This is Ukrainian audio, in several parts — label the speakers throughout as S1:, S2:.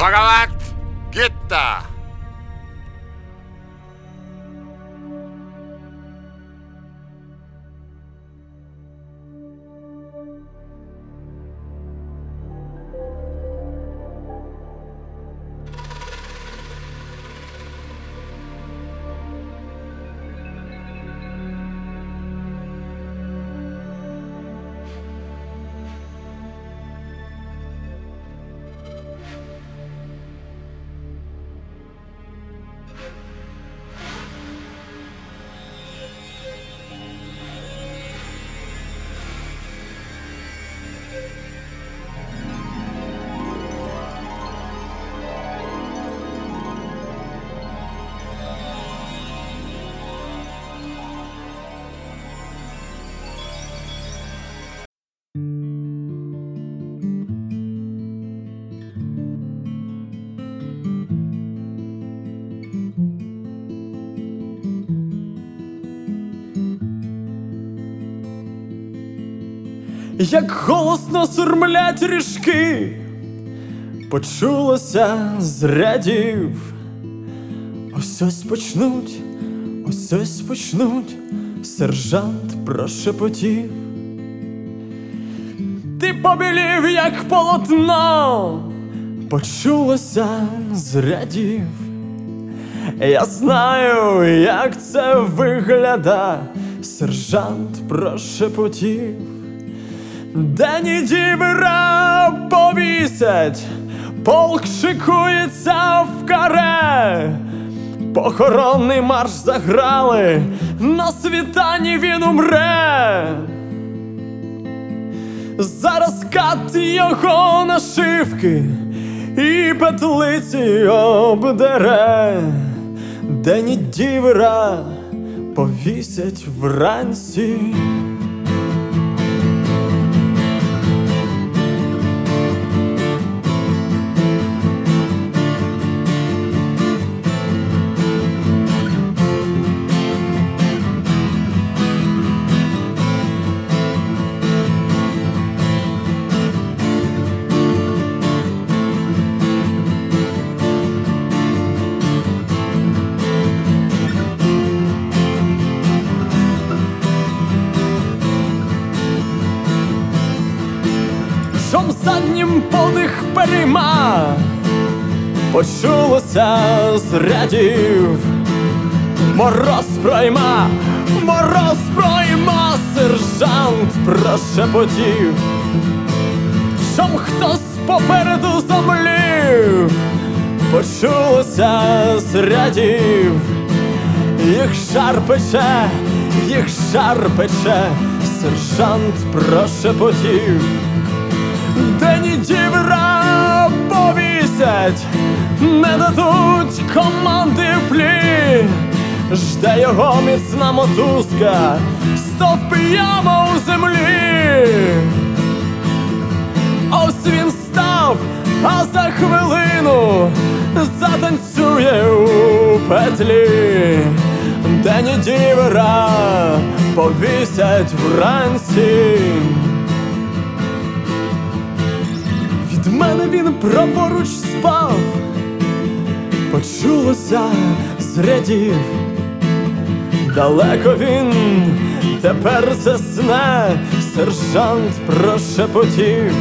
S1: Haravat git de.
S2: Як голосно сурмлять ріжки, почулося з рядів. Ось ось почнуть, ось ось почнуть, сержант прошепотів. Ти побілів, як полотно, почулося з рядів. Я знаю, як це вигляда, сержант прошепотів. Дені дібра повісять, полк шикується в каре. Похоронний марш заграли, на світанні він умре. Зараз кат його нашивки і петлиці обдере, Дені дівера повісять вранці. Почулося з рядів. Мороз пройма, мороз пройма, сержант прошепотів. Шом хтось попереду замлів, почулося з рядів. Їх шар пече, їх шар пече, сержант прошепотів. Дені дівра повісять, не дадуть команди плі, жде його міцна мотузка, стовп яма у землі. Ось він став, а за хвилину затанцює у петлі. Дені дівера повісять вранці. Від мене він праворуч спав, почулося з рядів. Далеко він тепер засне, сержант прошепотів.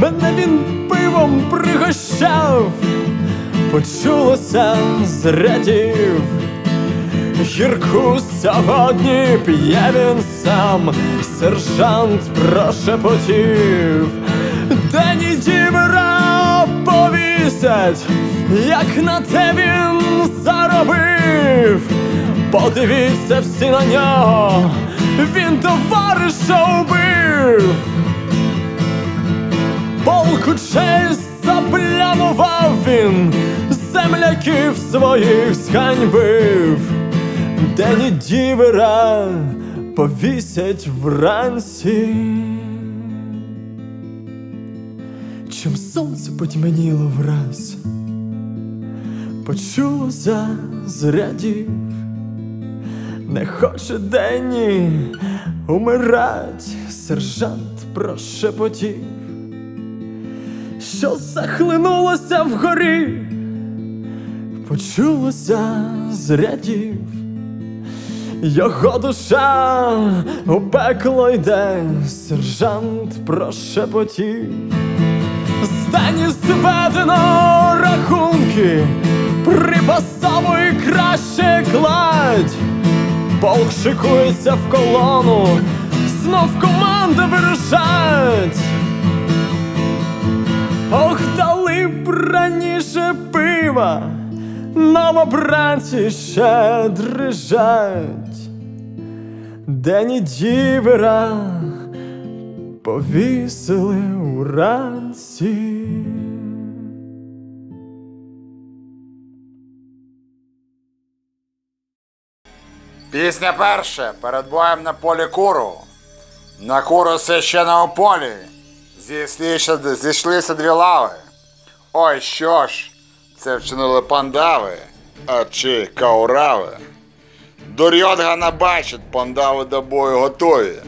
S2: Мене він пивом пригощав, почулося з рядів. Гірку сьогодні п'є він сам, сержант прошепотів. Дені дівера повісять, як на те він заробив. Подивіться всі на нього, він товариша убив. Полку честь заплямував він, земляків своїх зганьбив. Дені дівера повісять вранці. Чим сонце потьмяніло враз, почулося з рядів, не хоче Денні умирать, сержант прошепотів. що захлинулося вгорі, почулося з рядів. Його душа у пекло йде, сержант прошепотів. Здані зведено рахунки, припасовуй краще кладь. Полк шикується в колону, знов команда вирушать. Ох, дали б раніше пива, новобранці ще дрижать. Дені дівера повісили уранці.
S1: Пісня перша перед боєм на полі куру. На куру священному полі. Зійшлися, зійшлися дві лави. Ой, що ж, це вчинили пандави, а чи каурави. Дурьотгана бачить, пандави до бою готові.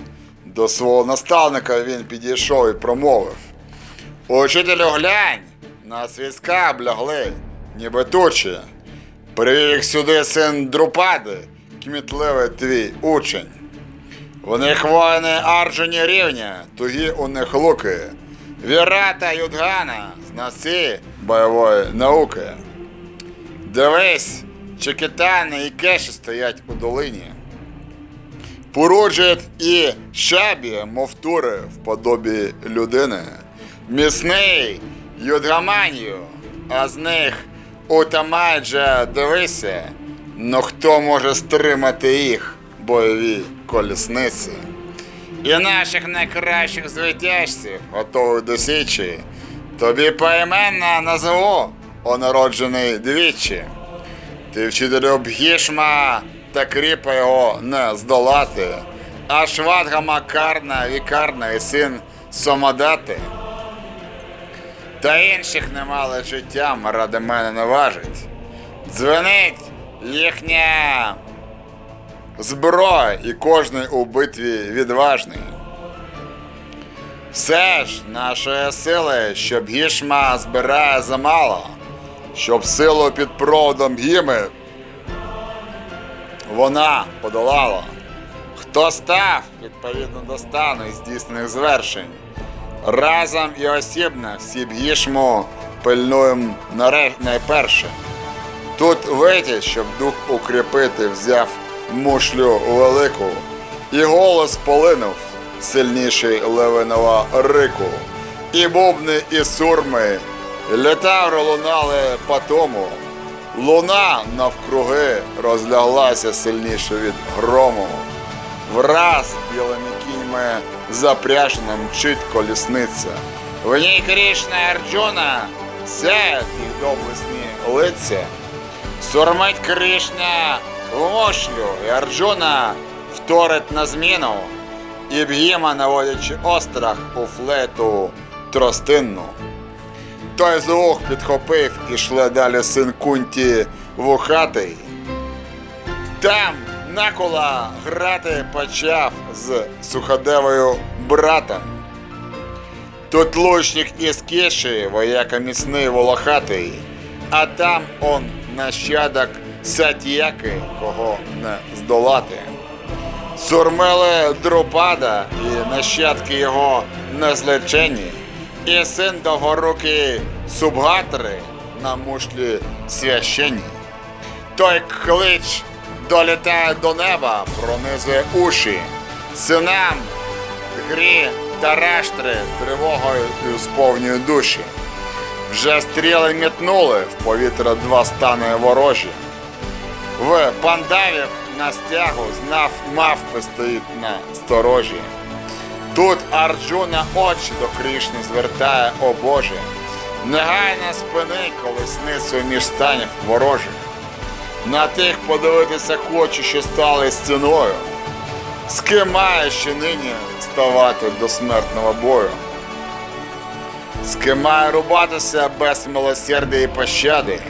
S1: До свого наставника він підійшов і промовив. Учителю глянь, нас війська облягли, ніби тучі. Привів їх сюди син Друпади, кмітливий твій учень. У них воїни Арджуні рівня, тугі у них луки. Вірата Юдгана, знавці бойової науки. Дивись, чекітани і кеші стоять у долині. Поруджують і шабі, мов тури в подобі людини. Міцний юдгаманію, а з них утамайджа дивися, но хто може стримати їх бойові колісниці. І наших найкращих звитяжців, готових до січі, тобі поіменно назову, о народжений двічі. Ти вчителю Бхішма та кріпа його не здолати, а Швадгама Карна, Вікарна і син Сомадати. Та інших немало життям ради мене не важить. Дзвенить їхня зброя і кожний у битві відважний. Все ж нашої сили, щоб гішма збирає замало, щоб силу під проводом гіми вона подолала. Хто став відповідно до стану і здійснених звершень. Разом і осібно всі б гішму пильнуємо найперше. Тут витязь, щоб дух укріпити, взяв мушлю велику, і голос полинув сильніший левиного рику. І бубни, і сурми, літаври лунали по тому. Луна навкруги розляглася сильніше від грому. Враз білими кіньми запряжена мчить колісниця. В ній Крішна Арджуна сяють їх доблесні лиця. Сурмить Кришна в мошлю, і Арджуна вторить на зміну, і б'єма, наводячи острах у флету тростинну. Той звук підхопив і шле далі син кунті вухатий. Там накула грати почав з суходевою братом. Тут лучник із киші, вояка міцний волохатий, а там он нащадок сатіяки, кого не здолати. Сурмили Друпада і нащадки його незлечені, і син довгорукий Субгатри на мушлі священні. Той клич долітає до неба, пронизує уші. Синам грі та раштри тривогою сповнює душі. Вже стріли мітнули в повітря два стани ворожі. В пандавів на стягу знав мавпи стоїть на сторожі. Тут Арджуна очі до Крішни звертає, о Боже. Негайно спини колесницю між станів ворожих. На тих подивитися хочу, що стали стіною. З ким має ще нині ставати до смертного бою? З ким має рубатися без милосердя і пощади?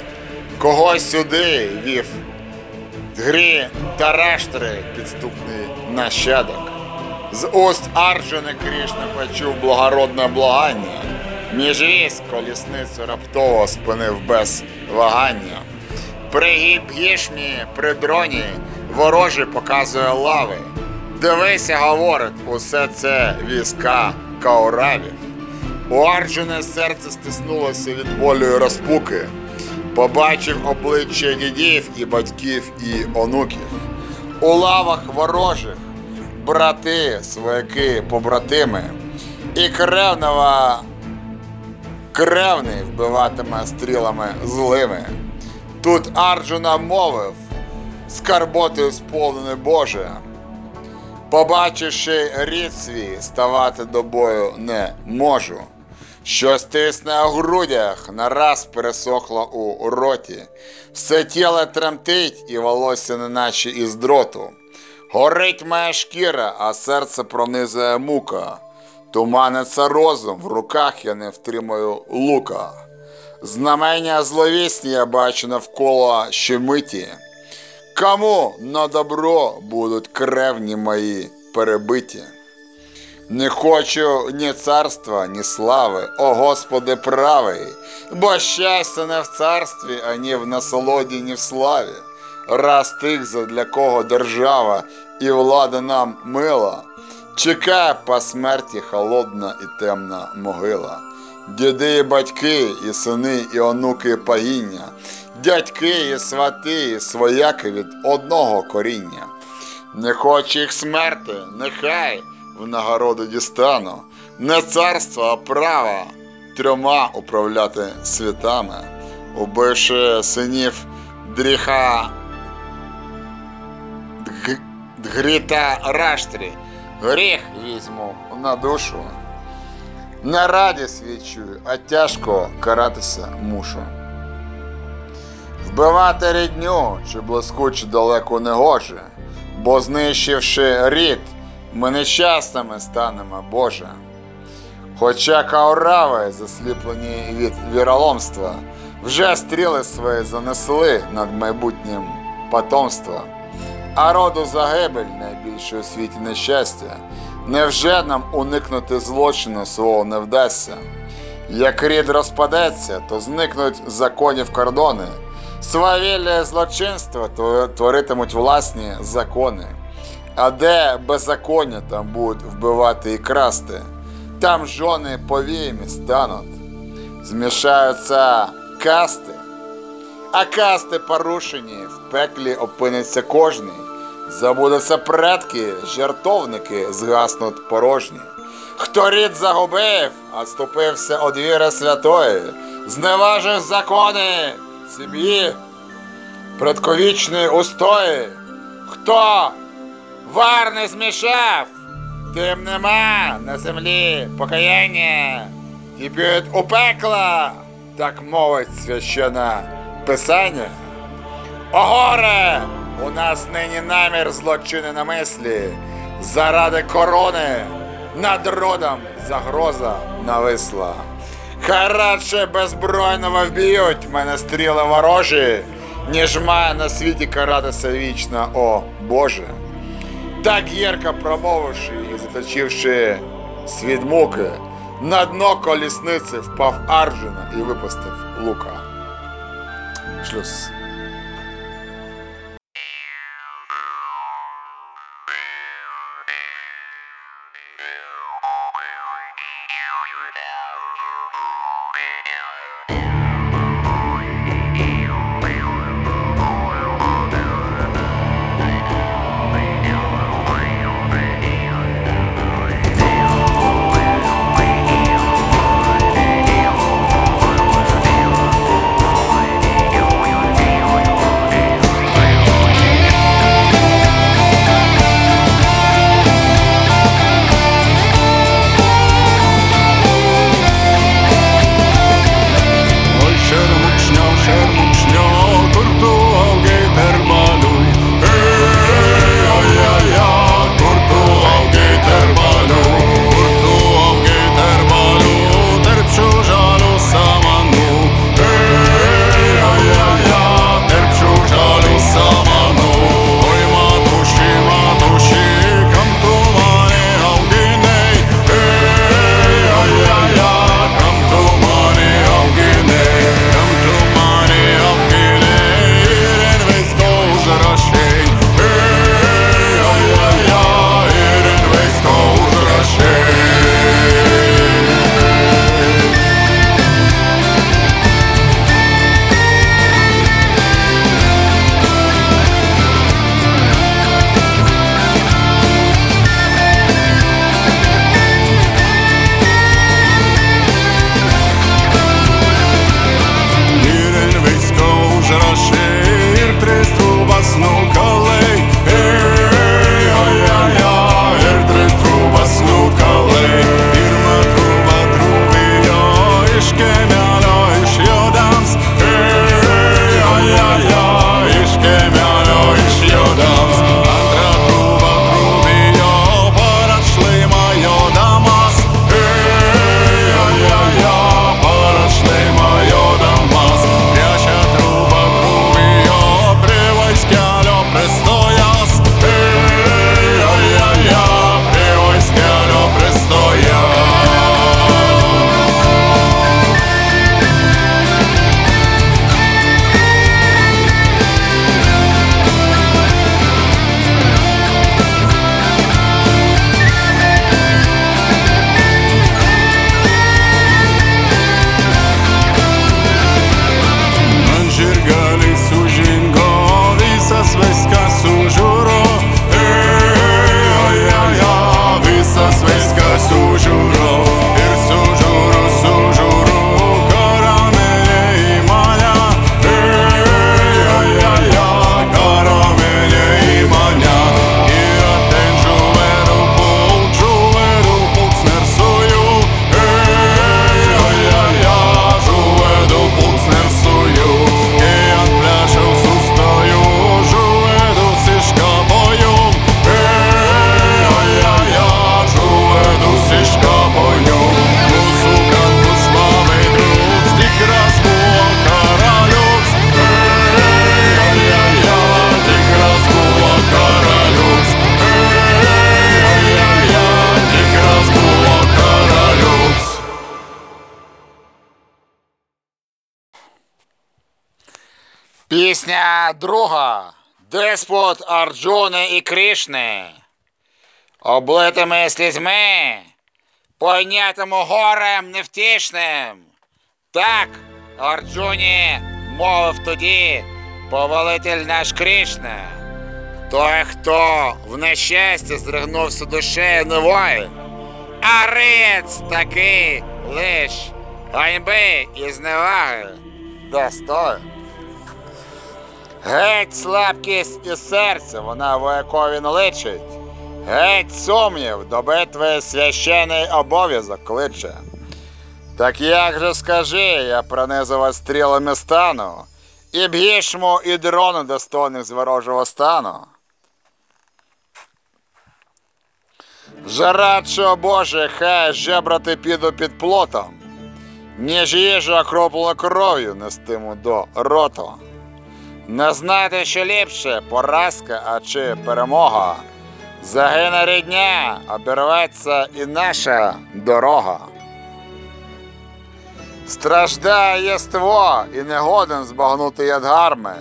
S1: Когось сюди вів грі та раштри підступний нащадок. З уст Арджуни Крішна почув благородне благання. Між військ колісницю раптово спинив без вагання. Пригіб гішмі при дроні ворожий показує лави. Дивися, говорить, усе це війська кауравів. У Арджуна серце стиснулося від болю розпуки. Побачив обличчя дідів і батьків і онуків. У лавах ворожих брати, свояки, побратими, і кревного кревний вбиватиме стрілами злими. Тут Арджуна мовив, скарботою сповнений Боже. Побачивши рід свій, ставати до бою не можу. Щось тисне у грудях, нараз пересохло у роті. Все тіло тремтить і волосся неначе із дроту. Горить моя шкіра, а серце пронизує мука. Туманиться розум, в руках я не втримаю лука. Знамення зловісні я бачу навколо щемиті. Кому на добро будуть кревні мої перебиті? Не хочу ні царства, ні слави, о Господи правий, бо щастя не в царстві, ані в насолоді, ні в славі. Раз тих, задля кого держава і влада нам мила, чекає по смерті холодна і темна могила. Діди і батьки, і сини, і онуки пагіння, дядьки і свати, і свояки від одного коріння. Не хочу їх смерти, нехай в нагороду дістану, не царство, а право трьома управляти світами, убивши синів дріха Дгріта Раштрі, гріх візьму на душу. Не радість відчую, а тяжко каратися мушу. Вбивати рідню чи блискуче далеко не гоже, бо знищивши рід, ми нещасними станемо, Боже. Хоча каурави, засліплені від віроломства, вже стріли свої занесли над майбутнім потомства, а роду загибель найбільше у світі нещастя. Невже нам уникнути злочину свого не вдасться? Як рід розпадеться, то зникнуть законів кордони. Свавілля то- творитимуть власні закони. А де беззаконня, там будуть вбивати і красти. Там жони повіями стануть. Змішаються касти, а касти порушені, в пеклі опиниться кожний. Забудуться предки, жертовники згаснуть порожні. Хто рід загубив, отступився од віри святої, зневажив закони сім'ї, предковічної устої. Хто вар змішав, тим нема на землі покаяння, ті підуть у пекло, так мовить священне писання. О горе! У нас нині намір злочини на мислі. Заради корони над родом загроза нависла. Хай радше беззбройного вб'ють мене стріли ворожі, ніж має на світі каратися вічно, о Боже. Так гірко промовивши і заточивши світ муки, на дно колісниці впав Арджуна і випустив лука. Шлюз. Диспут Арджуни і Кришни. Облитими слізьми, пойнятому горем невтішним. Так, Арджуні мовив тоді повелитель наш Кришна. Той, хто в нещасті здригнувся душею не воїн, а риць такий лиш ганьби і зневаги достоин. Геть слабкість і серце вона воякові не личить. Геть сумнів до битви священий обов'язок кличе. Так як же скажи, я пронизувати стрілами стану, і б'єшму і дрону достойних з ворожого стану. Вже Боже, хай жебрати піду під плотом, ніж їжа окроплена кров'ю нестиму до роту. Не знати, що ліпше поразка, а чи перемога. Загине рідня, обірветься і наша дорога. Страждає єство і не годен збагнути ядгарми.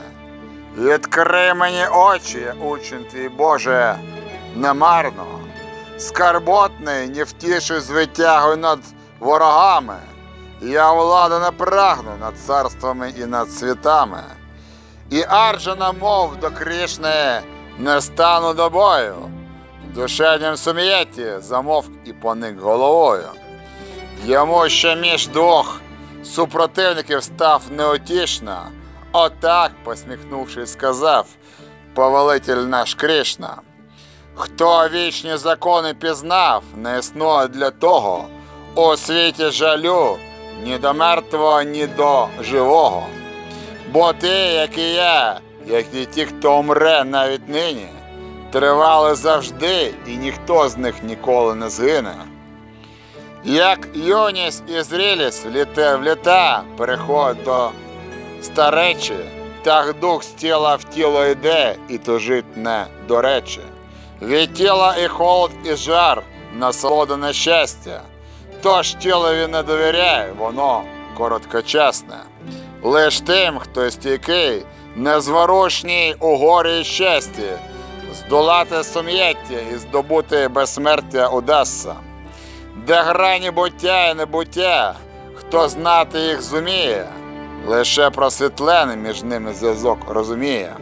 S1: Відкри мені очі, учень твій Боже, немарно. Скарботний, не втішуй звитягуй над ворогами. Я влади не прагну над царствами і над світами. І Арджана мов до Крішни не стану до бою. В душевнім сум'єті замовк і поник головою. Йому ще між двох супротивників став неутішно. Отак, посміхнувшись, сказав повелитель наш Кришна. Хто вічні закони пізнав, не існує для того у світі жалю ні до мертвого, ні до живого. Бо ти, як і я, як і ті, хто умре навіть нині, тривали завжди, і ніхто з них ніколи не згине. Як юність і зрілість літе в літа переходить до старечі, так дух з тіла в тіло йде і тужить не до речі. Від тіла і холод, і жар, насолода на щастя. Тож тілові не довіряє, воно короткочасне. Лиш тим, хто стійкий, незворушній у горі і щасті, здолати сум'яття і здобути безсмертя удасться. Де грані буття і небуття, хто знати їх зуміє, лише просвітлений між ними зв'язок розуміє.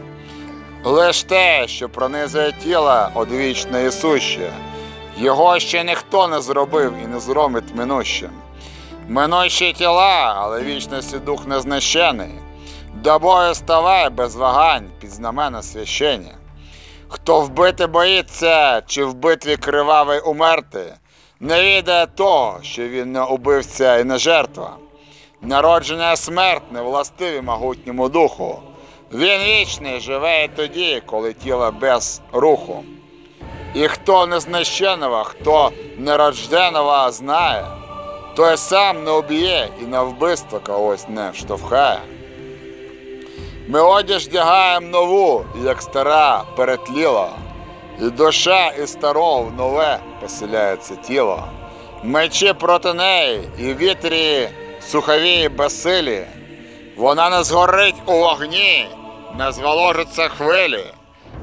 S1: Лиш те, що пронизує тіло одвічне і суще, його ще ніхто не зробив і не зробить минущим. Минущі тіла, але вічності дух незнищений. До бою ставай без вагань під знамена священня. Хто вбити боїться, чи в битві кривавий умерти, не відає того, що він не убивця і не жертва. Народження смерть не властиві могутньому духу. Він вічний живе і тоді, коли тіло без руху. І хто незнищеного, хто нерожденого знає, той сам не уб'є і на вбивство когось не вштовхає. Ми одіж вдягаємо нову, як стара перетліла, і душа із старого в нове поселяється тіло. Мечі проти неї, і вітрі сухові і безсилі. Вона не згорить у вогні, не зволожиться хвилі.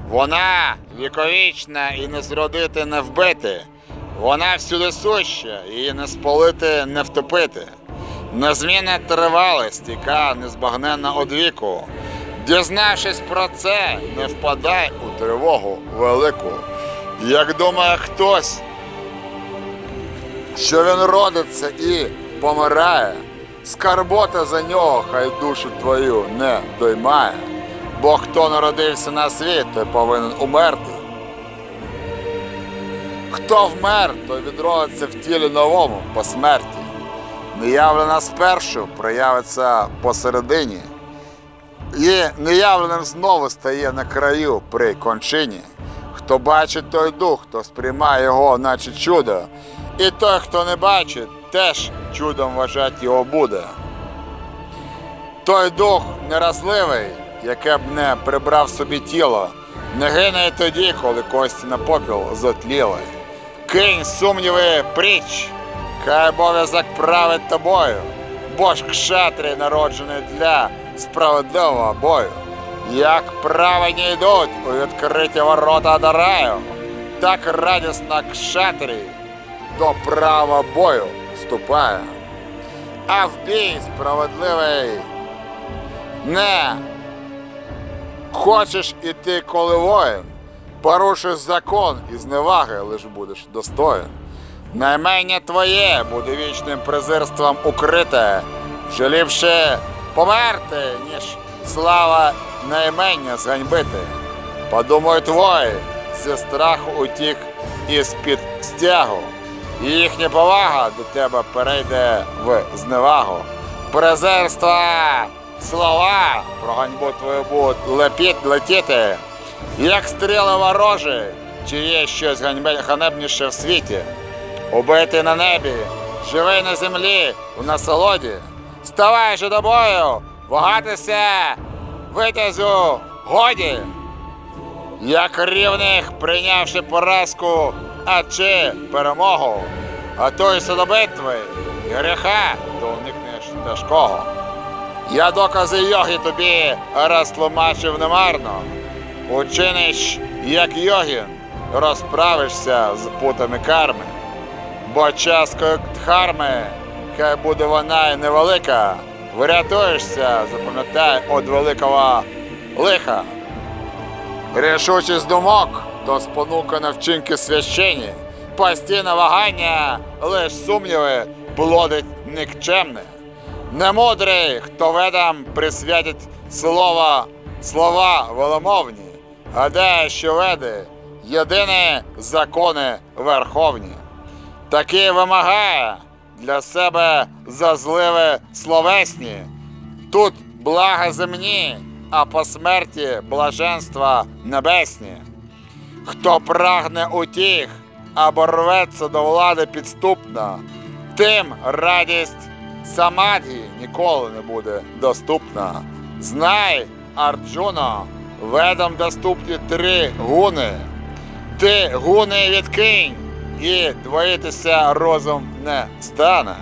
S1: Вона віковічна і не зродити, не вбити. Вона всюди суща, її не спалити, не втопити. Незмінна тривалість, яка незбагненна одвіку. Дізнавшись про це, не впадай у тривогу велику. Як думає хтось, що він родиться і помирає, скарбота за нього хай душу твою не доймає. Бо хто народився на світ, той повинен умерти. Хто вмер, той відродиться в тілі новому по смерті. Неявлена спершу проявиться посередині. І неявленим знову стає на краю при кончині. Хто бачить той дух, хто сприймає його, наче чудо. І той, хто не бачить, теж чудом вважати його буде. Той дух неразливий, яке б не прибрав собі тіло, не гине тоді, коли кості на попіл затліли. Кинь сумніви пріч, хай обов'язок править тобою, бо ж кшатрій народжений для справедливого бою. як праведні йдуть у відкриті ворота до раю, так радісно кшатрі до права бою ступає. А в бій справедливий не хочеш іти, коли воїн, порушиш закон і зневаги лиш будеш достоїн. Наймення твоє буде вічним презирством укрите, вже ліпше померти, ніж слава наймення зганьбити. Подумай твої, зі страху утік із-під стягу, і їхня повага до тебе перейде в зневагу. Презирства слова про ганьбу твою будуть лепіт, летіти, як стріли ворожі, чи є щось ганебніше в світі. Убитий на небі, живий на землі, у насолоді. Ставай же до бою, вагатися, витязю, годі. Як рівних, прийнявши поразку, а чи перемогу, готуйся до битви, і гріха, то уникнеш тяжкого. Я докази йоги тобі розтлумачив немарно. Учиниш, як йогін, розправишся з путами карми. Бо часткою дхарми, хай буде вона і невелика, врятуєшся, запам'ятай від великого лиха. Рішучість думок, то спонукана вчинки священні, постійне вагання, лиш сумніви плодить нікчемне. Немудрий, хто ведам присвятить слова, слова веломовні, гадає, що веди єдині закони верховні. Такі вимагає для себе зазливи словесні, тут блага земні, а по смерті блаженства небесні. Хто прагне утіх або рветься до влади підступно, тим радість самадгі ніколи не буде доступна. Знай, Арджуно, ведом доступні три гуни. Ти гуни відкинь, і двоїтися розум не стане.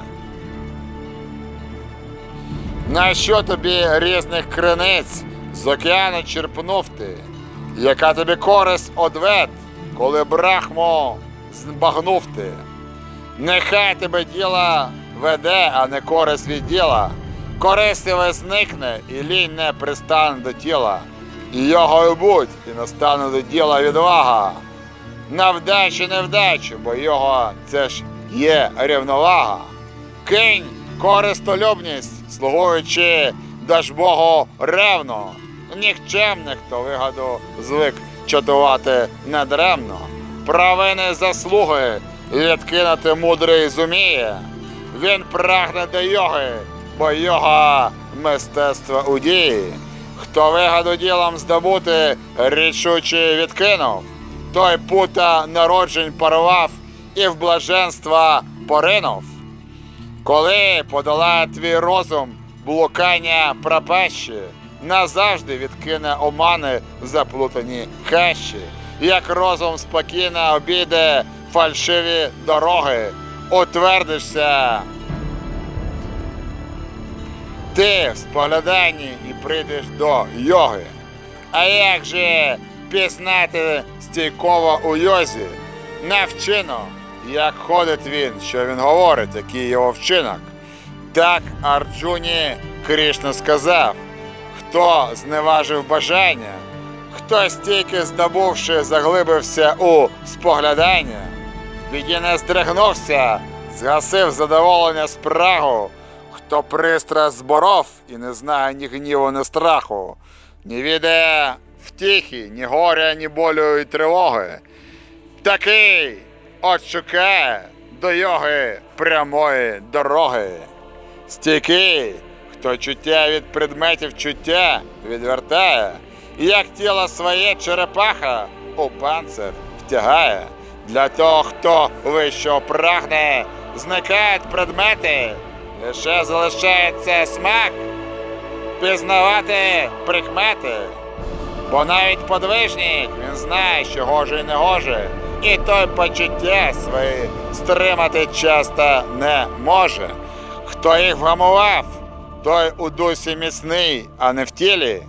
S1: На що тобі різних криниць з океану черпнув ти? Яка тобі користь одвет, коли брахму збагнув ти? Нехай тебе діло веде, а не користь від діла. Корисливе зникне, і лінь не пристане до тіла. Його й будь, і настане до діла відвага. На вдачу невдачу, бо його це ж є рівновага. Кинь користолюбність, слугуючи Дажбогу ревно. Нікчемних, хто вигаду звик чатувати недремно. Правини заслуги відкинути мудрий зуміє. Він прагне до йоги, бо йога мистецтво у дії. Хто вигаду ділом здобути, рішуче відкинув, той пута народжень порвав і в блаженства поринув. Коли подолає твій розум блукання пропащі, назавжди відкине омани заплутані хащі, як розум спокійно обійде фальшиві дороги, утвердишся. Ти в спогляданні і прийдеш до йоги. А як же пізнати стійково у йозі? Навчино, як ходить він, що він говорить, який його вчинок. Так Арджуні Кришна сказав, хто зневажив бажання, хто стільки здобувши, заглибився у споглядання, в біді не здригнувся, згасив задоволення спрагу, хто пристрасть зборов і не знає ні гніву, ні страху, не відає втіхи, ні горя, ні болю і тривоги. Такий от шукає до йоги прямої дороги. Стійкий, хто чуття від предметів чуття відвертає, як тіло своє черепаха у панцир втягає. Для того, хто вищого прагне, зникають предмети, лише залишається смак, пізнавати прикмети. Бо навіть подвижник він знає, що гоже і не гоже, і той почуття свої стримати часто не може. Хто їх вгамував, той у дусі міцний, а не в тілі.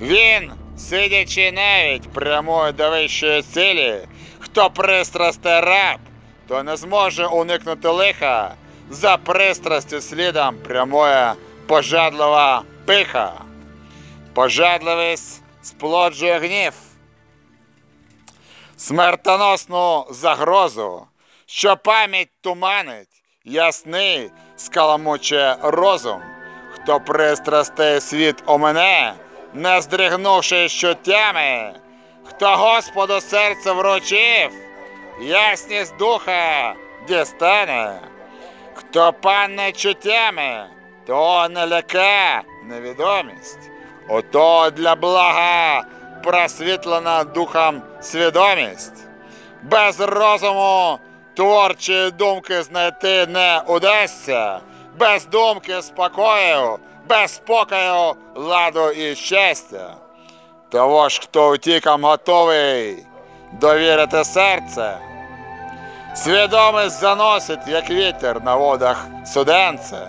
S1: Він сидячи навіть прямою до вищої цілі, хто пристрасти раб, то не зможе уникнути лиха, за пристрастю слідом прямує пожадлива пиха. Пожадливість сплоджує гнів, смертоносну загрозу, що пам'ять туманить, ясний скаламуче розум, хто пристрастей світ омене, не здригнувши чуттями, хто Господу серце вручив, ясність духа дістане, хто панне чуттями, то не ляка невідомість. Ото для блага просвітлена духом свідомість. Без розуму творчої думки знайти не удасться, без думки спокою, без спокою ладу і щастя. Того ж, хто утікам готовий довірити серце, свідомість заносить, як вітер на водах суденце.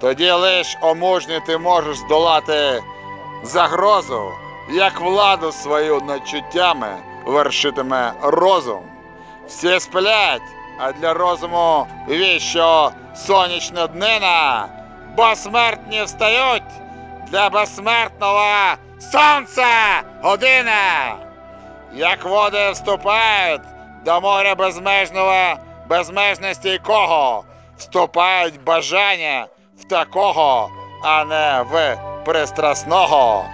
S1: Тоді лиш омужній ти можеш здолати загрозу, як владу свою над чуттями вершитиме розум. Всі сплять, а для розуму віщо сонячна днина, бо смертні встають для безсмертного сонця година. Як води вступають до моря безмежного, безмежності якого вступають бажання в такого, а не в пристрасного.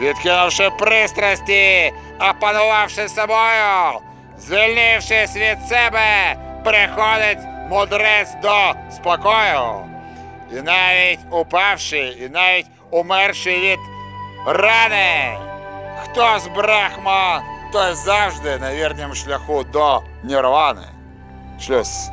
S1: Відкинувши пристрасті, опанувавши собою, звільнившись від себе, приходить мудрець до спокою. І навіть упавши, і навіть умерши від рани, хто з брахма, той завжди на вірнім шляху до нірвани. Шлюз.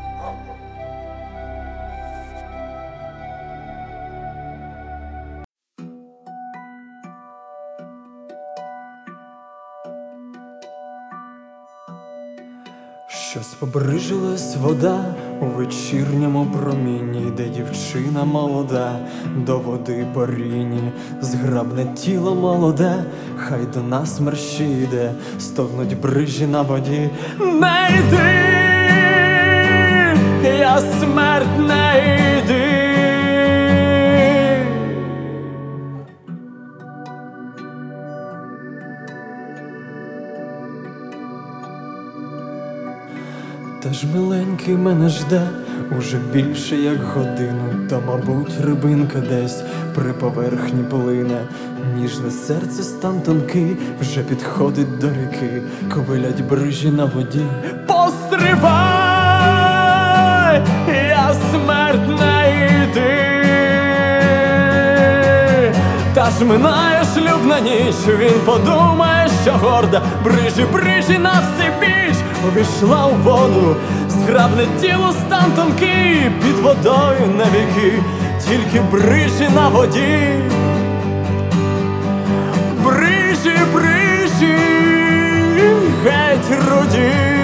S2: Щось побрижилась вода у вечірньому промінні, йде дівчина молода до води поріні, зграбне тіло молоде, хай до нас мерщі йде, стогнуть брижі на воді. Не йди, я смерть не йди. Та ж миленький мене жде уже більше як годину, та, мабуть, рибинка десь при поверхні плине. Ніжне серце стан тонкий вже підходить до ріки, ковилять брижі на воді. Постривай, я смерть не йди. Та ж минає шлюбна ніч, він подумає, що горда брижі, брижі на біч увійшла у воду, зграбне тіло стан тонкий, під водою на віки, тільки брижі на воді. Брижі, брижі, геть руді.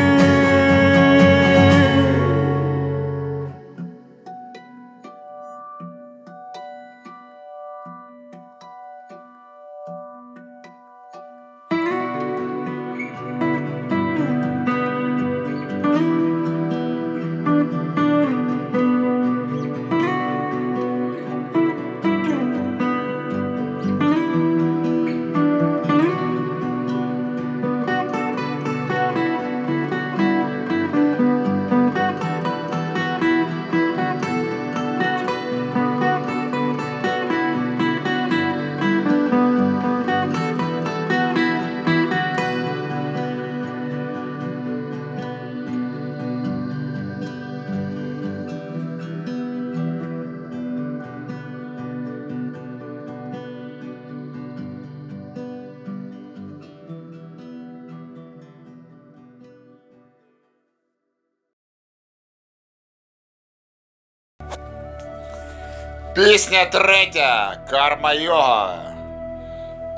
S1: Пісня третя. Карма йога.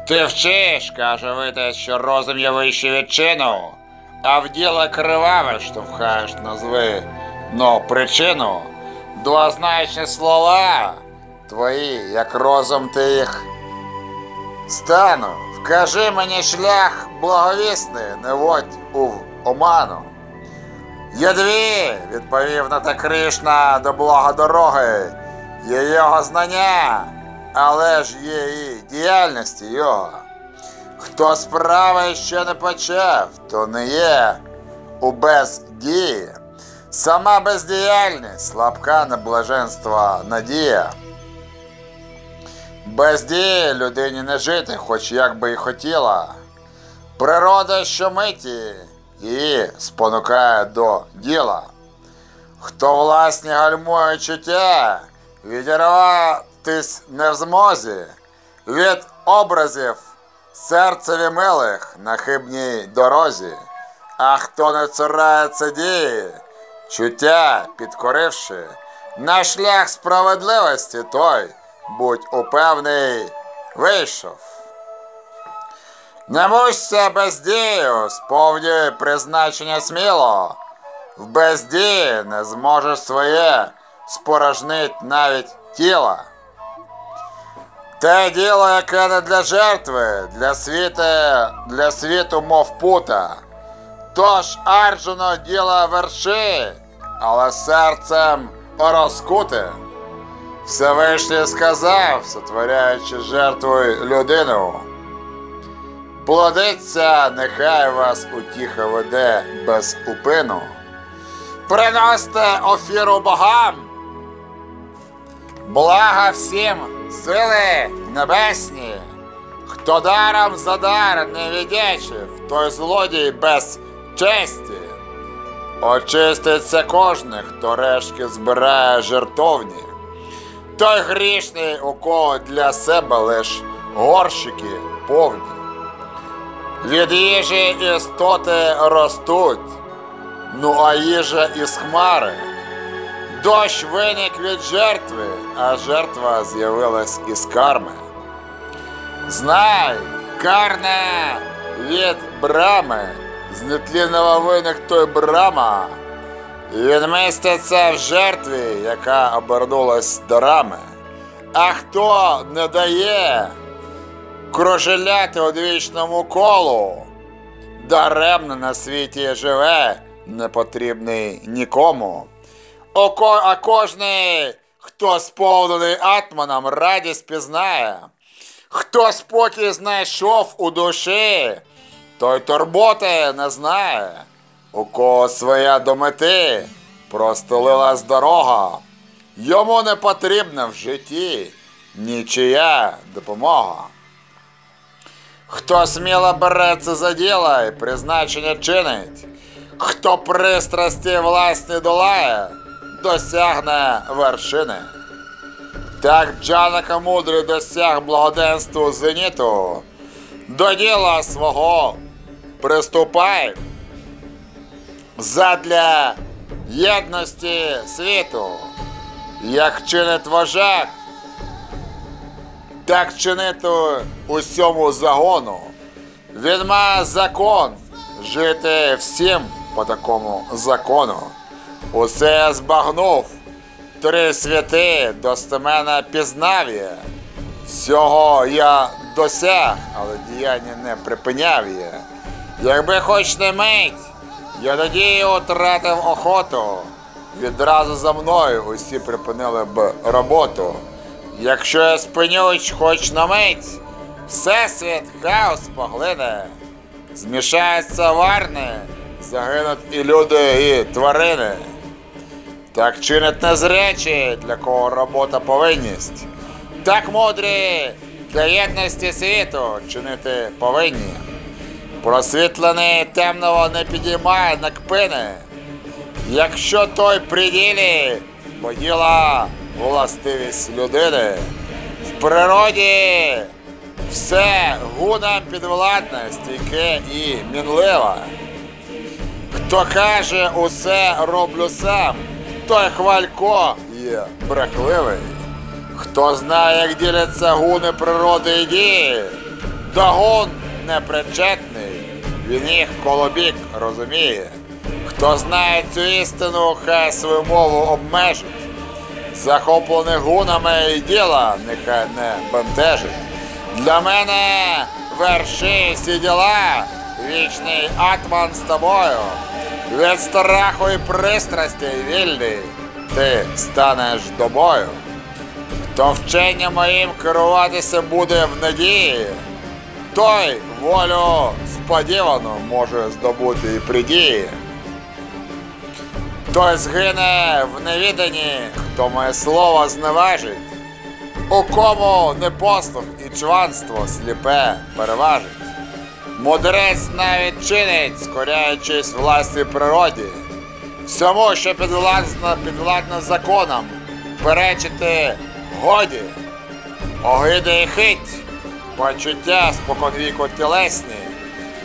S1: Ти вчиш, каже витець, що розум є вище від чину, а в діло криваве штовхаєш назви, но причину. Двозначні слова твої, як розум ти їх стану Вкажи мені шлях благовісний, не водь у оману. Є дві, відповів на те Кришна до блага дороги. Є його знання, але ж є і діяльності його. Хто справи ще не почав, то не є у бездії. Сама бездіяльність, слабка на блаженство надія. Без дії людині не жити, хоч як би і хотіла. Природа щомиті її спонукає до діла. Хто власні гальмує чуття, відірватись не в змозі від образів серцеві милих на хибній дорозі, а хто не цурається дії, чуття підкоривши, на шлях справедливості той, будь упевний, вийшов. Не мучся бездію, сповнюй призначення сміло. В бездії не зможеш своє спорожнить навіть тіло. Те діло, яке не для жертви, для світу, для світу, мов пута. Тож Арджуно діло верши, але серцем розкуте. Всевишній сказав, сотворяючи жертвою людину. Плодиться, нехай вас утіха веде без упину. Приносьте офіру богам. Блага всім сили небесні. Хто даром за дар не віддячив, той злодій без честі. Очиститься кожний, хто решки збирає жертовні. Той грішний, у кого для себе лиш горщики повні. Від їжі істоти ростуть, ну а їжа із хмари. Дощ виник від жертви, а жертва з'явилась із карми. Знай, карне від брами, з нетлінного виник той брама. Він міститься в жертві, яка обернулась до рами. А хто не дає кружеляти одвічному колу, даремно на світі живе, не потрібний нікому. О, ко- а кожний, хто сповнений атманом, радість пізнає. Хто спокій знайшов у душі, той турботи не знає. У кого своя до мети простелилась дорога, йому не потрібна в житті нічия допомога. Хто сміло береться за діло і призначення чинить, хто пристрасті власні долає, досягне вершини. Так Джанака мудрий досяг благоденству зеніту, до діла свого приступай задля єдності світу, як чинить вожак, так чинити усьому загону. Він має закон жити всім по такому закону. Усе збагнув, три святи достеменно пізнав я. Всього я досяг, але діяння не припиняв я. Якби хоч не мить, я тоді втратив охоту. Відразу за мною усі припинили б роботу. Якщо я спинюсь хоч на мить, всесвіт хаос поглине. Змішаються варни, загинуть і люди, і тварини. Так чинять незрячі, для кого робота повинність. Так мудрі для єдності світу чинити повинні. Просвітлений темного не підіймає на кпини. Якщо той при ділі, бо діла властивість людини. В природі все гунам підвладне, стійке і мінливе. Хто каже, усе роблю сам, той хвалько є брехливий. Хто знає, як діляться гуни природи і дії, до гун непричетний, він їх колобік розуміє. Хто знає цю істину, хай свою мову обмежить. Захоплений гунами і діла, нехай не бентежить. Для мене верши всі діла, вічний атман з тобою. Від страху і пристрасті вільний ти станеш до бою. Хто вченням моїм керуватися буде в надії, той волю сподівану може здобути і при дії. Той згине в невіданні, хто моє слово зневажить, у кому непослух і чванство сліпе переважить. Мудрець навіть чинить, скоряючись власній природі, всьому, що підвладно, підвладно законам, перечити годі, огиди і хить, почуття споконвіку тілесні,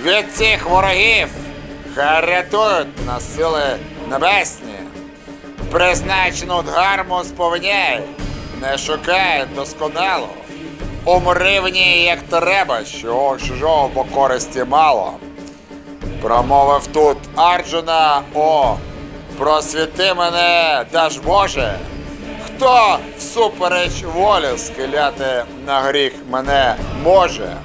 S1: від цих ворогів хай рятують нас сили небесні, призначену дгарму сповняй, не шукай досконало, ній, як треба, що чужого бо користі мало. Промовив тут Арджуна, о, просвіти мене, даж Боже, хто всупереч волі схиляти на гріх мене може.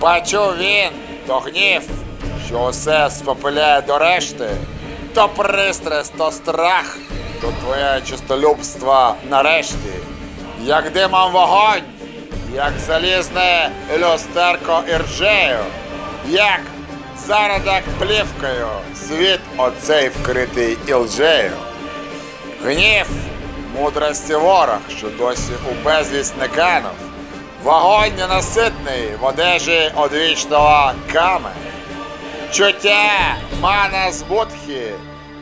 S1: Почув він, то гнів, що усе спопиляє до решти, то пристрасть, то страх, то твоє чистолюбство нарешті, як димом вогонь, як залізне люстерко іржею, як зародок плівкою, світ оцей вкритий ілжею. Гнів, мудрості ворог, що досі у безвість не канув. Вогонь ненаситний в одежі одвічного ками. Чуття мана з будхи,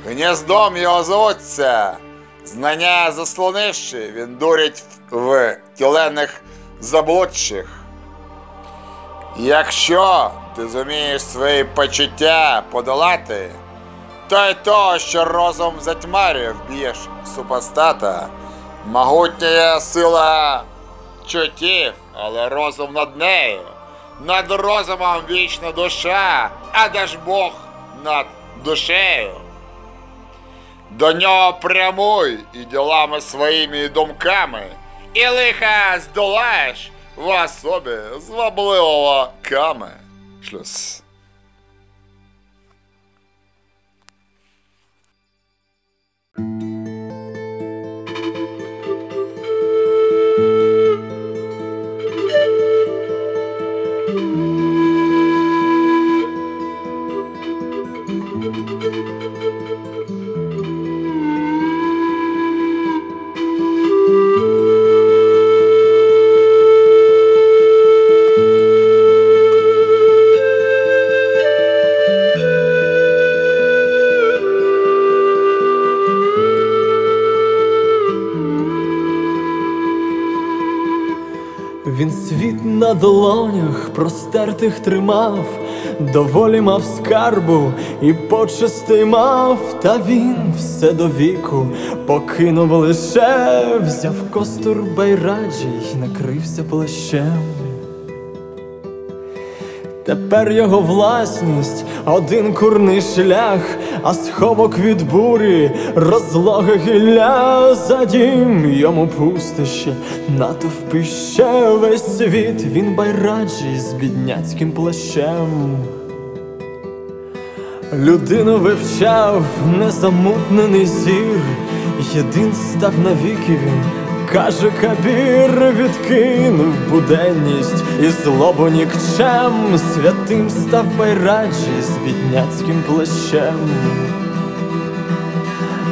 S1: гніздом його звуться. Знання заслонивши, він дурить в тілених заблудших. Якщо ти зумієш свої почуття подолати, то й того, що розум затьмарює, вб'єш супостата. Могутня сила чуттів, але розум над нею. Над розумом вічна душа, а де ж Бог над душею. До нього прямуй і ділами своїми і думками, і лиха здолаєш в особі звабливого ками. Шлюз.
S2: Простертих тримав, доволі мав скарбу і почести мав, та він все до віку покинув лише, взяв костур байраджі й накрився плащем. Тепер його власність один курний шлях, а сховок від бурі, розлоги гілля за дім йому пустище, натовпи ще весь світ, він байраджі з бідняцьким плащем. Людину вивчав незамутнений зір, єдин став навіки він. Каже, кабір відкинув буденність і злобу нікчем, святим став байраджі з бідняцьким плащем.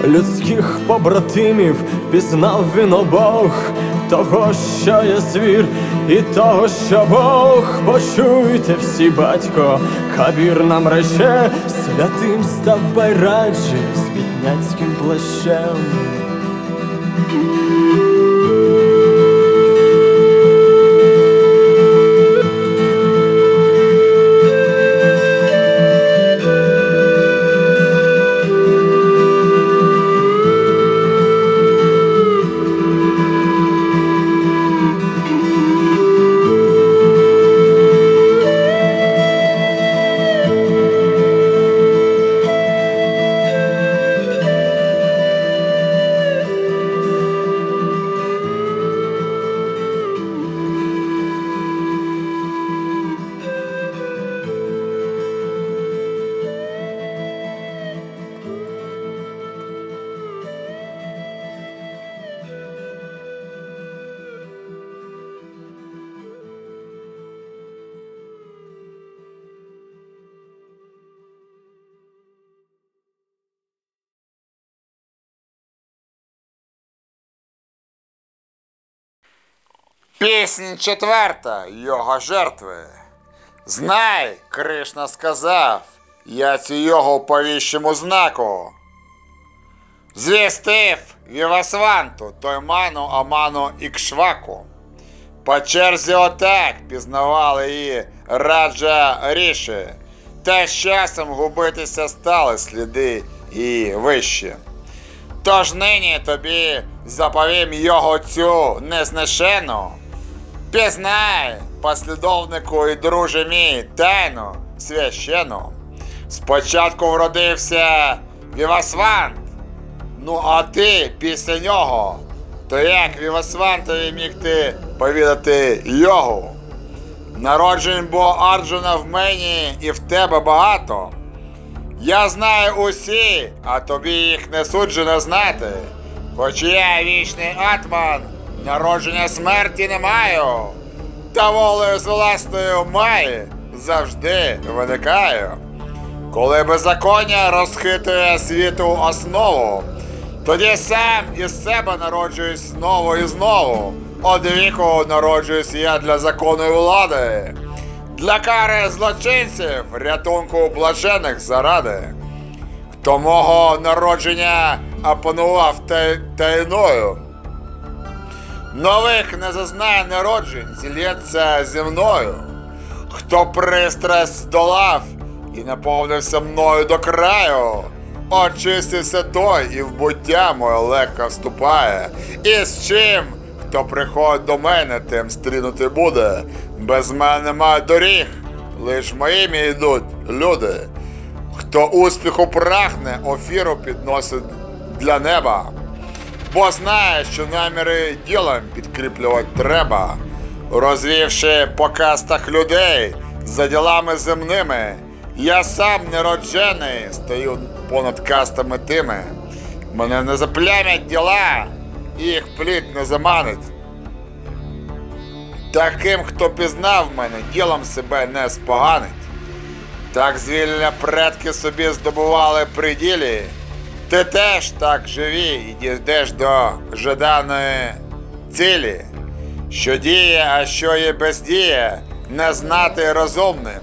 S2: Людських побратимів пізнав він обох, того, що є звір, і того, що Бог, почуйте всі, батько, кабір нам рече, святим став байраджі з бідняцьким плащем.
S1: Пісня четверта його жертви. Знай, Кришна сказав, я цю його повіщому знаку. Звістив Вівасванту, той ману Аману і Кшваку. По черзі отак пізнавали її раджа ріші, та з часом губитися стали сліди її вищі. Тож нині тобі заповім його цю незнешену. Пізнай, послідовнику і друже мій, тайну священу. Спочатку вродився Вівасвант, ну а ти після нього. То як Вівасвантові міг ти повідати йогу? Народжень бо Арджуна в мені і в тебе багато. Я знаю усі, а тобі їх не суджено знати. Хоч я вічний атман, народження смерті не маю. Та волею з власною має завжди виникаю. Коли беззаконня розхитує світу основу, тоді сам із себе народжуюсь знову і знову. Од віку народжуюсь я для закону і влади, для кари злочинців, рятунку блажених заради. Хто мого народження опанував та- тайною, нових не зазнає народжень, зільється зі мною. Хто пристрасть здолав і наповнився мною до краю, очистився той і в буття моє легко вступає. І з чим, хто приходить до мене, тим стрінути буде. Без мене немає доріг, лиш моїми йдуть люди. Хто успіху прагне, офіру підносить для неба. Бо знає, що наміри ділом підкріплювати треба, розвівши по кастах людей за ділами земними. Я сам нероджений, стою понад кастами тими. Мене не заплямять діла, їх плід не заманить. Таким, хто пізнав мене, ділом себе не споганить. Так звільнення предки собі здобували при ділі. Ти теж так живі і дійдеш до жаданої цілі. Що діє, а що є бездіє, не знати розумним.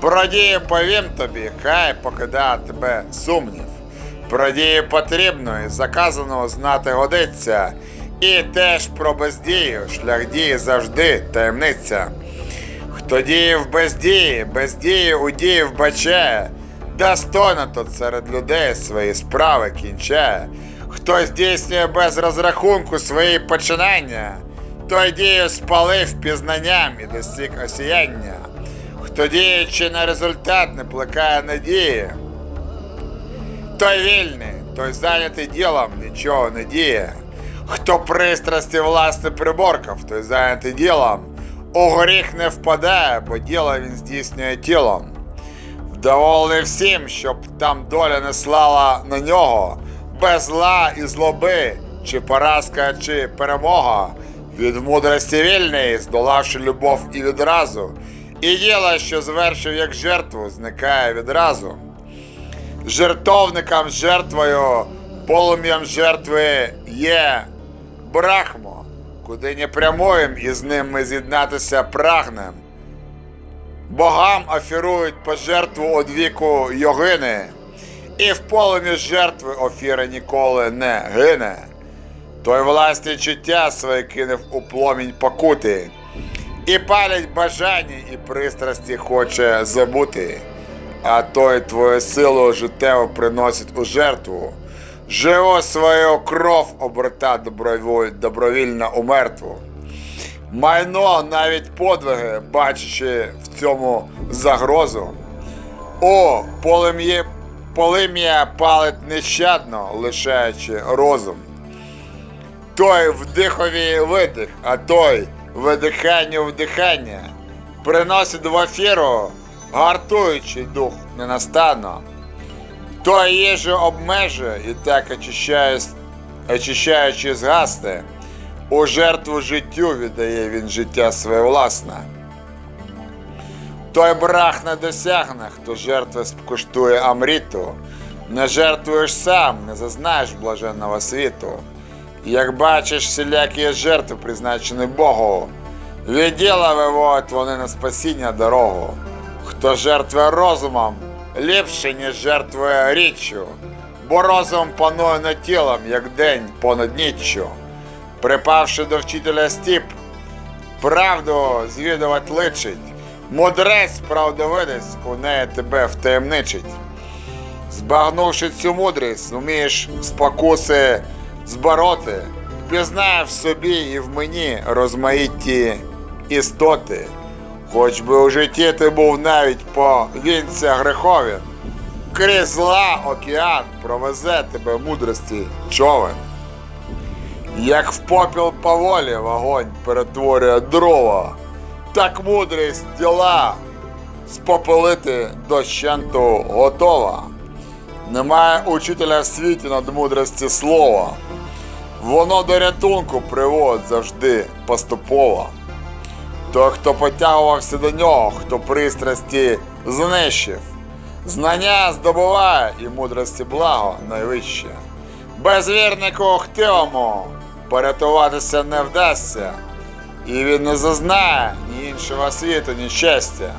S1: Про дію повім тобі, хай покидає тебе сумнів. Про дію потрібної, заказаного знати годиться. І теж про бездію, шлях дії завжди таємниця. Хто діє в бездії, бездії у дії вбачає, достойно тут серед людей свої справи кінчає. Хто здійснює без розрахунку свої починання, той дію спалив пізнанням і досяг осіяння. Хто діючи на результат не плекає надії, той вільний, той зайнятий ділом нічого не діє. Хто пристрасті власне приборкав, той зайнятий ділом, у гріх не впадає, бо діло він здійснює тілом. Вдоволений всім, щоб там доля не слала на нього, без зла і злоби, чи поразка, чи перемога, від мудрості вільної, здолавши любов і відразу, і діло, що звершив як жертву, зникає відразу. Жертовникам жертвою, полум'ям жертви є брахмо, куди не прямуєм і з ним ми з'єднатися прагнем. Богам офірують пожертву од віку йогини, і в полум'ї жертви офіра ніколи не гине. Той власні чуття своє кинув у пломінь покути, і палять бажання і пристрасті хоче забути, а той твою силу життєву приносить у жертву. Живо свою кров оберта добровільно у мертву. Майно навіть подвиги, бачачи в цьому загрозу. О, полум'я, полум'я палить нещадно, лишаючи розум. Той вдихові видих, а той видиханню вдихання. Приносить в ефіру, гартуючий дух ненастанно. Той їжу обмежує і так очищає, очищаючи згасне. У жертву життю віддає він життя своє власне. Той брах не досягне, хто жертви скуштує Амріту. Не жертвуєш сам, не зазнаєш блаженного світу. Як бачиш всілякі жертви, призначені Богу, Від діла виводять вони на спасіння дорогу. Хто жертвує розумом, ліпше, ніж жертвує річчю, бо розум панує над тілом, як день понад ніччю. Припавши до вчителя стіп, правду звідувати личить, мудрець правдовидець у неї тебе втаємничить. Збагнувши цю мудрість, вмієш спокуси збороти, пізнає в собі і в мені розмаїтті істоти. Хоч би у житті ти був навіть по вінця греховін, крізь зла океан провезе тебе мудрості човен. Як в попіл поволі вогонь перетворює дрова, так мудрість діла спопелити дощенту готова. Немає учителя в світі над мудрості слова. Воно до рятунку приводить завжди поступово. Той, хто потягувався до нього, хто пристрасті знищив, знання здобуває і мудрості благо найвище. Безвірнику хтивому порятуватися не вдасться, і він не зазнає ні іншого світу, ні щастя.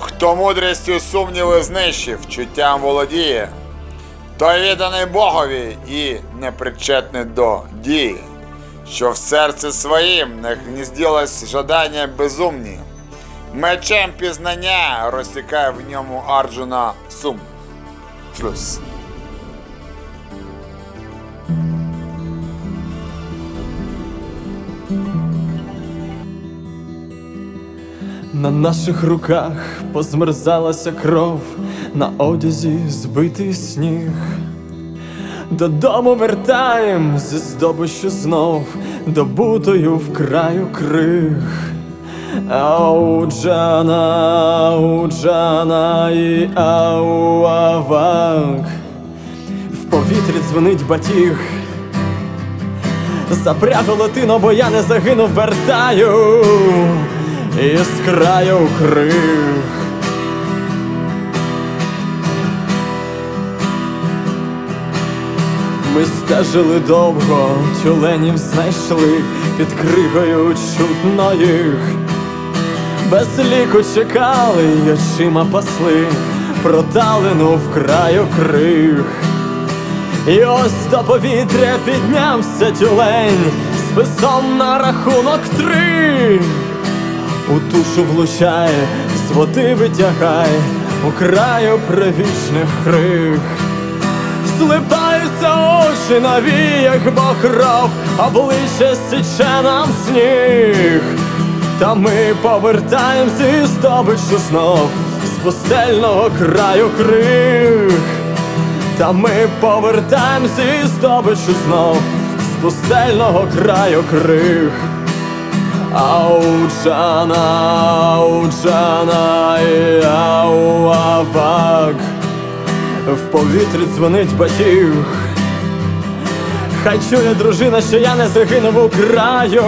S1: Хто мудрістю сумніви знищив, чуттям володіє, той відданий Богові і непричетний до дії, що в серці своїм не гнізділось жадання безумні, мечем пізнання розсікає в ньому Арджуна сумнів. Шлюз.
S2: На наших руках позмерзалася кров, на одязі збитий сніг. Додому вертаєм зі здобищу знов, добутою в краю криг. Ауджана, ауджана і ауавак. В повітрі дзвонить батіг. Запрягу латино, бо я не загинув, вертаю із краю криг. Ми стежили довго, тюленів знайшли під кригою чутно їх. Без ліку чекали й очима пасли, проталину в краю криг. І ось до повітря піднявся тюлень списом на рахунок три. У тушу влучає, з води витягає у краю привічних криг. Злипаються очі на віях, бо кров обличчя січе нам сніг. Та ми повертаємось зі здобичу знов з пустельного краю криг. Та ми повертаємось зі здобичу знов з пустельного краю криг. Ауджана, ауджана і ауавак. В повітрі дзвонить батіг. Хай чує дружина, що я не загинув у краю.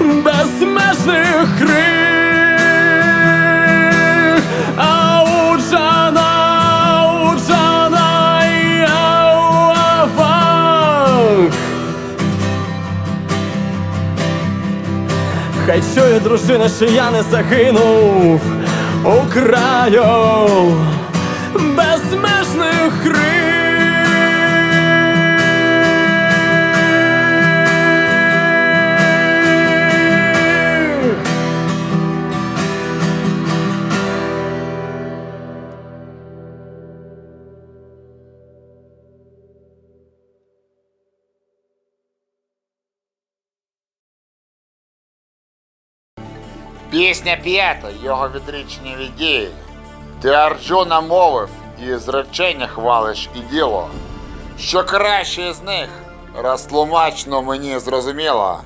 S2: Безмежних криг Хай чує дружина, що я не загинув у краю
S1: Пісня п'ята, його відрічення від дії. Ти Арджуна мовив і зречення хвалиш і діло. Що краще з них, розтлумачно мені зрозуміло.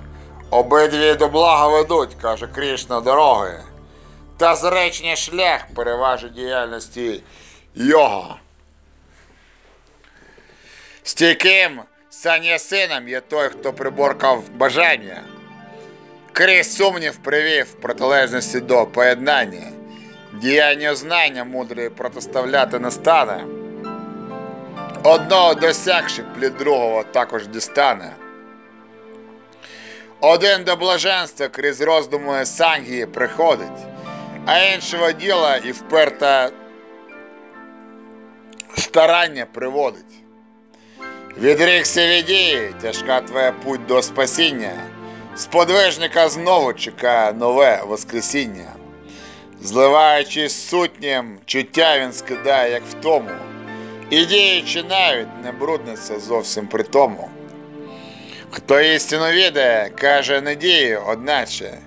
S1: Обидві до блага ведуть, каже Крішна, дороги. Та зречення шлях переважить діяльності його. Стійким санясином є той, хто приборкав бажання. Крізь сумнів привів протилежності до поєднання. Діяння знання мудрий протиставляти не стане. Одного досягши, плід другого також дістане. Один до блаженства крізь роздуми Сангії приходить, а іншого діла і вперта старання приводить. Відрікся від дії, тяжка твоя путь до спасіння, сподвижника знову чекає нове Воскресіння. Зливаючись сутнім, чуття він скидає, як в тому, і діючи навіть не брудниться зовсім при тому. Хто істину відає, каже не дію, одначе,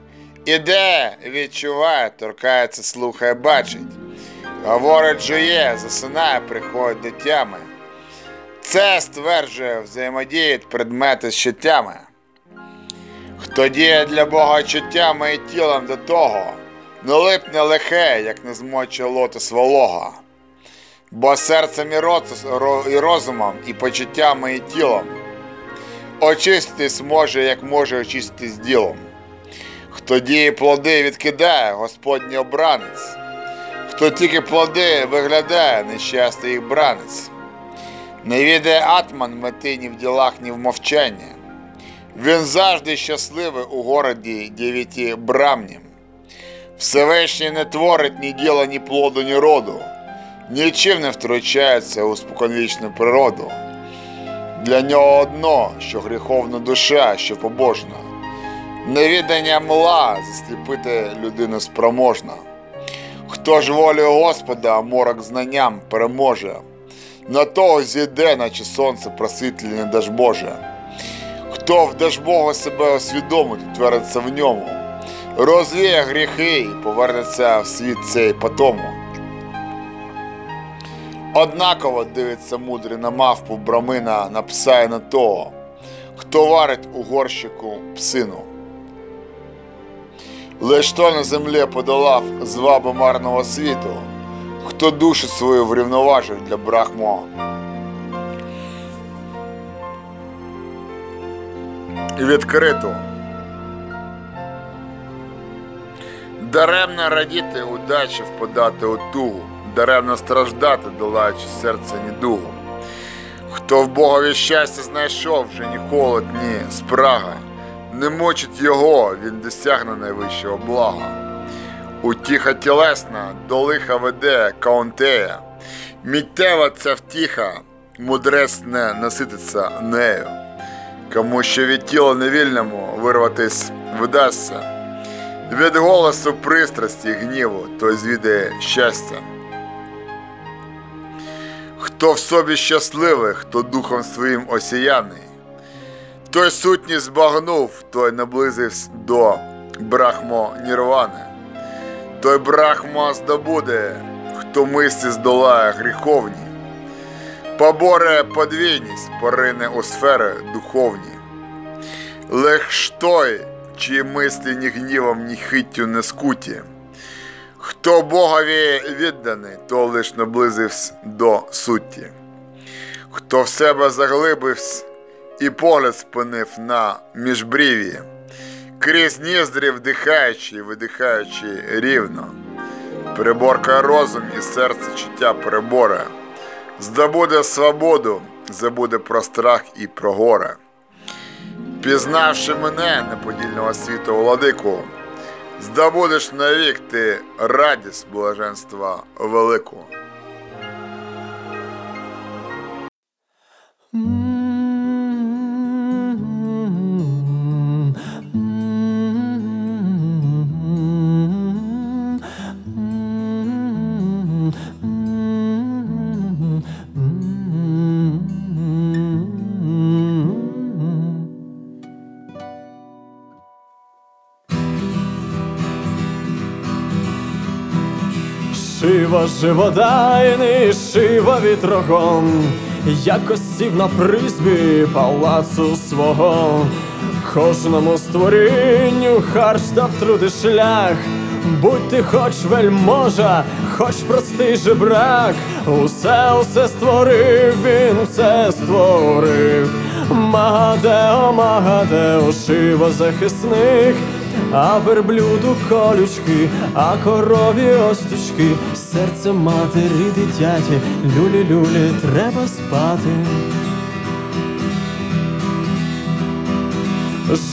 S1: іде, відчуває, торкається, слухає, бачить. Говорить, жує, засинає, приходить до тями. Це стверджує, взаємодіють предмети з чуттями. Хто діє для Бога чуттями і тілом до того, не липне лихе, як не змочує лотос волога. Бо серцем і розумом, і почуттями, і тілом очиститись може, як може очиститись ділом. Хто діє плоди відкидає, Господній обранець. Хто тільки плоди виглядає, нещастий їх бранець. Не відає атман мети ні в ділах, ні в мовчанні. Він завжди щасливий у городі дев'яті брамнім. Всевишній не творить ні діла, ні плоду, ні роду, нічим не втручається у споконвічну природу. Для нього одно, що гріховна душа, що побожна. Невідання мла засліпити людину спроможна. Хто ж волею Господа, морок знанням переможе, на того зійде, наче сонце просвітлене Дажбоже. Хто в Дажбога себе освідомить, твердиться в ньому, розвіє гріхи і повернеться в світ цей потому. Однаково дивиться мудрий на мавпу брамина на пса і на того, хто варить у горщику псину. Лиш то на землі подолав зваби марного світу, хто душу свою врівноважив для брахмо. Відкриту. Даремно радіти удачі впадати у тугу, даремно страждати, долаючи серце недугу. Хто в Богові щастя знайшов, вже ні холод, ні спрага, не мочить його, він досягне найвищого блага. Утіха тілесна до лиха веде каунтея, міттєва ця втіха, мудрець не насититься нею. Кому що від тіла невільному вирватись вдасться, від голосу пристрасті гніву, той звідає щастя. Хто в собі щасливий, хто духом своїм осіяний, той сутність збагнув, той наблизився до брахмо нірвани, той брахмо здобуде, хто мислі здолає гріховні, поборе подвійність, порине у сфери духовні. Лиш той, чиї мислі ні гнівом, ні хиттю не скуті. Хто Богові відданий, то лиш наблизився до суті. Хто в себе заглибився і погляд спинив на міжбрів'ї, крізь ніздрі вдихаючи і видихаючи рівно, переборка розум і серце чуття переборе, здобуде свободу, забуде про страх і про горе. Пізнавши мене, неподільного світу владику, здобудеш навік ти радість блаженства велику.
S2: Шива живодайний, шива вітрогон, якось сів на призбі палацу свого, кожному створінню харч дав труди шлях, будь ти хоч вельможа, хоч простий жебрак, усе, усе створив, він усе створив. Магадео, Магадео, шива захисних, а верблюду колючки, а корові остючки, серце матері дитяті, люлі-люлі, треба спати.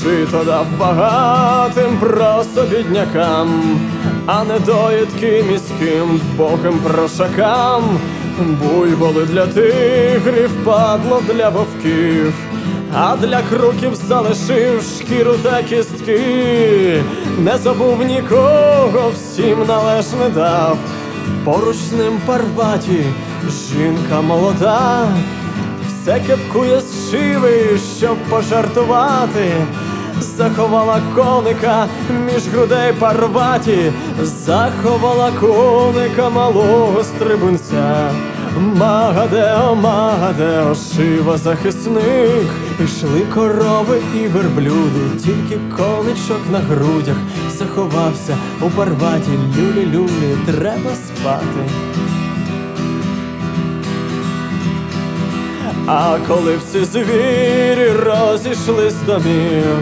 S2: жито дав багатим просто біднякам, а недоїдки міським вбогим прошакам, буйволи для тигрів, падло для вовків. А для кроків залишив шкіру та кістки, не забув нікого, всім належне дав. Поруч з ним парваті, жінка молода, все кепкує з шиви, щоб пожартувати. Заховала коника між грудей парваті, заховала коника малого стрибунця. Магадео, Магадео, шива захисник, Ішли корови і верблюди, тільки коничок на грудях. Заховався у парваті, люлі-люлі, треба спати. А коли всі звірі розійшли з домів,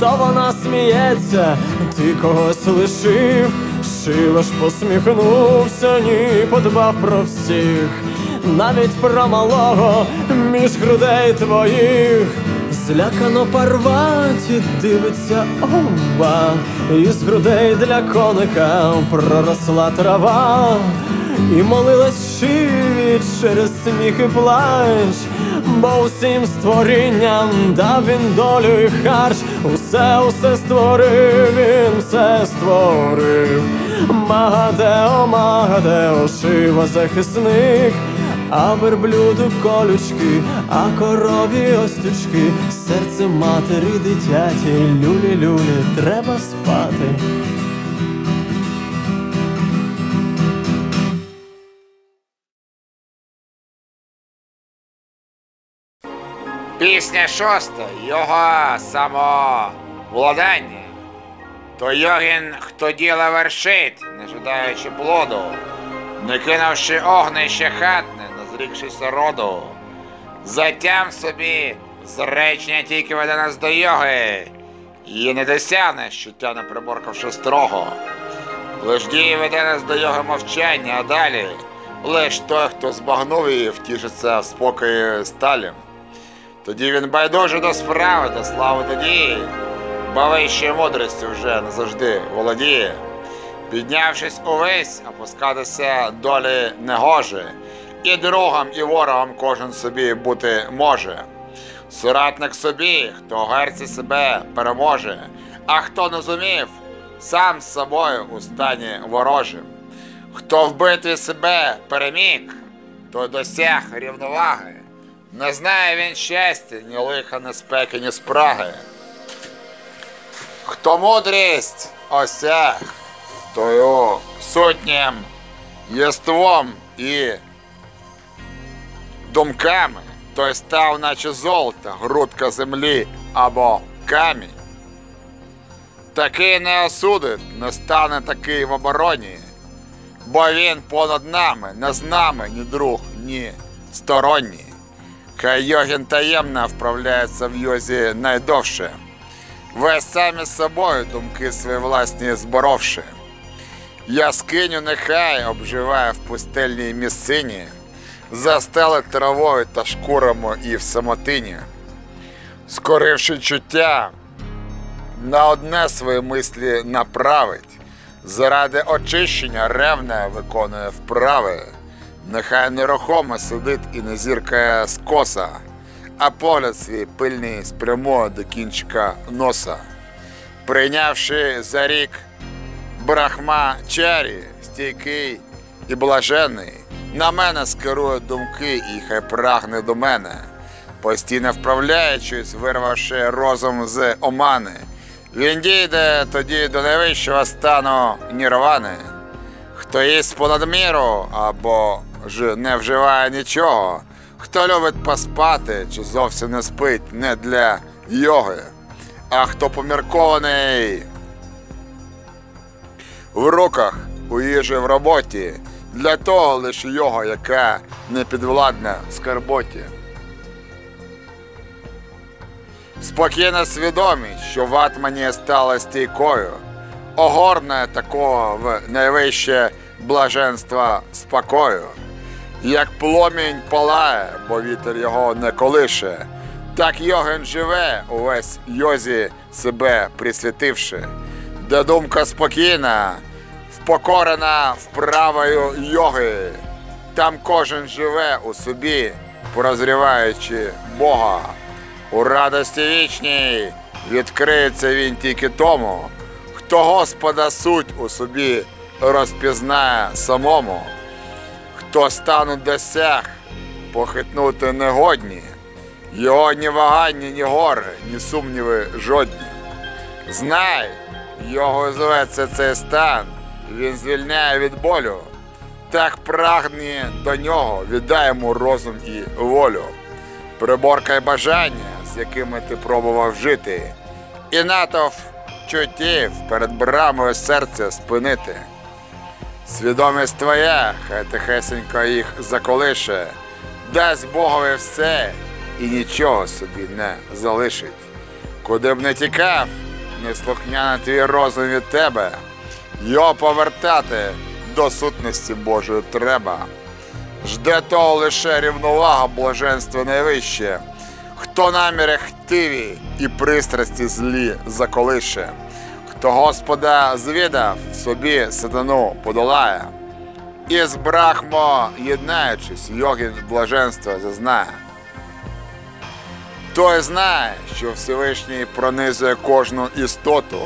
S2: то вона сміється, ти когось лишив, Ж посміхнувся, ні, подбав про всіх, навіть про малого між грудей твоїх. Злякано парваті дивиться ова, із грудей для коника проросла трава. І молилась шиві через сміх і плач, бо усім створінням дав він долю і харч, усе, усе створив, він все створив. Магадео, Магадео, шива захисник, а верблюду колючки, а корові остючки, серце матері дитяті, люлі-люлі, треба спати.
S1: Пісня шоста його самовладання. То йогін, хто діло вершить, не жадаючи плоду, не кинувши огнище хатне, не зрікшися роду. Затям собі зречення тільки веде нас до йоги, і не досягне, що тяне приборкавши строго. Лиш дії веде нас до його мовчання, а далі лиш той, хто збагнув її, втішиться в спокої сталім. Тоді він байдуже до справи, до слави до вищою мудрістю вже не завжди володіє. Піднявшись увесь, опускатися долі не гоже, і другом, і ворогом кожен собі бути може. Соратник собі, хто герці себе переможе, а хто не зумів, сам з собою у стані ворожим. Хто в битві себе переміг, той досяг рівноваги. Не знає він щастя, ні лиха, ні спеки, ні спраги. Хто мудрість осяг, тою сотням, єством і думками, той став, наче золото, грудка землі або камінь. Такий не осудить, не стане такий в обороні, бо він понад нами, не з нами, ні друг, ні сторонній. Хай йогін таємно вправляється в йозі найдовше. Весь самі з собою думки свої власні зборовши. Яскиню нехай обживає в пустельній місцині, застелить травою та шкурами і в самотині, скоривши чуття, на одне свої мислі направить, заради очищення ревне виконує вправи. Нехай нерухомо сидить і не зіркає скоса, а погляд свій пильний спрямує до кінчика носа. Прийнявши за рік брахма чарі, стійкий і блажений, на мене скерує думки і хай прагне до мене, постійно вправляючись, вирвавши розум з омани, він дійде тоді до найвищого стану нірвани. Хто їсть понад міру або ж не вживає нічого, хто любить поспати чи зовсім не спить не для йоги, а хто поміркований в руках, у їжі в роботі, для того лише йога, яка не підвладна скарботі. Спокійна свідомість, що в атмані стала стійкою, огорне такого в найвище блаженства спокою. Як пломінь палає, бо вітер його не колише, Так йоген живе увесь йозі себе присвятивши, де думка спокійна, впокорена вправою йоги. Там кожен живе у собі, прозріваючи Бога. У радості вічній відкриється він тільки тому, хто Господа суть у собі розпізнає самому, хто стану досяг похитнути негодні, його ні вагання, ні гори, ні сумніви жодні. Знай, його зветься цей стан, він звільняє від болю. Так прагне до нього, віддай розум і волю. Приборкай бажання, з якими ти пробував жити, і натовп чуттів перед брамою серця спинити. Свідомість твоя, хай тихесенько їх заколише, дасть Богові все і нічого собі не залишить. Куди б не тікав, неслухняний твій розум від тебе, його повертати до сутності Божої треба. Жде того лише рівновага блаженства найвище, хто наміри хтиві і пристрасті злі заколише, хто Господа звідав, собі сатану подолає, і з брахмо, єднаючись, йогін блаженства зазнає. Той знає, що Всевишній пронизує кожну істоту,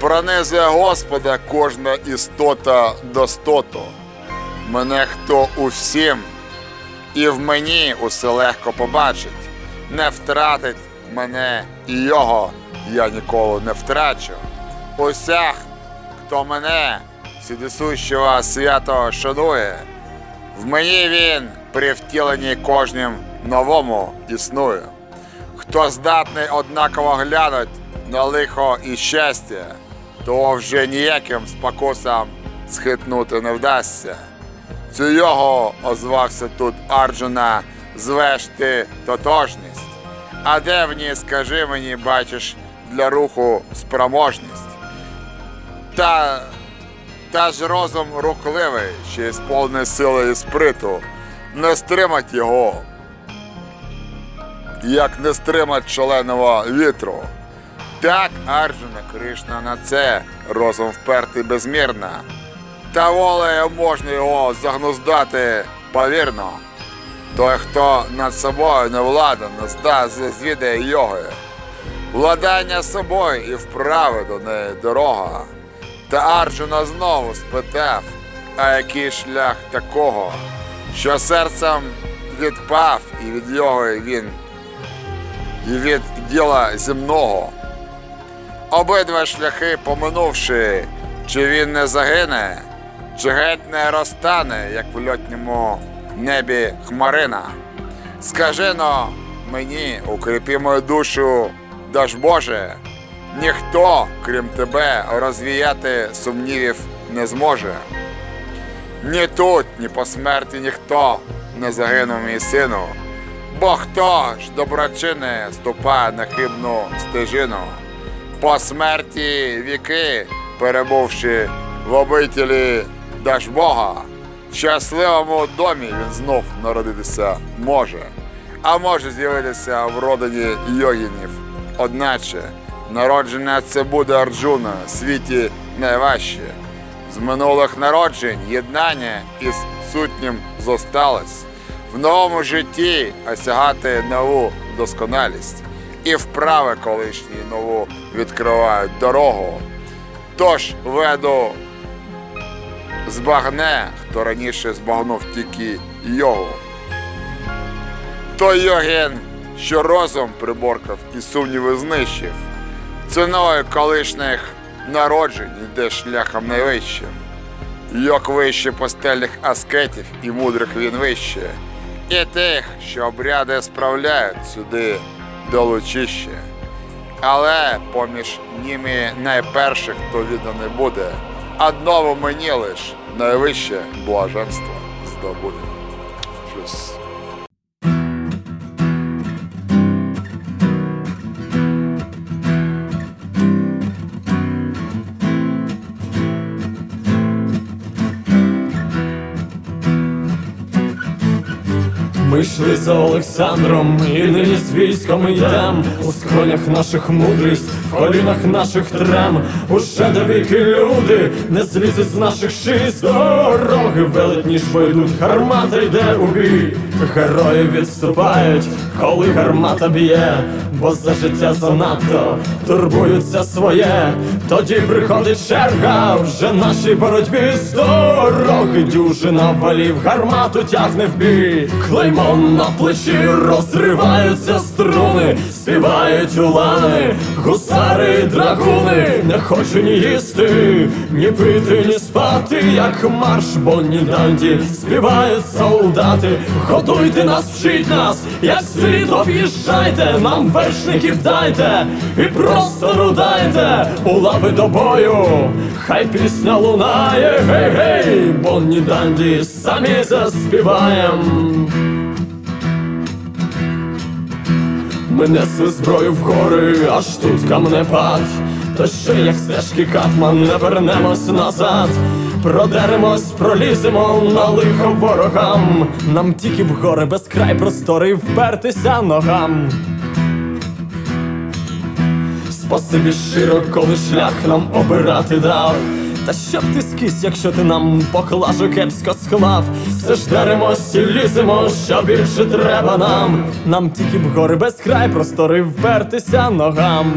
S1: пронизує Господа кожна істота достоту. Мене хто у всім, і в мені усе легко побачить, не втратить мене і його я ніколи не втрачу. Усях, хто мене, всюдисущого свято шанує, в мені він при втіленні кожним новому існує. Хто здатний однаково глянуть на лихо і щастя, то вже ніяким спокусам схитнути не вдасться. Цю його озвався тут Арджуна звеш ти тотожність. А де в ній, скажи мені, бачиш для руху спроможність? Та, та ж розум рухливий, ще й сповний сили і сприту, не стримать його, як не стримать шаленого вітру. Так, Арджуна Кришна на це розум впертий безмірно. Та волею можна його загнуздати повірно. Той, хто над собою не зда звідає йоги. Владання собою і вправи до неї дорога. Та Арджуна знову спитав, а який шлях такого, що серцем відпав і від його він, і від діла земного. Обидва шляхи поминувши, чи він не загине, чи геть не розтане, як в льотньому небі хмарина. Скажи но мені, укріпи мою душу, даж Боже, ніхто, крім тебе, розвіяти сумнівів не зможе. Ні тут, ні по смерті ніхто не загинув мій сину, бо хто ж доброчини ступає на хибну стежину. По смерті віки, перебувши в обителі Дажбога, в щасливому домі він знов народитися може, а може з'явитися в родині йогінів. Одначе народження це буде Арджуна, в світі найважче. З минулих народжень єднання із сутнім зосталось. В новому житті осягати нову досконалість і вправи колишні нову відкривають дорогу. Тож веду збагне, хто раніше збагнув тільки йогу. Той йогін, що розум приборкав і сумніви знищив, ціною колишніх народжень йде шляхом найвищим. Йок вище постельних аскетів і мудрих він вище, і тих, що обряди справляють сюди долучище. Але поміж ними найперших, хто відданий буде, одному мені лиш найвище блаженство здобуде.
S2: Ми йшли за Олександром, і нині з військом йдем. У скронях наших мудрість, в колінах наших трем. Уже до віки люди не злізуть з наших шість Дороги велетні ж войдуть, гармата йде у бій. Герої відступають, коли гармата б'є, бо за життя занадто турбуються своє. Тоді приходить черга вже нашій боротьбі з дороги. Дюжина валів гармату тягне в бій. Клеймон на плечі розриваються струни, співають улани, гусари і драгуни. Не хочу ні їсти, ні пити, ні спати, як марш Бонні Данді. Співають солдати, готуйте нас, вчіть нас, як слід об'їжджайте, нам вершників дайте, і просто рудайте у лави до бою. Хай пісня лунає, гей, гей, Бонні Данді, самі заспіваєм. Ми несли зброю в гори, аж тут камнепад. То ще як стежки катман, не вернемось назад. Продеремось, проліземо на лихо ворогам. Нам тільки б гори без простори впертися ногам. Спасибі щиро, коли шлях нам обирати дав. Та щоб ти скіс, якщо ти нам поклажу кепсько склав, все ж деремось і ліземо, що більше треба нам. Нам тільки б гори без край простори впертися ногам.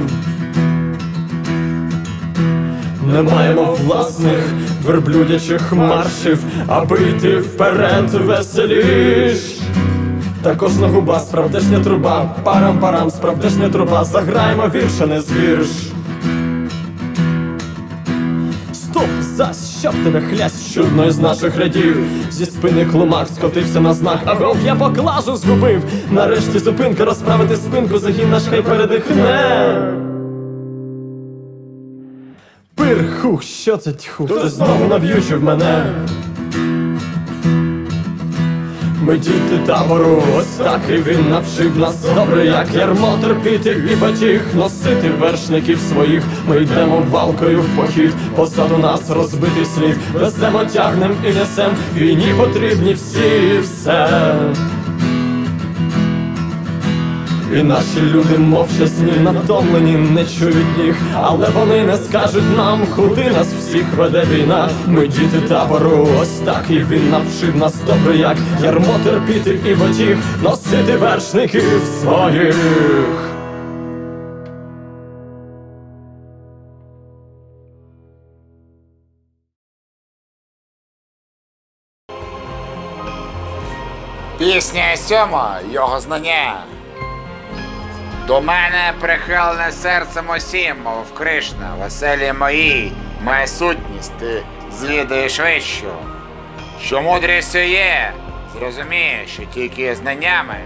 S2: Не маємо власних верблюдячих маршів, аби йти вперед веселіш. Та кожна губа справдешня труба, парам-парам, справдешня труба, заграємо вірша не звірш. Стоп, зась, щоб тебе хлясть чудно із наших рядів. Зі спини клумак скотився на знак, агов я поклажу згубив. Нарешті зупинка, розправити спинку, загін наш хай передихне. Пирхух, що це тьху? Хто знову нав'ючив мене? Ми діти табору, ось так і він навчив нас добре, як ярмо терпіти і батіг носити вершників своїх. Ми йдемо валкою в похід, позаду нас розбитий слід, веземо, тягнем і несем. Війні потрібні всі і все. І наші люди мовчасні, натомлені, не чують їх, але вони не скажуть нам, куди нас всіх веде війна. Ми діти табору, ось так і він навчив нас добре, як ярмо терпіти і батіг носити вершників своїх.
S1: Пісня сьома, його знання. До мене прихилене серцем усім, мов Кришна, веселі мої, моя сутність, ти звідаєш вищу. Що мудрістю є, зрозумієш, тільки знаннями,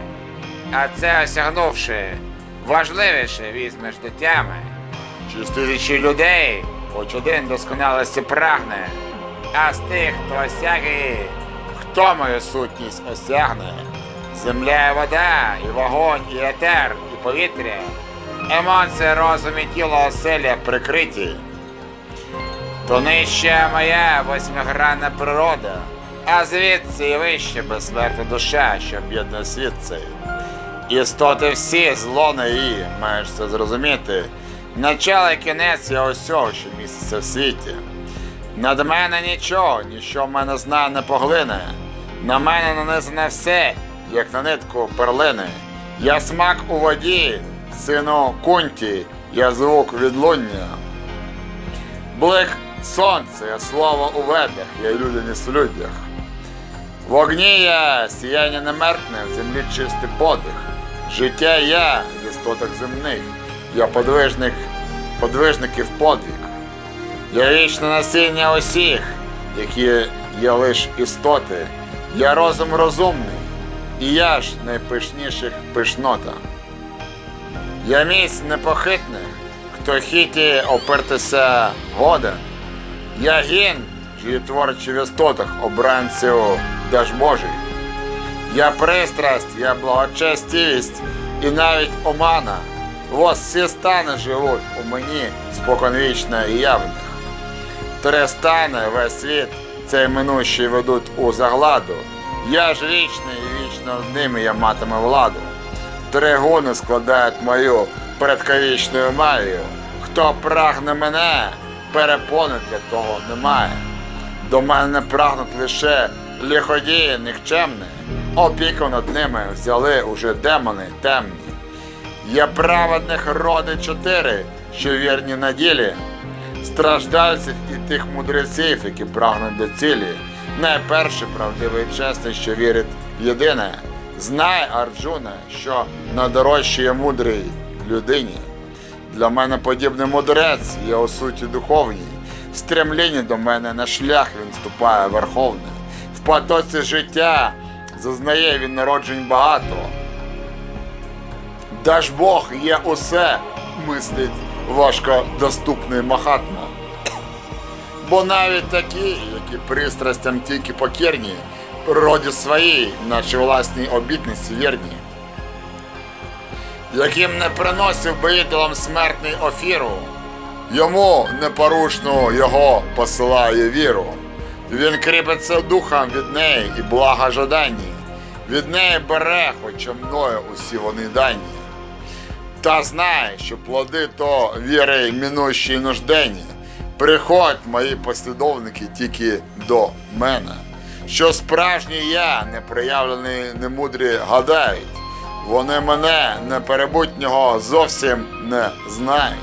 S1: а це осягнувши, важливіше візьмеш до тями. Чи з тисячі людей, хоч один досконалості прагне, а з тих, хто осягає, хто мою сутність осягне? Земля і вода, і вогонь, і етер, і повітря, емоції, розум і тіло оселя прикриті. То нижча моя восьмигранна природа, а звідси і вище безсмертна душа, що об'єднує світ цей. Істоти всі, зло не її, маєш це зрозуміти. Начало і кінець я усього, що міститься в світі. Над мене нічого, ніщо в мене знає не поглине. На мене нанизане все, як на нитку перлини. Я смак у воді, сину кунті, я звук відлуння. Блик сонця, я слово у ведах, я людяність в людях. В огні я сіяння немертне, в землі чистий подих. Життя я в істотах земних, я подвижник, подвижників подвиг. Я вічне насіння усіх, які є лиш істоти. Я розум розумний, і я ж найпишніших пишнота. Я міць непохитних, хто хіті опертися годен. Я гін, жиєтворчий в істотах, обранців Даж Божий. Я пристрасть, я благочестивість і навіть омана. Ось всі стани живуть у мені споконвічно і явних. Три стани весь світ цей минущий ведуть у загладу. Я ж вічний над ними я матиму владу. Тригуни складають мою предковічною магію. Хто прагне мене, перепони для того немає. До мене прагнуть лише лиходії нікчемні, опіку над ними взяли уже демони темні. Є праведних роди чотири, що вірні на ділі, страждальців і тих мудреців, які прагнуть до цілі. Найперший правдивий чесний, що вірить єдине. Знай, Арджуна, що найдорожче мудрій людині. Для мене подібний мудрець є у суті духовній. Стремління до мене на шлях він ступає верховний. В потоці життя зазнає він народжень багато. Даж Бог є усе, мислить важкодоступний Махатма. Бо навіть такі, які пристрастям тільки покірні, природі своїй, наче власній обітниці вірні, яким не приносив боїтелам смертний офіру, йому непорушну його посилає віру. Він кріпиться духом від неї і блага жаданні, від неї бере, хоча мною усі вони дані. Та знай, що плоди то віри мінущі й нужденні. Приходь, мої послідовники, тільки до мене. Що справжній я, непроявлений немудрі, гадають. Вони мене неперебутнього зовсім не знають.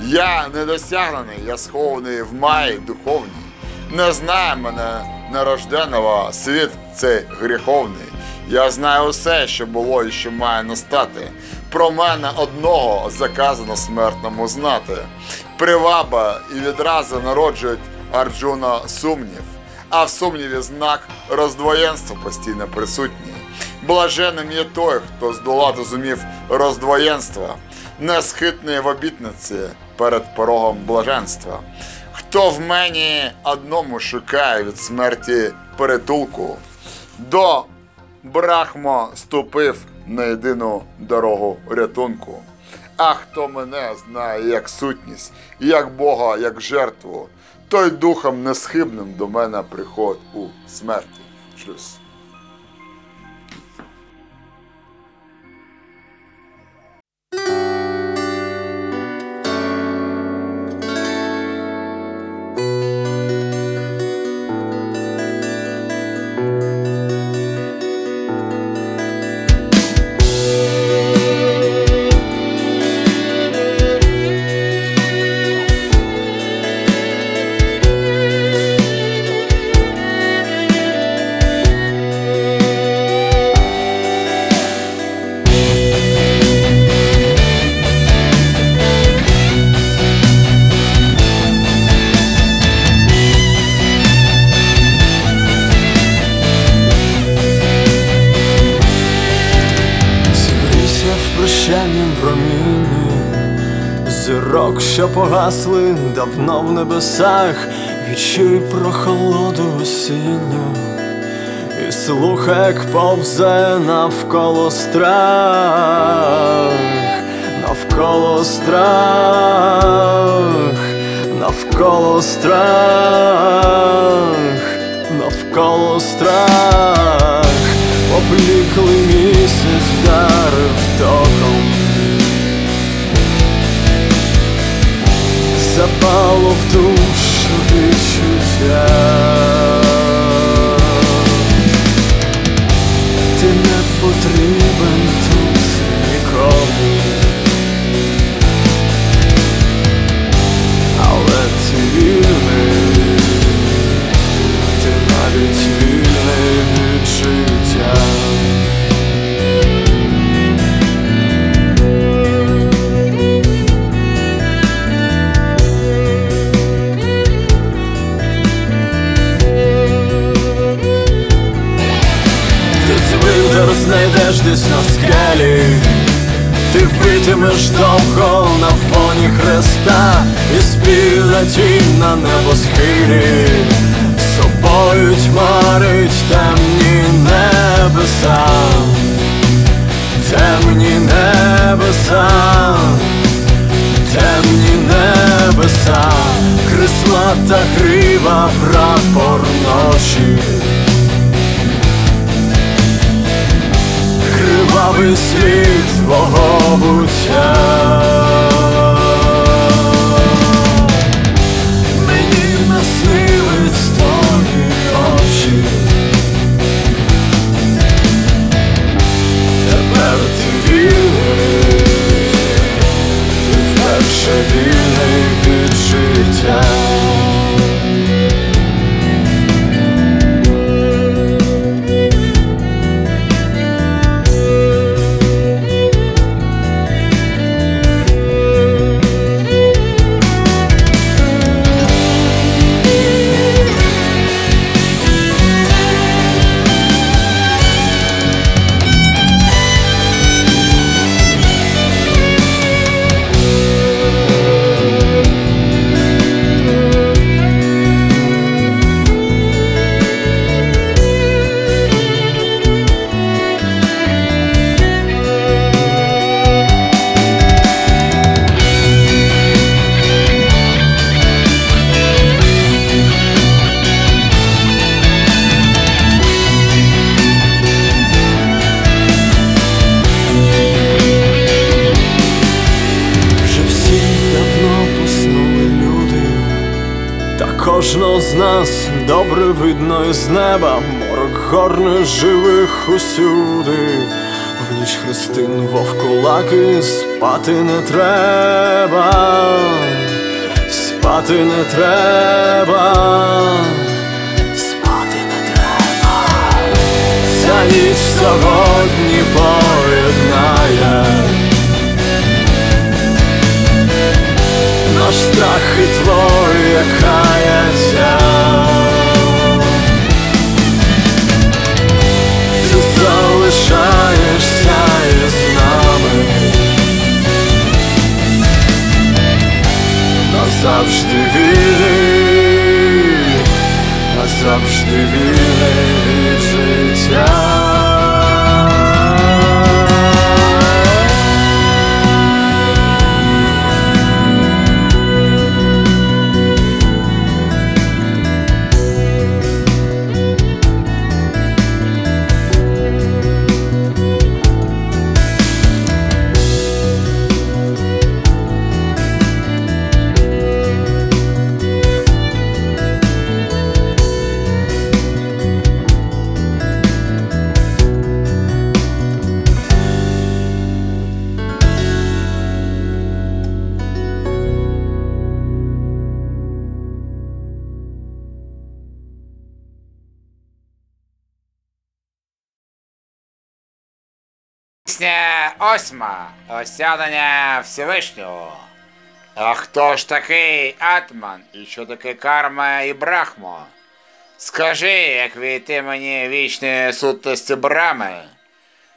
S1: Я недосягнений, я схований в маї духовній. Не знає мене нерожденого, світ цей гріховний. Я знаю усе, що було і що має настати. Про мене одного заказано смертному знати. Приваба і відразу народжують Арджуна сумнів, а в сумніві знак роздвоєнства постійно присутній. Блаженним є той, хто здолати зумів роздвоєнства, несхитний в обітниці перед порогом блаженства. Хто в мені одному шукає від смерті перетулку, до Брахмо ступив на єдину дорогу рятунку. А хто мене знає як сутність, як Бога, як жертву, той духом несхибним до мене приход у смерті. Шлюз.
S2: Зігрійся що погасли давно в небесах, відчуй прохолоду осінню. І слухай, як повзе навколо страх, навколо страх, навколо страх, навколо страх, Побліклий місяць вдарив током Запало в душу відчуття знайдеш десь на скелі. Ти витимеш довго на фоні хреста І спіла тінь на небосхилі. Собою тьмарить темні небеса. Темні небеса. Темні небеса. Крисла та грива прапор ночі кривавий слід твого буття. Мені наснились очі. Тепер ти вільний, ти вперше вільний від життя. З нас добре видно із неба, морок горне живих усюди. В ніч хрестин вовкулаки спати не треба, спати не треба, спати не треба. Ця ніч сьогодні поєднає. Наш страх і твоє каяття Ти залишаєшся із нами. Назавжди вільний Назавжди вільний від життя
S1: Пісня осьма. Осягнення Всевишнього. А хто ж такий Атман і що таке карма і брахмо? Скажи, як війти мені вічної сутності брами?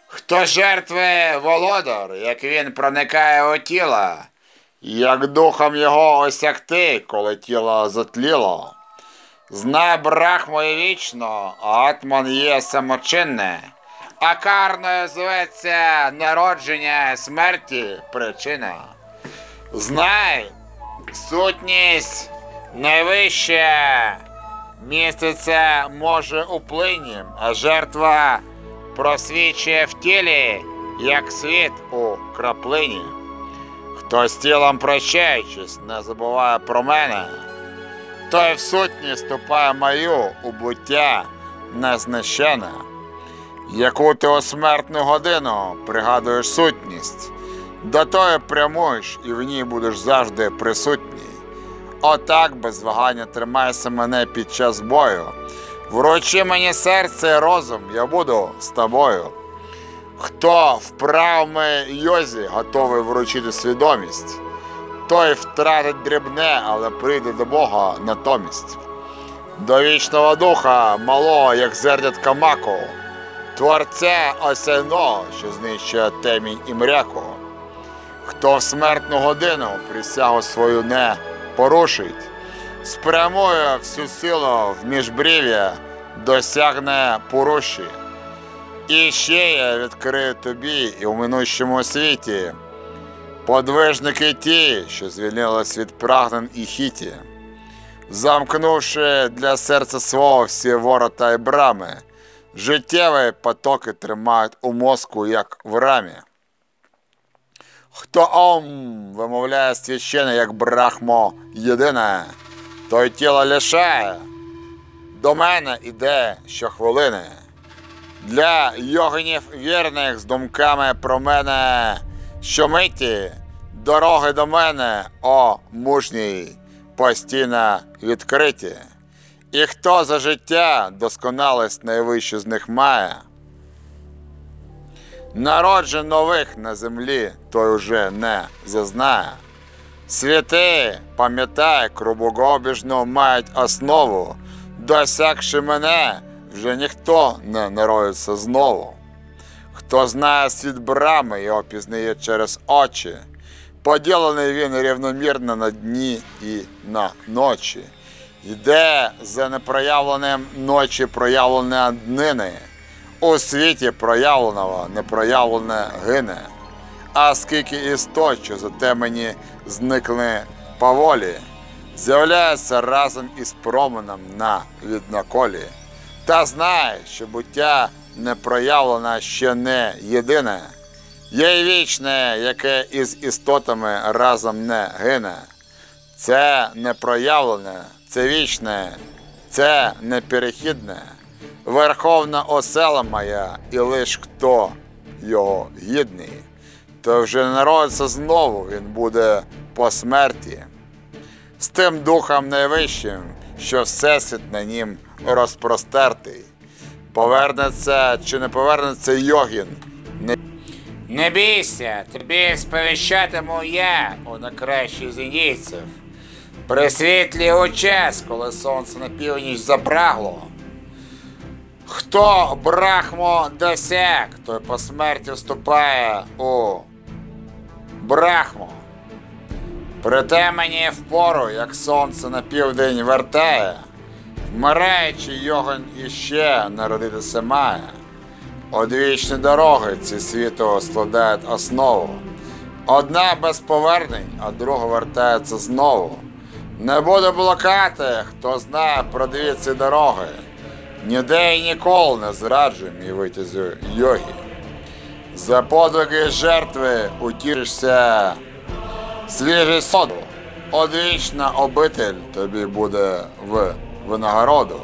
S1: Хто жертви володар, як він проникає у тіло, як духом його осягти, коли тіло затліло? Знай брахмо і вічно, а атман є самочинне, а карною зветься народження смерті причина. Знай, сутність найвища міститься може у плині, а жертва просвічує в тілі, як світ у краплині. Хто з тілом прощаючись, не забуває про мене, той в сутність ступає мою у буття незнищене. Яку ти у смертну годину пригадуєш сутність, до тої прямуєш і в ній будеш завжди присутній. Отак без вагання тримайся мене під час бою. Вручи мені серце і розум, я буду з тобою. Хто в правми йозі готовий вручити свідомість, той втратить дрібне, але прийде до Бога натомість. До вічного духа, малого, як зернятка маку, творця осяйного, що знищує темінь і мряку. Хто в смертну годину присягу свою не порушить, спрямує всю силу в міжбрів'я, досягне поруші. І ще я відкрию тобі і в минущому світі подвижники ті, що звільнились від прагнень і хіті, замкнувши для серця свого всі ворота й брами, життєві потоки тримають у мозку, як в рамі. Хто ом вимовляє священне, як брахмо єдине, той тіло лишає. До мене іде щохвилини. Для йогинів вірних з думками про мене щомиті дороги до мене, о мужній, постійно відкриті. І хто за життя досконалість найвищу з них має, народжен нових на землі, той уже не зазнає. Святи, пам'ятай, кругобіжно мають основу, досягши мене, вже ніхто не народиться знову. Хто знає світ брами, його пізнає через очі. Поділений він рівномірно на дні і на ночі. Йде за непроявленим ночі проявлене днини. У світі проявленого непроявлене гине. А скільки істот, що затемені зникли поволі, з'являється разом із променем на відноколі. Та знай, що буття не проявлене ще не єдине, є й вічне, яке із істотами разом не гине. Це не проявлене, це вічне, це неперехідне, верховна осела моя, і лиш хто його гідний, то вже народиться знову, він буде по смерті. З тим духом найвищим, що всесвіт на нім розпростертий. Повернеться чи не повернеться йогін, не
S3: бійся, тобі сповіщатиму я у найкращий з індійців. При світлі час, коли сонце на північ запрагло. Хто брахмо досяг, той по смерті вступає у брахму. Проте мені впору, як сонце на південь вертає, вмираючи йоган іще народитися має. Одвічні дороги ці світу складають основу. Одна без повернень, а друга вертається знову. Не буду блокати, хто знає про дві ці дороги. Ніде і ніколи не зраджуй мій витязю йогі. За подвиги жертви утішишся свіжий соду. Одвічна обитель тобі буде в винагороду.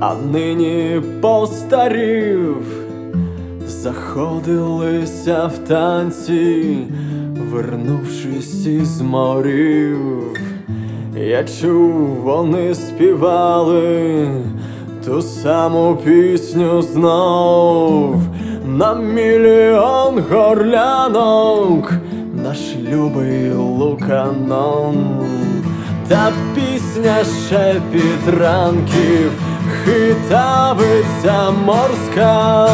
S2: А нині постарів, заходилися в танці, вернувшись із морів. Я чув, вони співали ту саму пісню знов на мільйон горлянок, наш любий луканон. Та пісня шепіт ранків, хитавиця морська,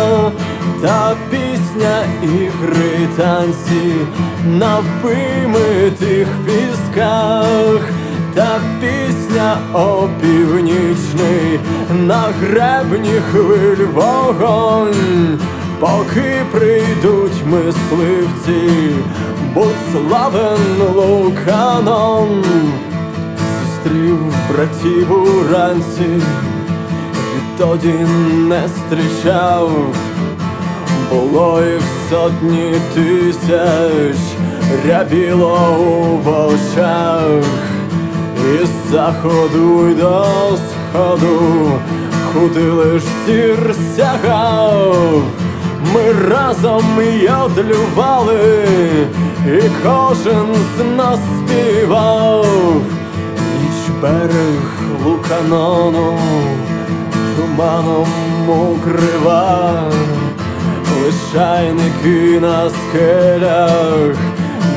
S2: та пісня ігри танці на вимитих пісках, та пісня опівнічний на гребні хвиль вогонь. Поки прийдуть мисливці, будь славен луканом. Зустрів братів уранці, відтоді не зустрічав, було їх сотні тисяч, рябіло у очах, із заходу й до сходу, куди лиш сір сягав. Ми разом йодлювали, і кожен з нас співав. Ніч берег луканону, туманом укрива, лишайники на скелях,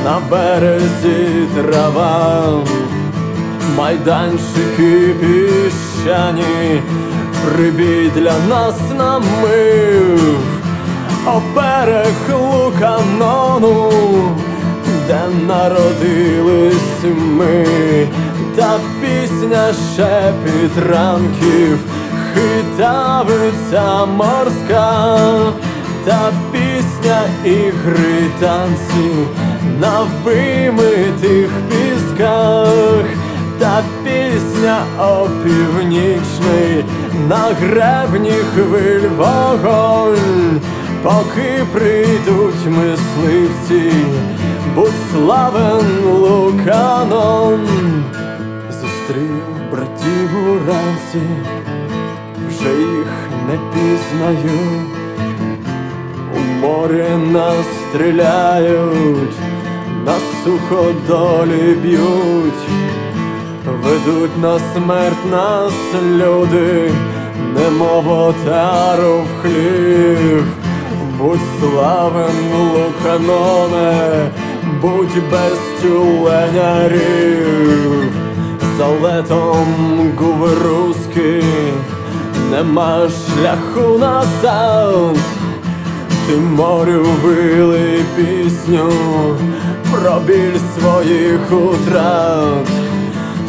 S2: на березі трава, майданчики піщані, прибій для нас намив, о берег луканону, де народились ми, та пісня шепіт ранків, хитавиця морська, та пісня ігри танці на вимитих пісках, та пісня опівнічний на гребні хвиль вогонь, поки прийдуть мисливці, будь славен луканом, зустрів братів уранці, вже їх не пізнаю. У морі нас стріляють, на суходолі б'ють, ведуть на смерть нас люди, немов отару в хлів. Будь славен, луканоне, будь без тюленярів, за летом гуверузки, нема шляху назад. Ти морю вили пісню про біль своїх утрат.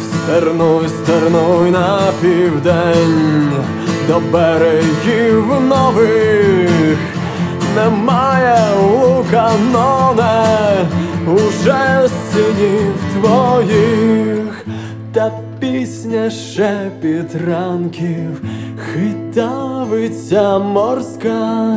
S2: Стернуй, стернуй на південь до берегів нових. Немає луканоне уже синів твоїх, та пісня шепіт ранків, хитавиця морська,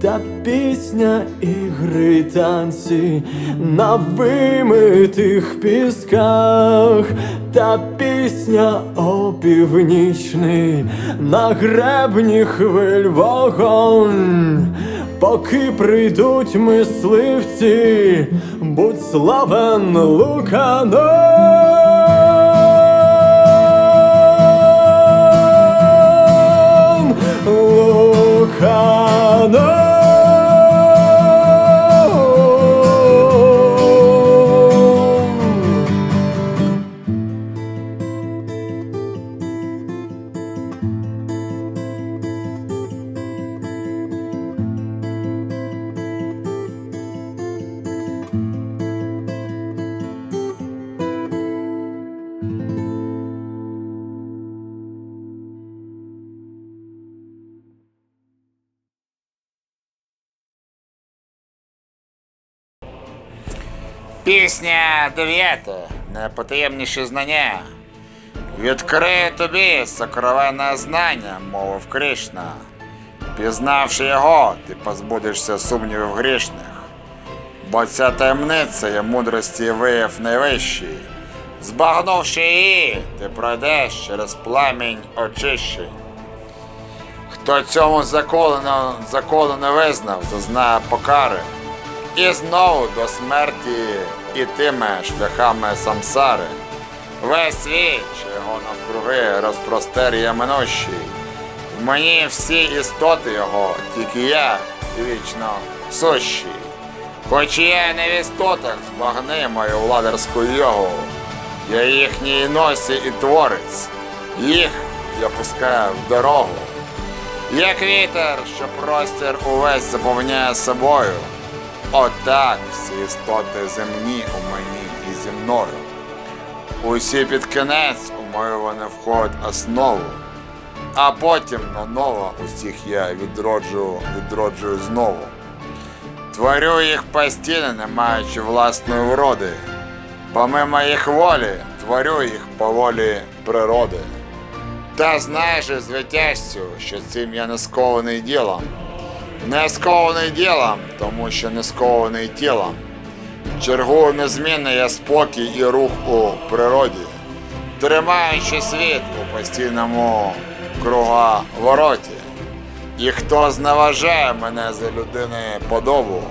S2: та пісня ігри танці на вимитих пісках, та пісня опівнічний на гребні хвиль вогонь. Поки прийдуть мисливці, будь славен Луканон! No.
S1: Пісня дев'ята. Найпотаємніші знання. Відкрию тобі сокровенне знання, мовив Кришна. Пізнавши його, ти позбудешся сумнівів грішних. Бо ця таємниця є мудрості вияв найвищий. Збагнувши її, ти пройдеш через пламінь очищень. Хто цьому закону, закону не визнав, то знає покари. І знову до смерті ітиме шляхами самсари. Весь світ, що його навкруги розпростер'є минущий. В мені всі істоти його, тільки я вічно сущий. Хоч я не в істотах, збагни мою владарську йогу. Я їхній носі і творець, їх я пускаю в дорогу. Як вітер, що простір увесь заповняє собою. Отак всі істоти земні у мені і зі мною. Усі під кінець у мою вони входять основу, а потім наново усіх я відроджую, відроджую знову. Творю їх постійно, не маючи власної вроди. Помимо їх волі, творю їх по волі природи. Та знаєш, звитязцю, що цим я не скований ділом. Не скований ділом, тому що не скований тілом. Чергую незмінний я спокій і рух у природі, тримаючи світ у постійному круговороті. І хто зневажає мене за людини подобу,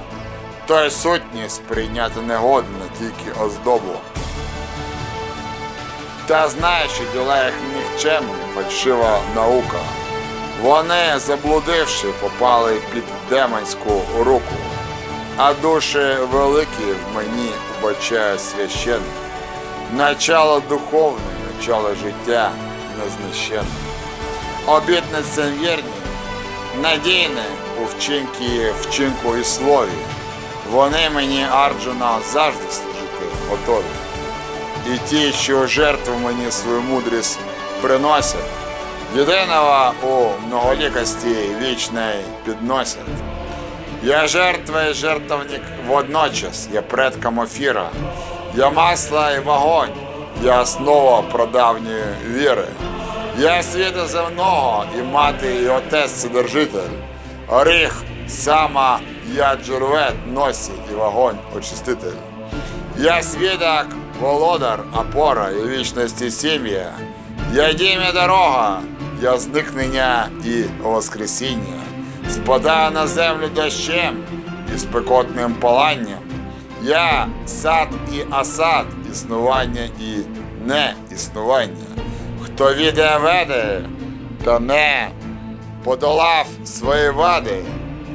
S1: той сутність прийняти негодно тільки оздобу. Та знає, що діла їх нікчемні, фальшива наука. Вони, заблудивши, попали під демонську руку, а душі великі в мені вбачає священник. Начало духовне, начало життя незнищенне. Обітницям вірні, надійне у вчинки, вчинку і слові. Вони мені Арджуна завжди служити готові. і ті, що жертву мені свою мудрість приносять. Єдиного у многолікості вічної підносять. Я жертва і жертвник водночас, я предком офіра. Я масло і вогонь, я основа прадавньої віри. Я світа земного і мати, і отець Вседержитель. Оріх, сама, я джурвет, носі і вогонь очиститель. Я свідок, володар, опора і вічності сім'я. Я дім і дорога, я зникнення і воскресіння. Спадаю на землю дощем і спекотним паланням. Я сад і асад, існування і неіснування. Хто віде веде, то не подолав свої вади,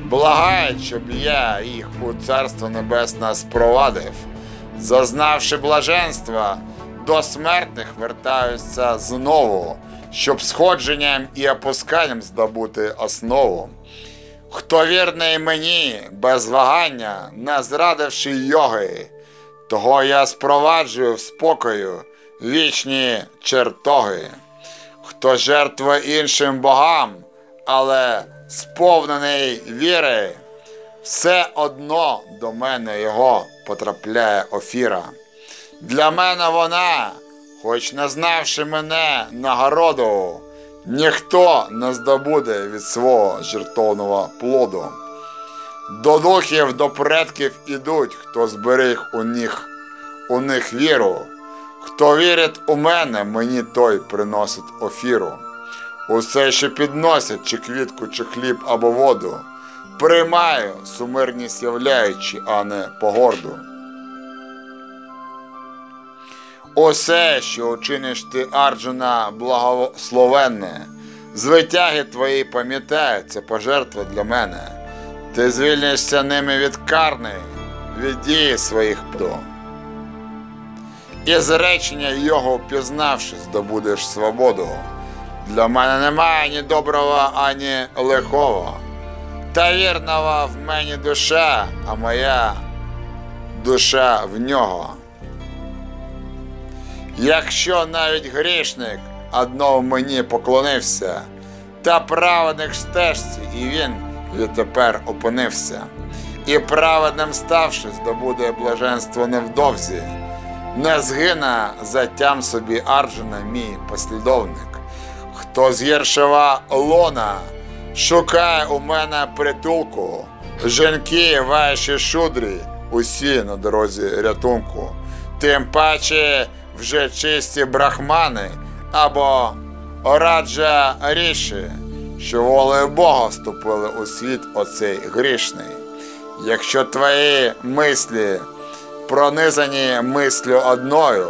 S1: благають, щоб я їх у Царство Небесне спровадив. Зазнавши блаженства, до смертних вертаються знову, щоб сходженням і опусканням здобути основу. Хто вірний мені без вагання, не зрадивши йоги, того я спроваджую в спокою вічні чертоги. Хто жертвує іншим богам, але сповнений віри, все одно до мене його потрапляє офіра. Для мене вона, хоч не знавши мене нагороду, ніхто не здобуде від свого жертовного плоду. До духів, до предків ідуть, хто зберіг у них, у них віру. Хто вірить у мене, мені той приносить офіру. Усе, що підносять, чи квітку, чи хліб або воду, приймаю, сумирність являючи, а не погорду. Усе, що учиниш ти, Арджуна, благословенне, з витяги твої пам'ятаю, це пожертва для мене. Ти звільнишся ними від карни, від дії своїх пду. І з речення його впізнавши, здобудеш свободу. Для мене немає ні доброго, ані лихого. Та вірного в мені душа, а моя душа в нього. Якщо навіть грішник одному мені поклонився, та праведник стежці, і він відтепер опинився, і праведним ставши, здобуде блаженство невдовзі, не згина затям собі Арджуна, мій послідовник. Хто з гіршого лона шукає у мене притулку, жінки ваші шудрі, усі на дорозі рятунку, тим паче вже чисті брахмани або ораджа ріші, що волею Бога вступили у світ оцей грішний. Якщо твої мислі пронизані мислю одною,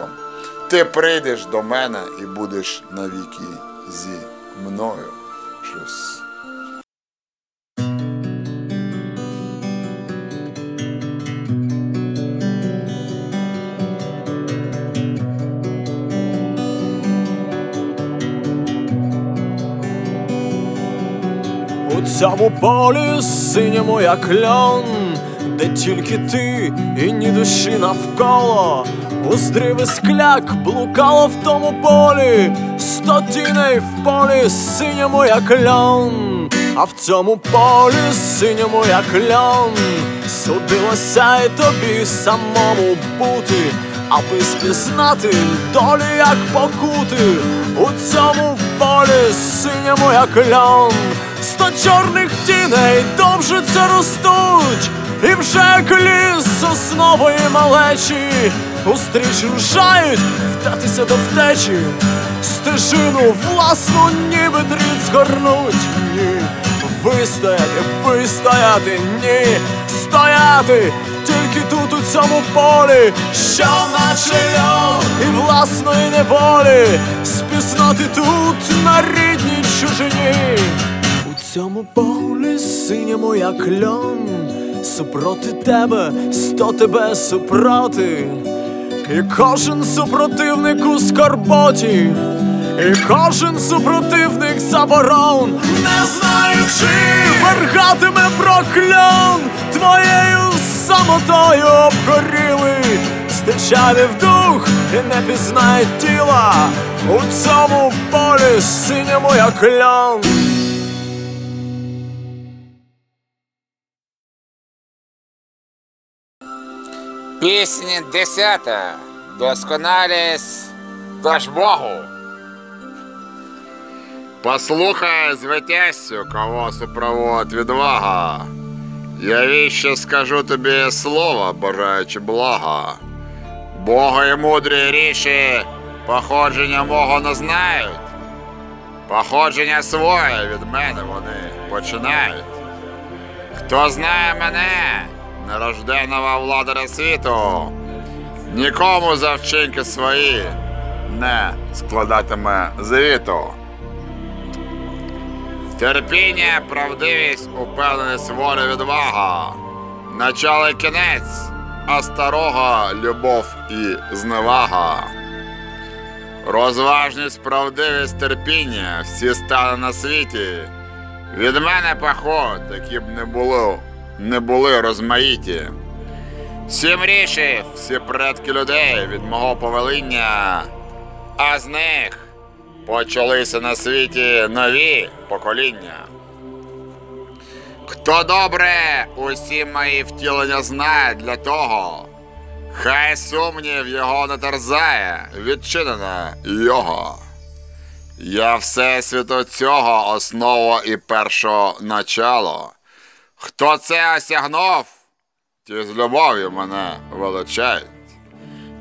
S1: ти прийдеш до мене і будеш навіки зі мною.
S2: Цьому полі синьому як льон, де тільки ти і ні душі навколо. Уздрів скляк блукало в тому полі, сто тіней в полі синьому як льон, а в цьому полі синьому як льон, судилося й тобі самому бути, аби спізнати долі як покути, у цьому полі синьому як льон. Сто чорних тіней це ростуть, і вже як ліс соснової малечі, устріч рушають вдатися до втечі, стежину власну ніби дріт згорнуть. Ні, вистояти, вистояти, ні, стояти. Тільки тут у цьому полі, що наче льон і власної неволі, спізнати тут на рідній чужині. У цьому полі синьому як льон, супроти тебе, сто тебе супроти, і кожен супротивник у скорботі, і кожен супротивник заборон, не знаючи, вергатиме прокльон твоєю самотою обгоріли, стичавів дух і не пізнає тіла у цьому полі синьому як льон.
S1: Пісня десята. Досконалість даж Богу. Послухай звитязцю, кого супровод відвага. Я віщо скажу тобі слово, бажаючи блага. Бога і мудрі ріші походження мого не знають. Походження своє від мене вони починають. Хто знає мене, нерожденого владаря світу, нікому за вчинки свої не складатиме завіту. Терпіння, правдивість, упевненість, воля, відвага, начало і кінець, а старого любов і зневага. Розважність, правдивість, терпіння, всі стани на світі. Від мене поход, які б не було, не були розмаїті. Сім рішив, всі предки людей від мого повеління, а з них почалися на світі нові покоління. Хто добре усі мої втілення знає для того, хай сумнів його не терзає, відчинене його. Я всесвіту цього основа і першого начало. Хто це осягнув, ті з любов'ю мене величають.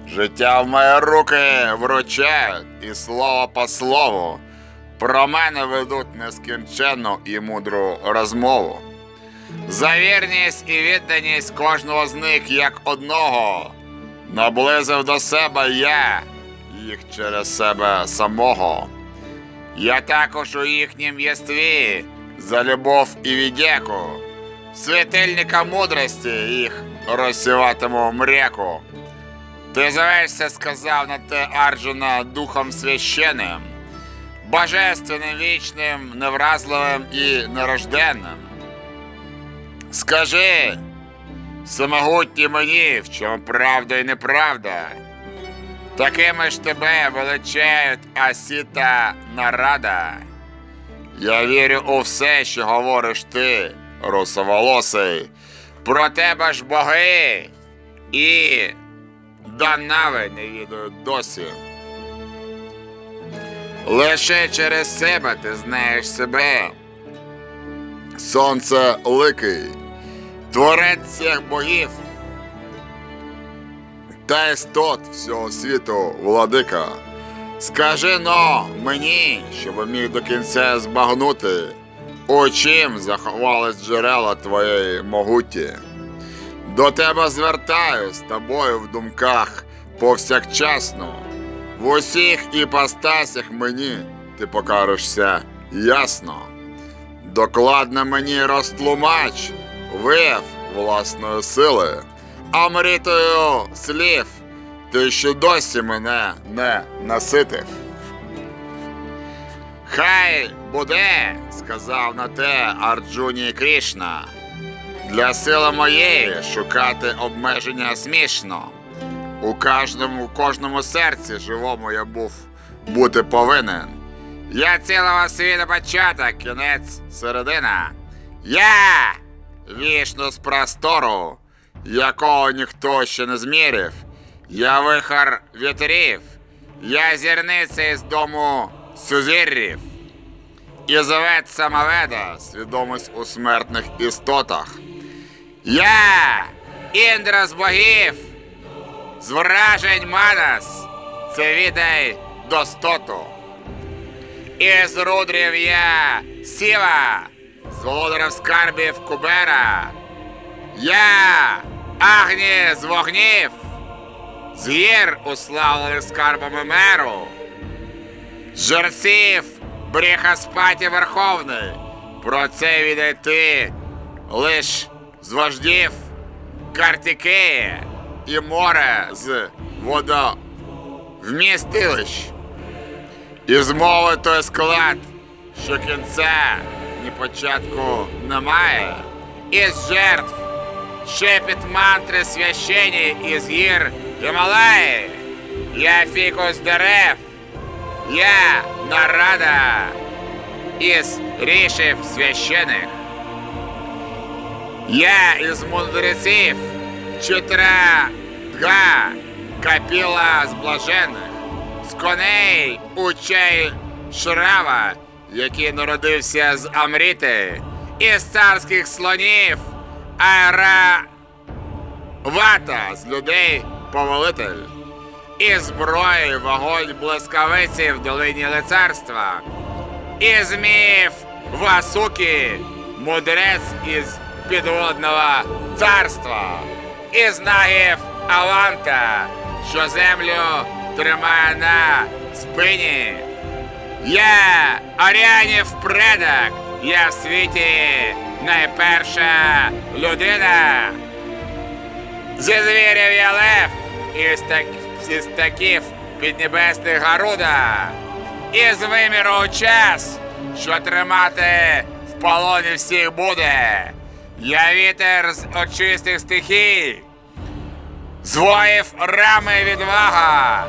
S1: Життя в мої руки вручають, і слово по слову про мене ведуть нескінченну і мудру розмову. За вірність і відданість кожного з них як одного наблизив до себе я їх через себе самого. Я також у їхнім єстві за любов і віддяку, світильника мудрості їх розсіватиму мряку. Ти зовешся, сказав на те Арджуна духом священним, божественним, вічним, невразливим і нерожденним. Скажи, самогутні мені, в чому правда і неправда. Такими ж тебе величають Асіта Нарада. Я вірю у все, що говориш ти, русоволосий. Про тебе ж боги і Данави не відають досі. Лише через себе ти знаєш себе. Сонце ликий, творець всіх богів та істот всього світу, владика. Скажи но мені, щоб міг до кінця збагнути, у заховались джерела твоєї могуті. До тебе звертаюсь тобою в думках повсякчасно. В усіх іпостасях мені ти покажешся ясно. Докладно мені розтлумач, вияв власної сили, а мрітою слів ти ще досі мене не наситив. Хай буде, сказав на те Арджуні Крішна. Для сили моєї шукати обмеження смішно. У кожному, у кожному серці живому я був бути повинен. Я цілого світу початок, кінець, середина. Я вічно з простору, якого ніхто ще не змірив. Я вихор вітрів, я зірниця із дому сузір'їв. І зовет самоведа свідомість у смертних істотах. Я Індра з богів, з вражень Манас, це відай достоту. Із рудрів я Сіва, з володарів скарбів Кубера. Я Агні з вогнів, з гір уславлених скарбами меру, з жерців Бріхаспаті Верховний. Про це відай ти лиш з вождів Картикеї і море з водовмістилищ. І змови той склад, що кінця ні початку немає, із жертв шепіт мантри священі із гір Гімалаї, я фікус дерев, я нарада із рішив священих. Я із мудреців чотири дга капіла з блажених, з коней учей Шрава, який народився з Амріти, із царських слонів Аера Вата з людей повелитель, і зброї вогонь блискавиці в долині лицарства, і зміїв Васуки, мудрець із підводного царства, із нагів Аванта, що землю тримає на спині. Я Аріанів предок, я в світі найперша людина. Зі звірів я лев, із, так, із таків піднебесних Гаруда, із виміру час, що тримати в полоні всіх буде. Я вітер з очистих стихій, з воїв рами відвага,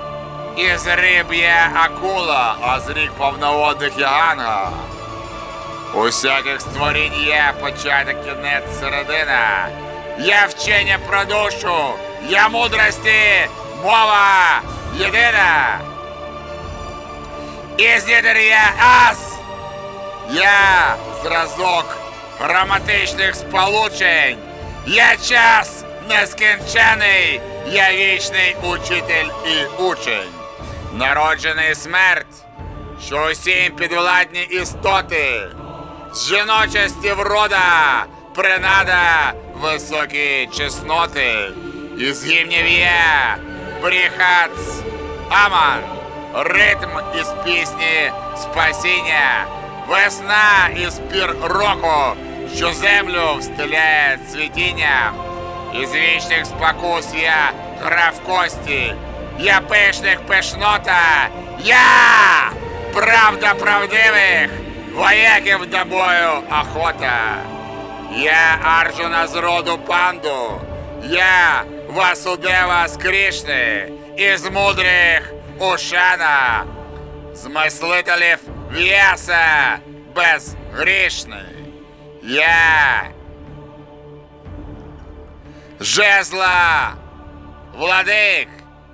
S1: із риб є акула, а з рік повноводних є ганга. Усяких створінь є початок кінець середина. Я вчення про душу, я мудрості, мова єдина. Із лідер я ас. Я зразок граматичних сполучень. Я час нескінчений, я вічний учитель і учень. Народжений смерть, що усім підвладні істоти. З жіночості врода, принада високі чесноти. Із гімнів є бріхац, аман, ритм із пісні спасіння, весна із пір року, що землю встиляє цвітіння. Із вічних спокус я гра кості, я пишних пишнота, я правда правдивих, вояків до бою охота. Я Арджуна з роду панду, я Васудева з Крішни, із мудрих Ушана, з мислителів В'яса безгрішний. Я жезла владик,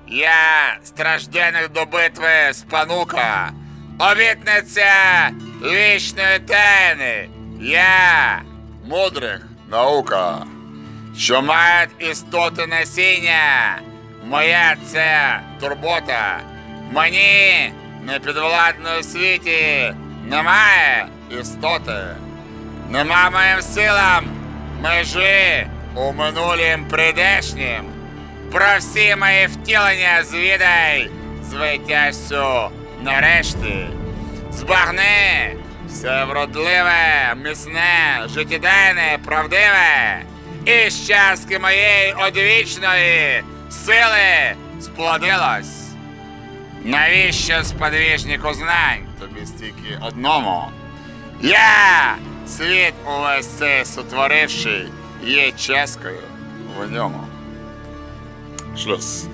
S1: я страждених до битви спанука, обітниця вічної тайни, я мудрих наука, що мають істоти насіння, моя це турбота, мені непідвладної світі немає істоти. Нема моїм силам межі у минулім прийдешнім. Про всі мої втілення звідай звитязцю нарешті. Збагни все вродливе, міцне, життєдайне, правдиве. І щастки моєї одвічної сили сплодилось. Навіщо сподвіжнику знань тобі стільки одному? Я, світ увесь цей сотворивши, є часткою в ньому. Шлюз.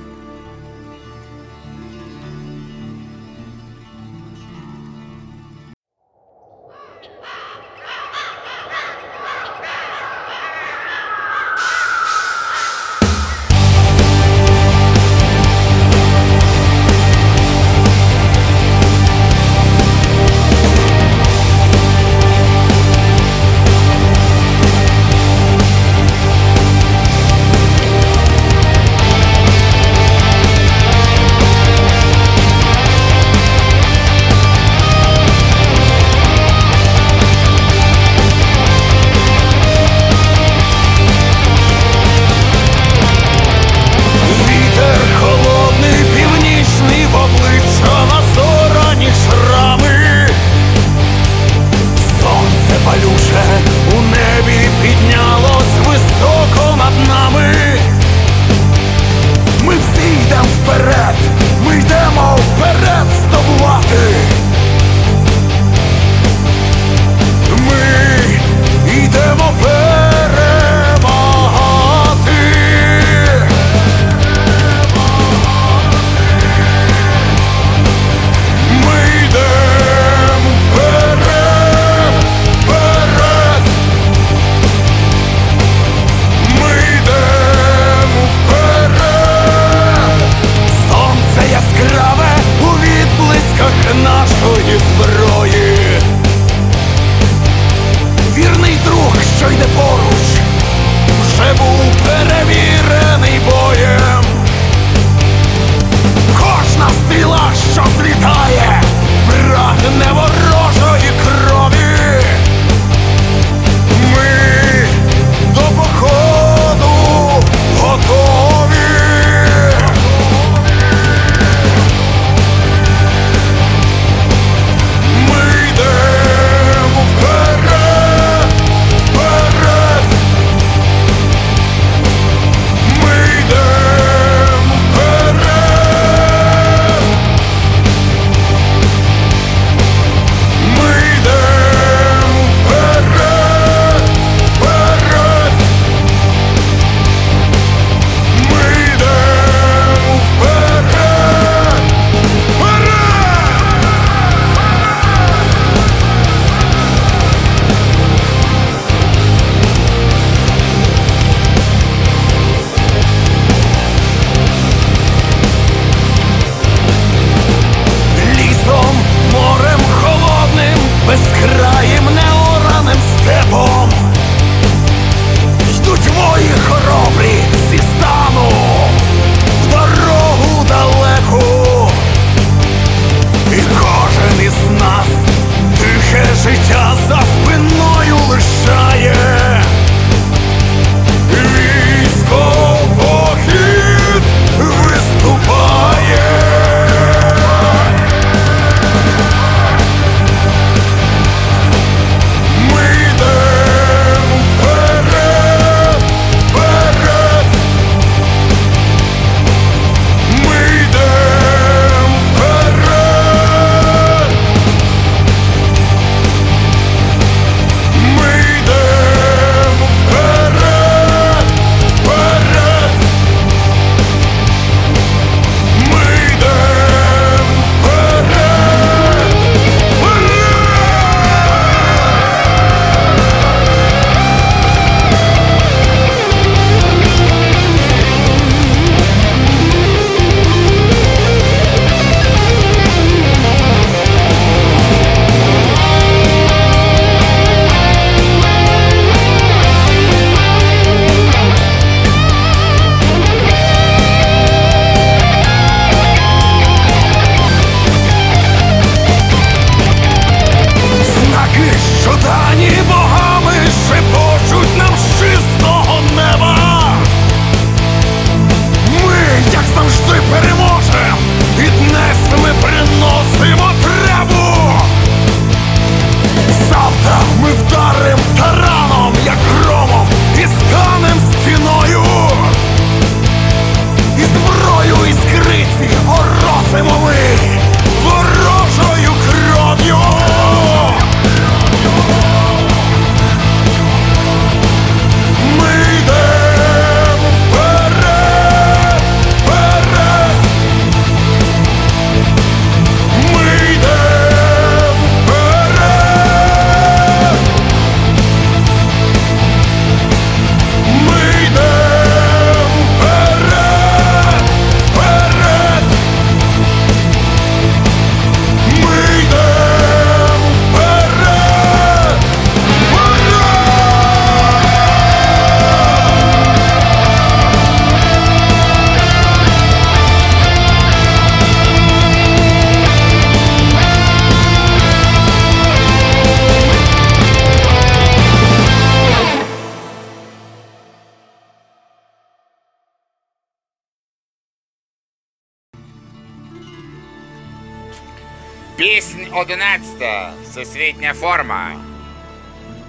S1: Всесвітня форма.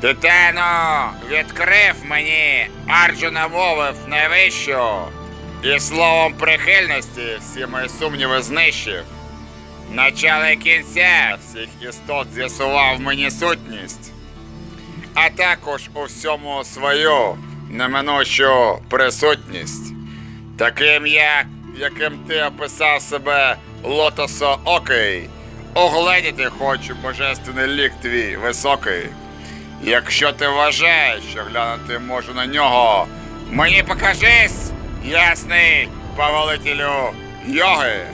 S1: Титано відкрив мені, Арджуна мовив найвищу, і словом прихильності всі мої сумніви знищив. Начало і кінця всіх істот з'ясував мені сутність, а також у всьому свою неминучу присутність. Таким як, яким ти описав себе лотосоокий, огледіти хочу божественний лік твій високий. Якщо ти вважаєш, що глянути можу на нього, мені покажись, ясний повелителю йоги.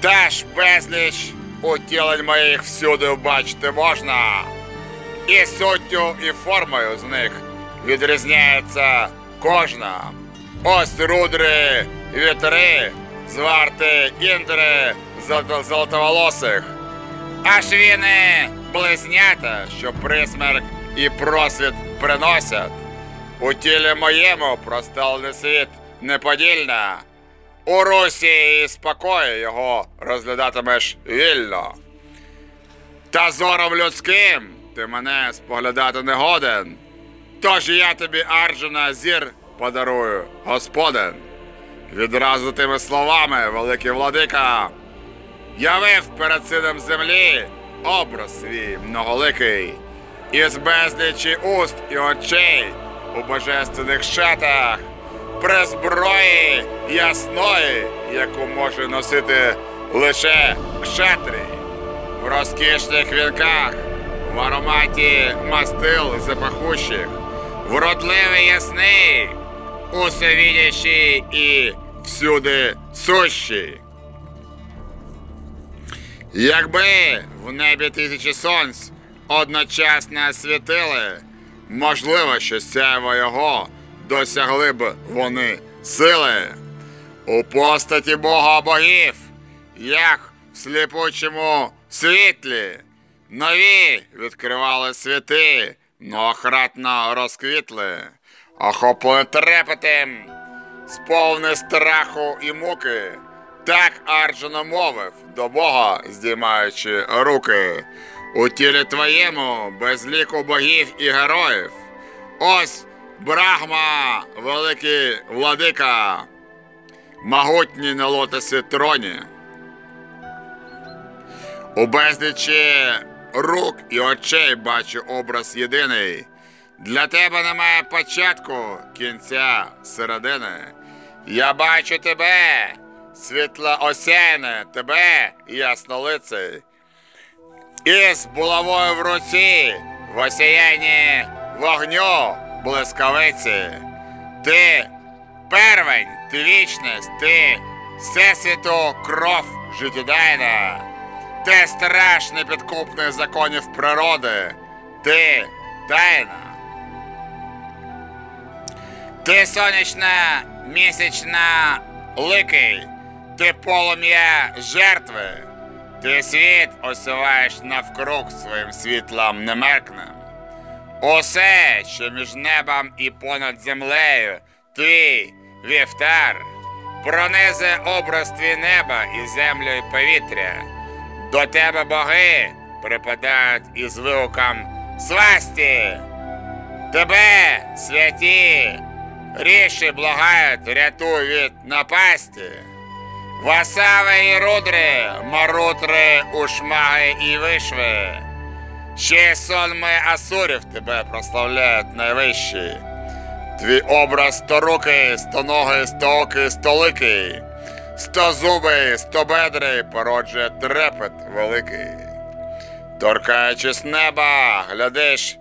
S1: Та ж безліч утілень моїх всюди бачити можна. І суттю, і формою з них відрізняється кожна. Ось рудри, вітри, зварти індри золотоволосих. Аж віни близнята, що присмерк і просвіт приносять. У тілі моєму проставлений світ неподільна. У русі і спокої його розглядатимеш вільно. Та зором людським ти мене споглядати не годен. Тож я тобі Арджуна зір подарую, Господин. Відразу тими словами, великий владика, явив перед сином землі образ свій многоликий, із безлічі уст і очей у божественних шатах, при зброї ясної, яку може носити лише кшатрій, в розкішних вінках, в ароматі мастил запахущих, вродливий ясний, усевідящий і всюди сущий. Якби в небі тисячі сонць одночасно світили, можливо, що сяйво його досягли б вони сили. У постаті Бога богів, як в сліпучому світлі, нові відкривали світи, многократно розквітли, охопили трепетем, сповни страху і муки. Так Арджуна мовив до Бога, здіймаючи руки. У тілі твоєму без ліку богів і героїв. Ось Брахма, великий владика, могутній на лотосі троні. У безлічі рук і очей бачу образ єдиний. Для тебе немає початку, кінця, середини. Я бачу тебе, світло осяйне, тебе, яснолиций. Із булавою в руці, в осяянні вогню блискавиці. Ти первень, ти вічність, ти всесвіту кров життєдайна. Ти страж непідкупних законів природи. Ти тайна. Ти сонячна, місячна ликий, ти полум'я жертви, ти світ осуваєш навкруг своїм світлом немеркним. Усе, що між небом і понад землею, твій вівтар, пронизе образ твій неба і землю і повітря. До тебе боги припадають із вигуком свасті. Тебе, святі, ріші благають, рятуй від напасті. Васави і рудри, марутри, ушмаги і вишви. Ще сонми асурів тебе прославляють найвищі. Твій образ сторукий, стоногий, стоокий, столикий, стозубий, стобедрий породжує трепет великий. Торкаючись неба, глядиш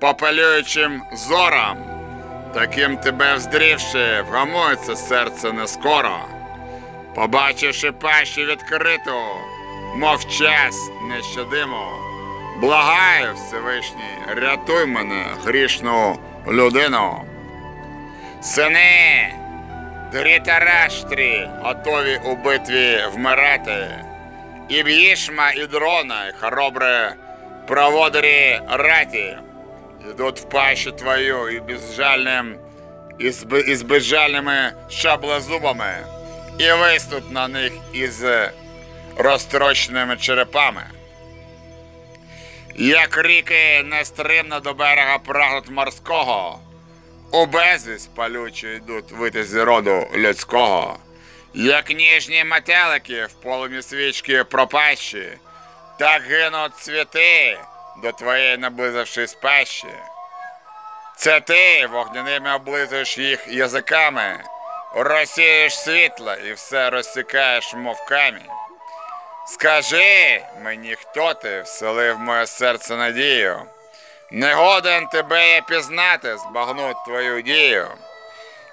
S1: попелюючим зорам, таким тебе вздрівши, вгамується серце не скоро. Побачивши пащу відкриту, мов час нещадимо, благаю Всевишній, рятуй мене, грішну людину. Сини, Дрітараштрі, готові у битві вмирати. І б'їшма, і дрона, хоробре проводирі раті, йдуть в пащу твою і безжальним, і з безжальними шаблезубами, і виступ на них із розтрощеними черепами. Як ріки нестримно до берега прагнуть морського, у безвість палючі йдуть витязі роду людського, як ніжні метелики в полумі свічки пропащі, так гинуть цвіти до твоєї наблизившись пащі. Це ти вогняними облизуєш їх язиками, розсієш світло і все розсікаєш, мов камінь. Скажи мені, хто ти вселив моє серце надію. Не годен тебе я пізнати, збагнуть твою дію.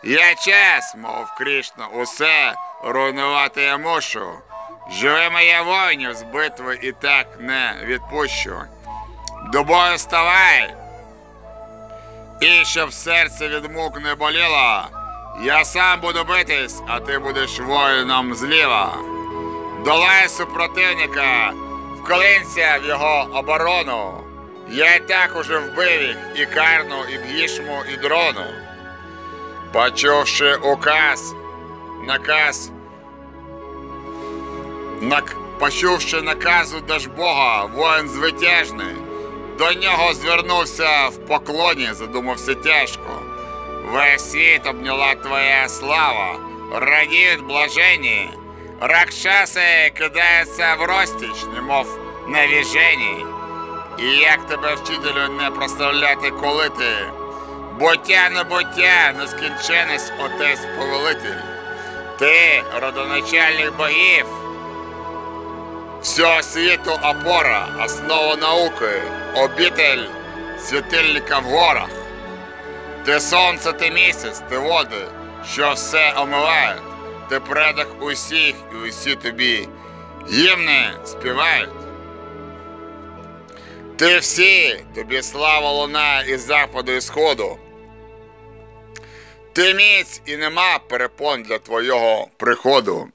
S1: Я час, мов Крішна, усе руйнувати я мушу. Живи моє воїнів з битви і так не відпущу. До бою ставай, і щоб серце від мук не боліло, я сам буду битись, а ти будеш воїном зліва. Долай супротивника, вклинься в його оборону. Я і так уже вбив їх і карну, і б'їшму, і дрону. Почувши указ, наказ, нак, почувши наказу Дажбога, воїн звитяжний, до нього звернувся в поклоні, задумався тяжко. Весь світ обняла твоя слава, радіють блажені, ракшаси кидаються в розтіч, немов навіжені. І як тебе, вчителю, не прославляти, коли ти? Буття небуття, нескінченість, отець повелитель. Ти, родоначальник богів, всього світу опора, основа науки, обитель світильника в горах. Ти сонце, ти місяць, ти води, що все омивають, ти предок усіх і усі тобі гімни співають. Ти всі, тобі слава лунає із западу і сходу. Ти міць і нема перепон для твого приходу.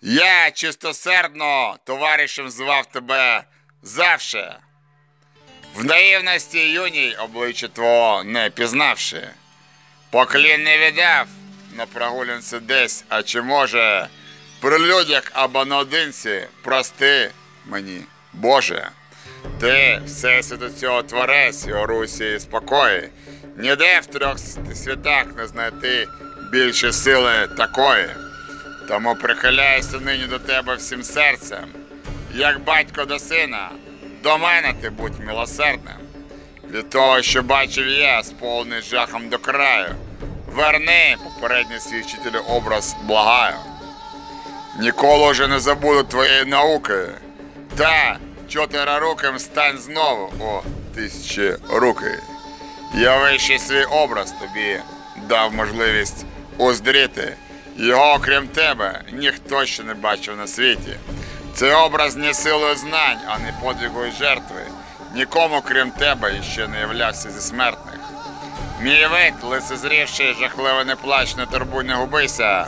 S1: Я чистосердно товаришем звав тебе завше. В наївності юній обличчя твого не пізнавши. Поклін не віддав на прогулянці десь, а чи може при людях або наодинці прости мені, Боже. Ти все всесвіту цього творець і Орусі і спокої. Ніде в трьох світах не знайти більше сили такої. Тому прихиляюся нині до тебе всім серцем, як батько до сина, до мене ти будь милосердним. Від того, що бачив я, сповнений жахом до краю. Верни попередній свій вчителю образ благаю. Ніколи вже не забуду твоєї науки. Та чотирируким стань знову, о тисячі руки. Я вищий свій образ тобі дав можливість уздріти. Його, окрім тебе, ніхто ще не бачив на світі. Цей образ не силою знань, а не подвигу і жертви. Нікому, крім тебе, іще не являвся зі смертних. Мій вид, лицезрівши, жахливо не плач, не турбуй, не губися.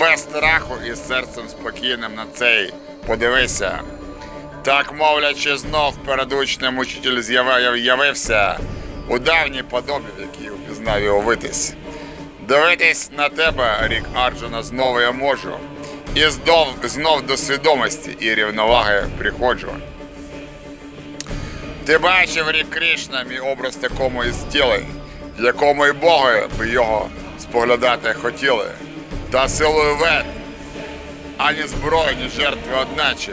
S1: Без страху і серцем спокійним на цей подивися. Так, мовлячи, знов перед учнем учитель з'явив- явився у давній подобі, в якій упізнав його витись. Дивитись на тебе, рік Арджуна, знову я можу. І знов, знов до свідомості і рівноваги приходжу. Ти бачив рік Кришна, мій образ такому із тілень, якому й боги би його споглядати хотіли. Та силою вет, ані зброї, ні жертви одначе,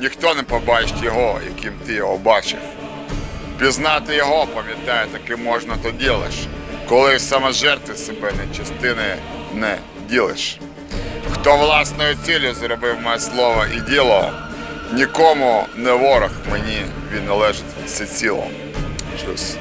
S1: ніхто не побачить його, яким ти його бачив. Пізнати його, пам'ятаю, таки можна то ділиш, коли в саможертви себе не частини не ділиш. Хто власною ціллю зробив моє слово і діло, нікому не ворог мені він належить всеціло. Шлюз.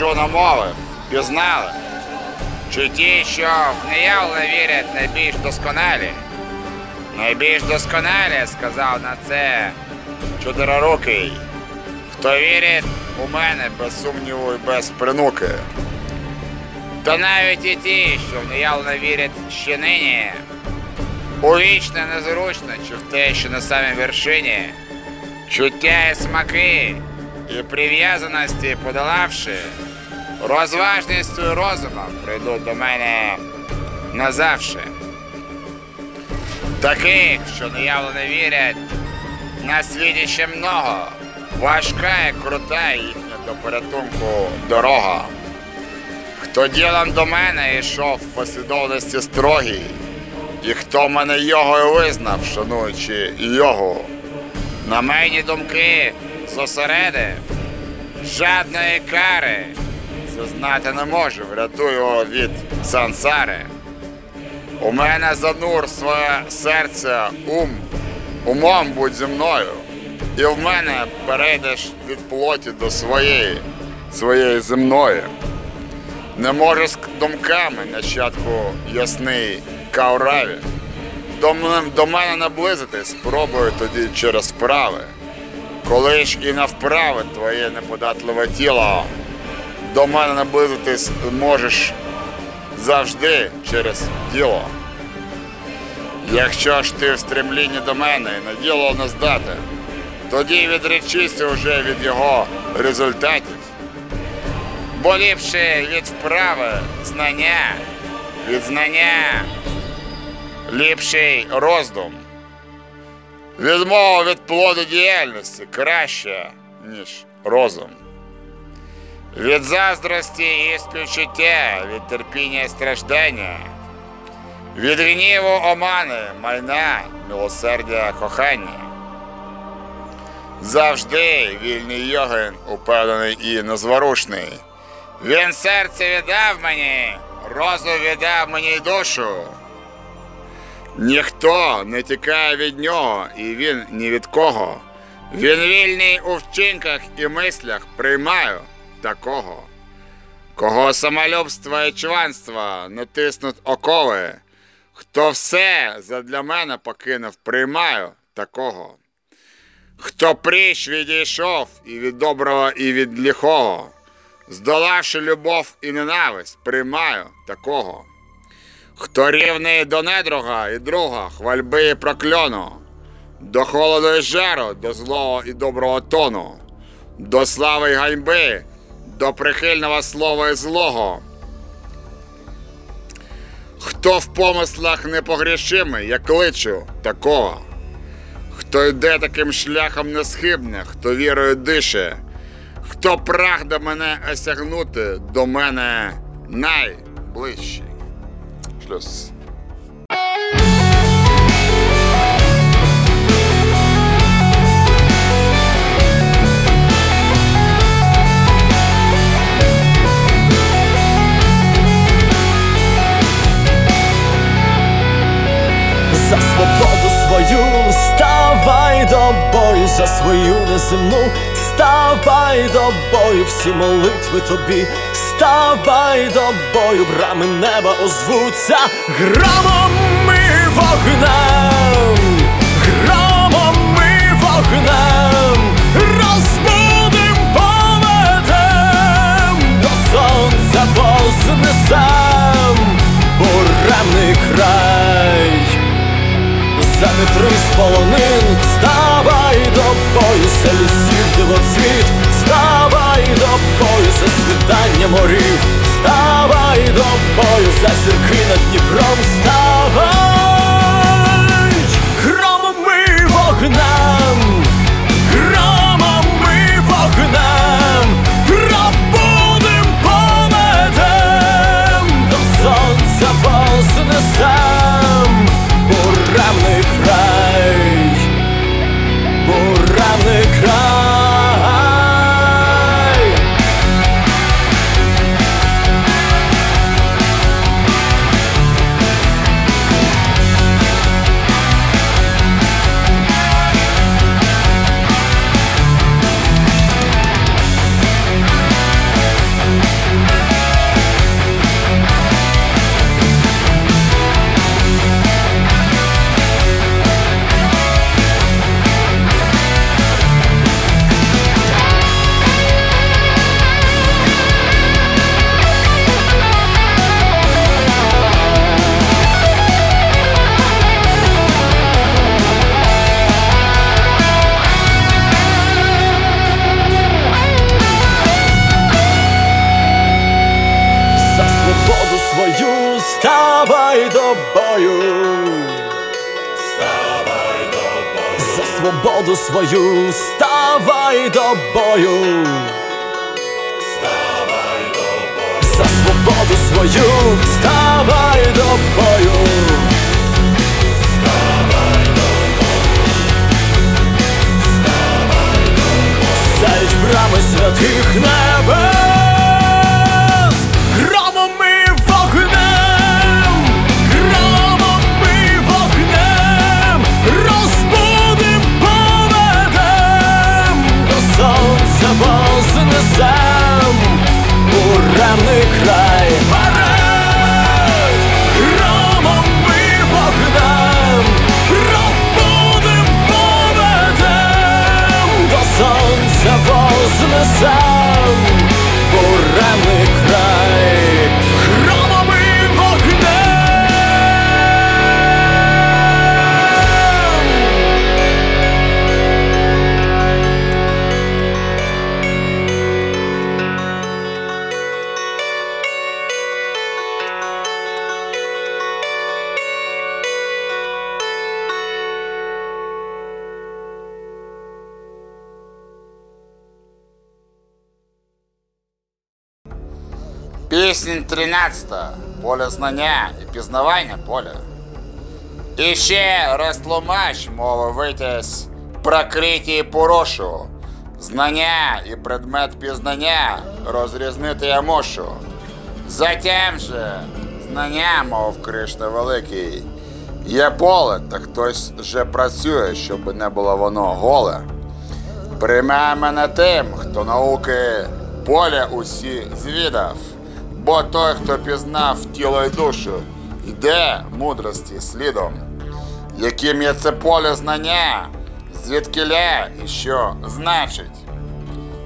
S1: Арджуна мовив, пізнали? Чи ті, що в неявно вірять найбільш досконалі? Найбільш досконалі, сказав на це чотирирукий. Хто вірить у мене без сумніву і без принуки. Та навіть і ті, що в неявно вірять ще нині. У вічне незручно, чи в те, що на самій вершині. Чуття і смаки і прив'язаності подолавши, розважністю і розумом прийдуть до мене назавше. Таких, що неявно не вірять, на світі ще много. Важка і крута їхня до порятунку дорога. Хто ділом до мене йшов в послідовності строгій, і хто мене його визнав, шануючи його, на мені думки зосередив, жадної кари зазнати не можу, врятую його від сансари. У мене занур своє серце, ум, умом будь зі мною, і в мене перейдеш від плоті до своєї, своєї земної. Не можу з думками нащадку ясний каураві. До до мене наблизитись спробую тоді через вправи. Коли ж і навправи твоє неподатливе тіло, до мене наблизитись можеш завжди через діло. Якщо ж ти в стремлінні до мене і на діло не здати, тоді відречися вже від його результатів. Бо ліпше від вправи знання, від знання ліпший роздум. Відмова від плоду діяльності краще, ніж розум. Від заздрості і співчуття, від терпіння і страждання, від гніву омани, майна, милосердя, кохання. Завжди вільний йогин, упевнений і незворушний. Він серце віддав мені, розум віддав мені душу. Ніхто не тікає від нього, і він ні від кого. Він вільний у вчинках і мислях приймаю такого. Кого самолюбство і чванство не тиснуть окови, хто все задля мене покинув, приймаю такого. Хто пріч відійшов і від доброго, і від лихого, здолавши любов і ненависть, приймаю такого. Хто рівний до недруга і друга, хвальби і прокльону, до холоду і жару, до злого і доброго тону, до слави й ганьби, до прихильного слова і злого. Хто в помислах непогрішимий, я кличу такого. Хто йде таким шляхом несхибне, хто вірою дише, хто прагне мене осягнути до мене найближчий. Шлюз.
S2: Ставай до бою, за свою неземну, ставай до бою, всі молитви тобі, ставай до бою, брами неба озвуться. Громом і вогнем, громом і вогнем, розбудим поведем, до сонця вознесем, буремний край. За вітри з полонин, ставай до за лісів дивоцвіт, ставай до за світання морів, ставай до бою, за зірки над Дніпром, ставай! Громом і вогнем, і вогнем, буремний свободу свою ставай до бою. За свободу свою ставай до бою. ставай дойдом, сядь брами святих небес, вознесем, буремний край. Вперед, громом ми вогнем, розбудим, поведем, до сонця вознесем,
S1: Піснь 13. Поле знання і пізнавання поля. І ще розтлумач, мови витязь, прокриті і порошу. Знання і предмет пізнання розрізнити я мушу. Затям же знання, мов Кришна Великий. Є поле, та хтось же працює, щоб не було воно голе. Прийме мене тим, хто науки поля усі звідав, бо той, хто пізнав тіло й душу, йде мудрості слідом. Яким є це поле знання, звідкиля і що значить?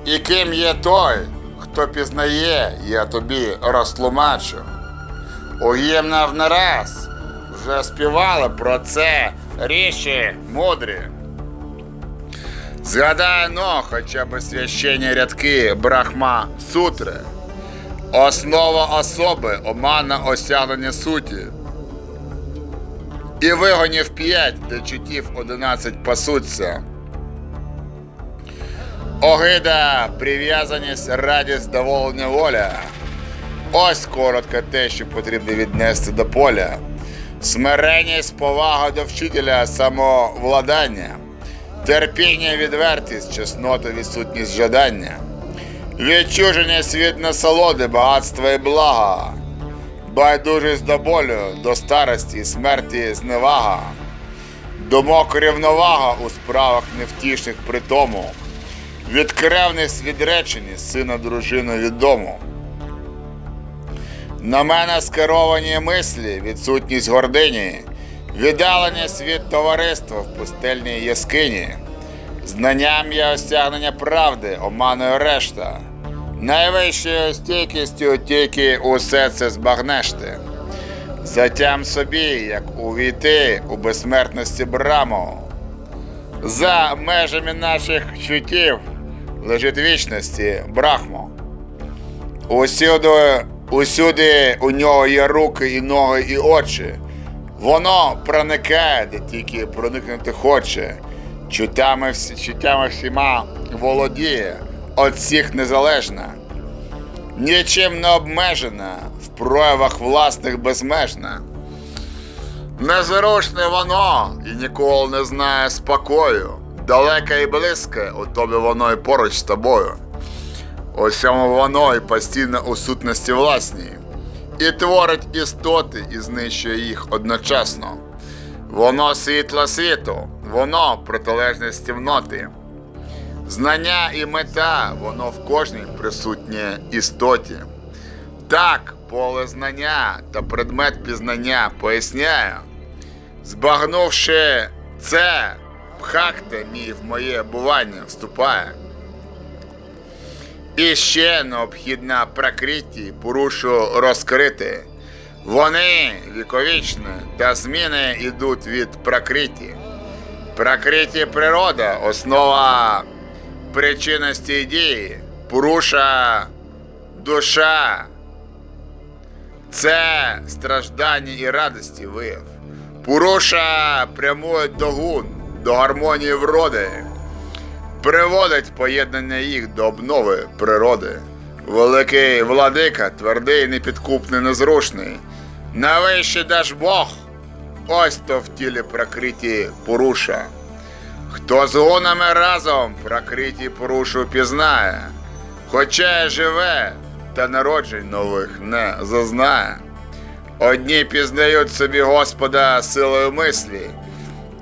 S1: І ким є той, хто пізнає, я тобі розтлумачу. Уємна в нараз вже співали про це річі мудрі. Згадай, но хоча б священні рядки Брахма Сутри. Основа особи омана осягнення суті. І вигонів п'ять, де чутів одинадцять пасуться. Огида, прив'язаність, радість, задоволення воля. Ось коротко те, що потрібно віднести до поля. Смиреність, повага до вчителя, самовладання терпіння, відвертість, чеснота, відсутність жадання, відчуженість від насолоди, багатства і блага, байдужість до болю, до старості смерті зневага, думок рівновага у справах невтішних при тому, відкревність відреченість, сина дружину від. На мене скеровані мислі, відсутність гордині, віддаленість від товариства в пустельній яскині, знанням є осягнення правди, оманою решта, найвищою стійкістю тільки усе це збагнеш ти. Затям собі, як увійти у безсмертності браму. За межами наших чуттів лежить вічності брахмо. Усюди, усюди у нього є руки і ноги і очі. Воно проникає, де тільки проникнути хоче. Чуттями, чуттями всіма володіє, від всіх незалежна. Нічим не обмежена, в проявах власних безмежна. Незручне воно і ніколи не знає спокою. Далеке і близьке, у тобі воно і поруч з тобою. Усьому воно і постійно у сутності власній, і творить істоти і знищує їх одночасно. Воно світло світу, воно протилежність темноти. Знання і мета, воно в кожній присутнє істоті. Так, поле знання та предмет пізнання поясняю. Збагнувши це, пхакте мій в моє бування вступає. І ще необхідна пракриті порушу розкрити. Вони віковічні, та зміни йдуть від пракриті. Пракриті природа, основа причинності дії, поруша душа. Це страждання і радості вияв. Пуруша прямує до гун, до гармонії вроди, приводить поєднання їх до обнови природи. Великий владика, твердий, непідкупний, незрушний. Навище даш Бог, ось то в тілі прокриті Пуруша. Хто з гунами разом прокриті Пурушу пізнає, хоча й живе, та народжень нових не зазнає. Одні пізнають собі Господа силою мислі,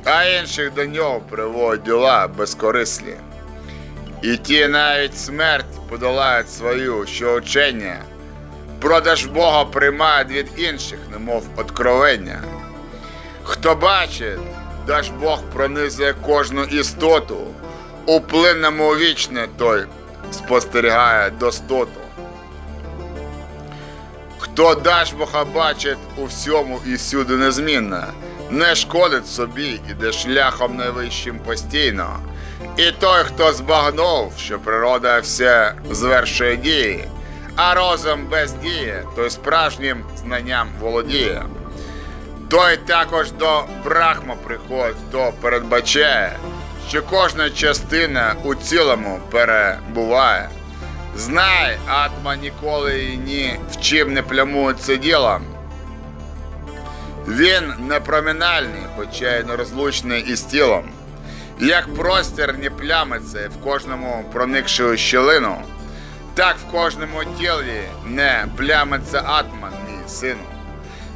S1: а інших до нього приводять діла безкорислі. І ті навіть смерть подолають свою, що учення, продаж Бога приймають від інших, немов откровення. Хто бачить, даж Бог пронизує кожну істоту, у плинному вічне той спостерігає достоту. Хто даж Бога бачить у всьому і всюди незмінно, не шкодить собі, іде шляхом найвищим постійно. І той, хто збагнув, що природа все звершує дії, а розум без дії, той справжнім знанням володіє. Той також до Брахма приходить, хто передбачає, що кожна частина у цілому перебуває. Знай, атма ніколи і ні в чим не плямується ділом. Він непромінальний, хоча й нерозлучний із тілом. Як простір не плямиться в кожному проникши у щілину, так в кожному тілі не плямиться атман, мій сину.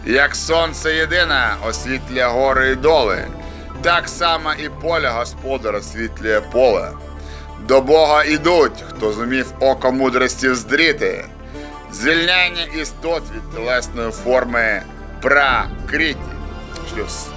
S1: Як сонце єдине освітлює гори і доли, так само і поле господар освітлює поле. До Бога ідуть, хто зумів око мудрості здріти, звільняння істот від телесної форми пракриті. Шлюз.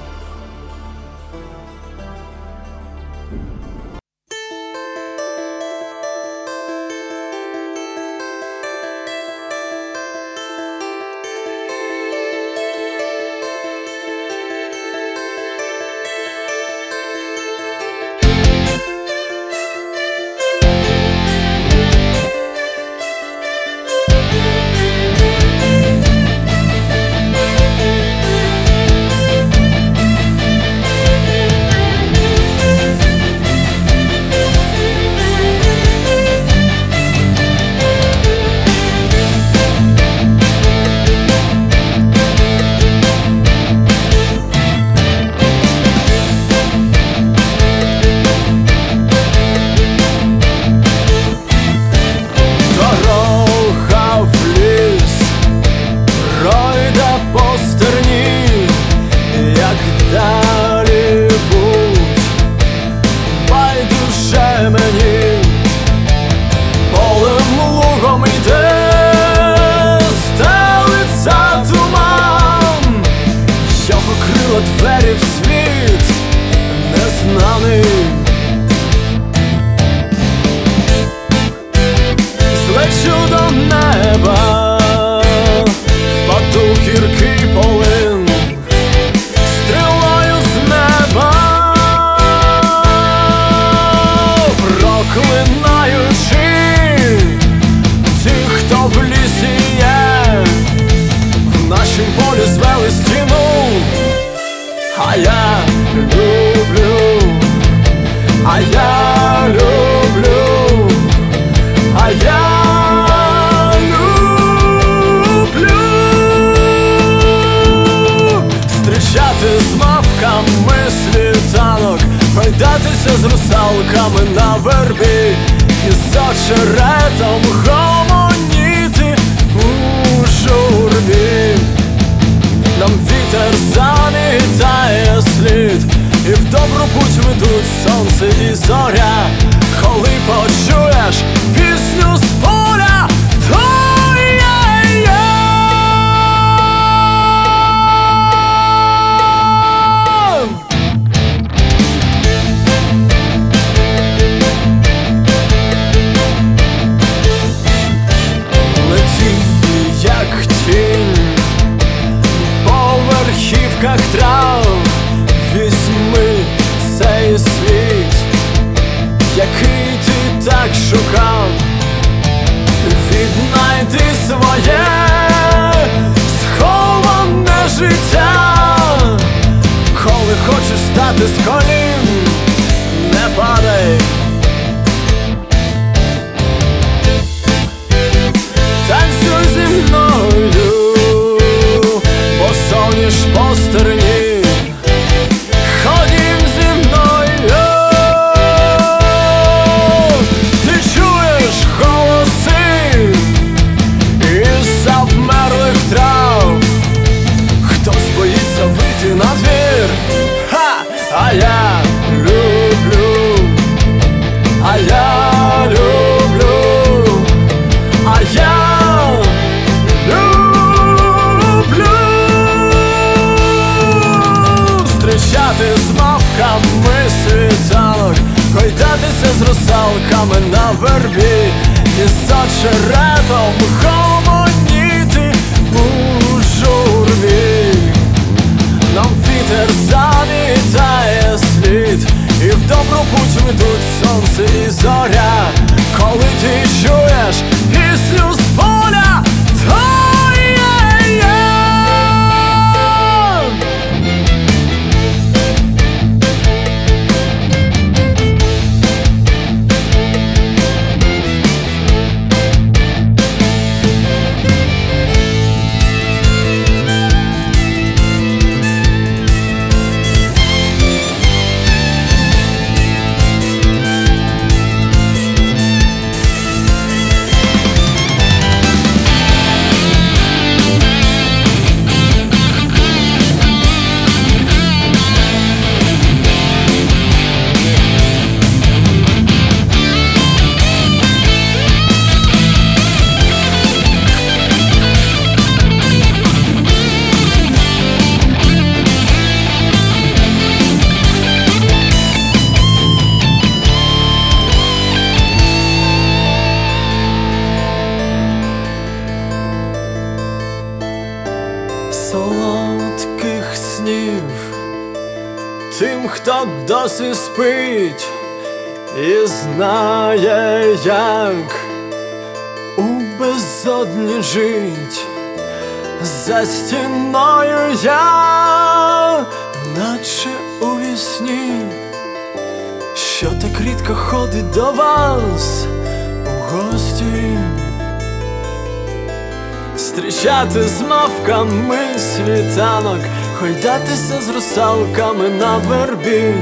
S2: Гойдатися з русалками на вербі,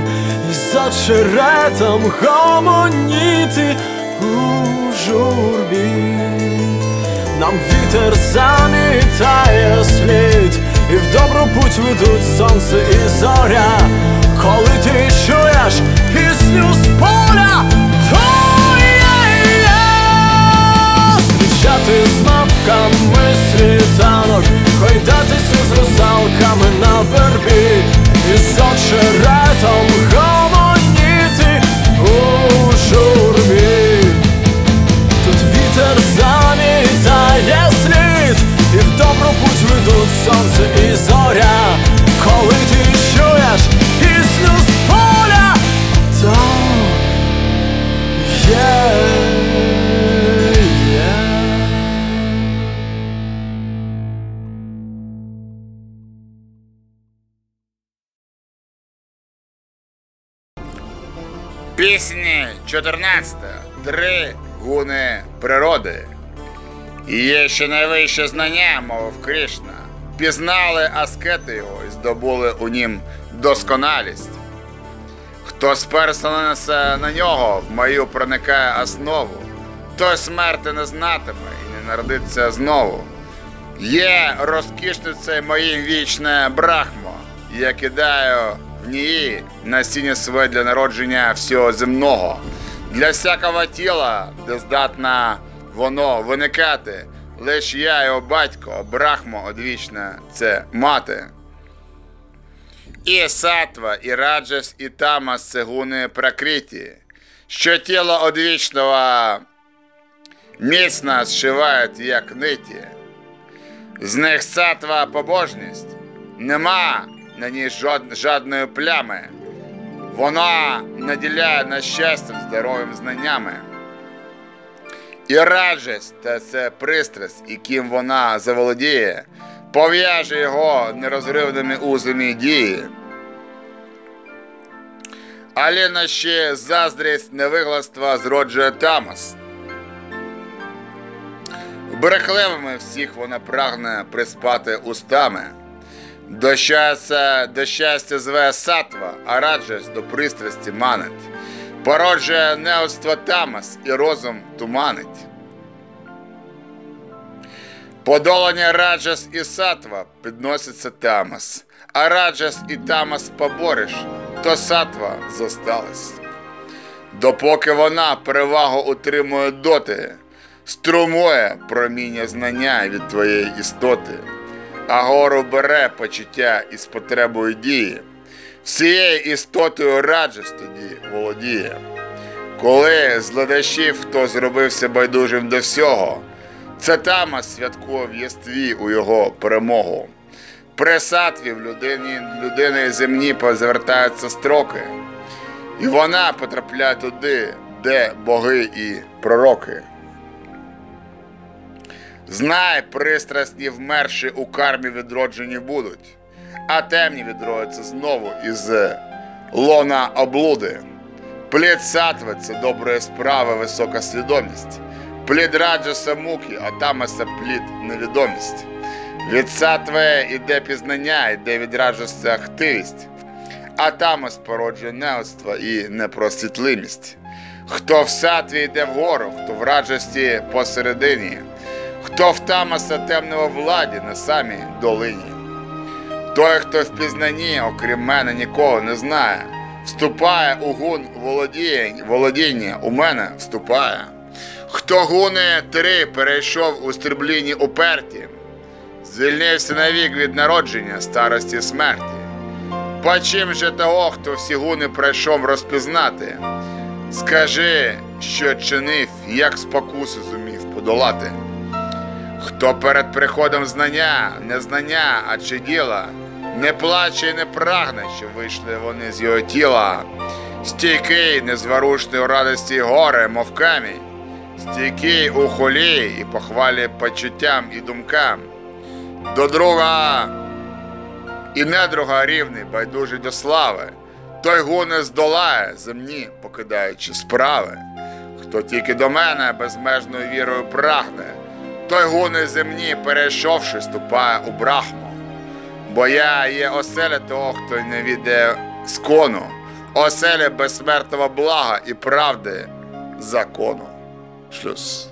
S2: і за черетом гомоніти у журбі. Нам вітер замітає слід, і в добру путь ведуть сонце і зоря. Коли ти чуєш пісню з поля, то є я зустрічати з мавками світанок, гойдатися з русалками на вербі, і з очеретом гомоніти у журбі. Тут вітер замітає слід, і в добру путь ведуть сонце і зоря. Коли ти
S1: 14. Три гуни природи. І є ще найвище знання, мовив Кришна. Пізнали аскети його і здобули у нім досконалість. Хто сперся на, нього, в мою проникає основу, той смерти не знатиме і не народиться знову. Є розкішницею моїм вічне брахмо, я кидаю в нії насіння своє для народження всього земного, для всякого тіла, де здатна воно виникати, лиш я його батько, брахмо одвічне це мати. І сатва, і раджас, і тамас це гуни пракриті, що тіло одвічного міцно зшивають, як ниті. З них сатва побожність, нема на ній жодної плями. Вона наділяє нас щастям, здоров'ям, знаннями. І раджесть та це пристрасть, яким вона заволодіє, пов'яже його нерозривними узами дії. Але ще заздрість невигластва зроджує Тамас. Брехливими всіх вона прагне приспати устами. До щастя, до щастя зве сатва, а раджесть до пристрасті манить. Породжує неоцтво Тамас і розум туманить. Подолання раджас і сатва підноситься Тамас, а раджас і Тамас побориш, то сатва зосталась. Допоки вона перевагу утримує доти, струмує проміння знання від твоєї істоти, а гору бере почуття із потребою дії, всією істотою раджас тоді володіє. Коли з хто зробився байдужим до всього, це тама святкує в єстві у його перемогу. При сатві в людині, людини земні позвертаються строки, і вона потрапляє туди, де боги і пророки. Знай, пристрасні вмерші у кармі відроджені будуть, а темні відродяться знову із лона облуди. Плід сатви це доброї справи, висока свідомість. Плід раджаса муки, а тамаса плід невідомість. Від сатви іде пізнання, іде від раджаса активість, а тамас породжує неоцтво і непросвітлимість. Хто в сатві йде вгору, хто в раджасті посередині, хто в тамаса темного владі на самій долині. Той, хто в пізнанні, окрім мене, нікого не знає, вступає у гун володіння, володіння у мене вступає. Хто гуни три перейшов у стріблінні уперті, звільнився навік від народження, старості смерті. По чим же того, хто всі гуни пройшов розпізнати? Скажи, що чинив, як спокуси зумів подолати. Хто перед приходом знання, не знання, а чи діла, не плаче і не прагне, що вийшли вони з його тіла. Стійкий, незворушний у радості горе, мов камінь, стійкий у холі і похвалі почуттям і думкам. До друга і недруга рівний, байдужий до слави, той гуне здолає земні, покидаючи справи. Хто тільки до мене безмежною вірою прагне, той гуни земні, перейшовши, ступає у брахму. Бо я є оселя того, хто не віде скону, оселя безсмертного блага і правди закону. Шлюз.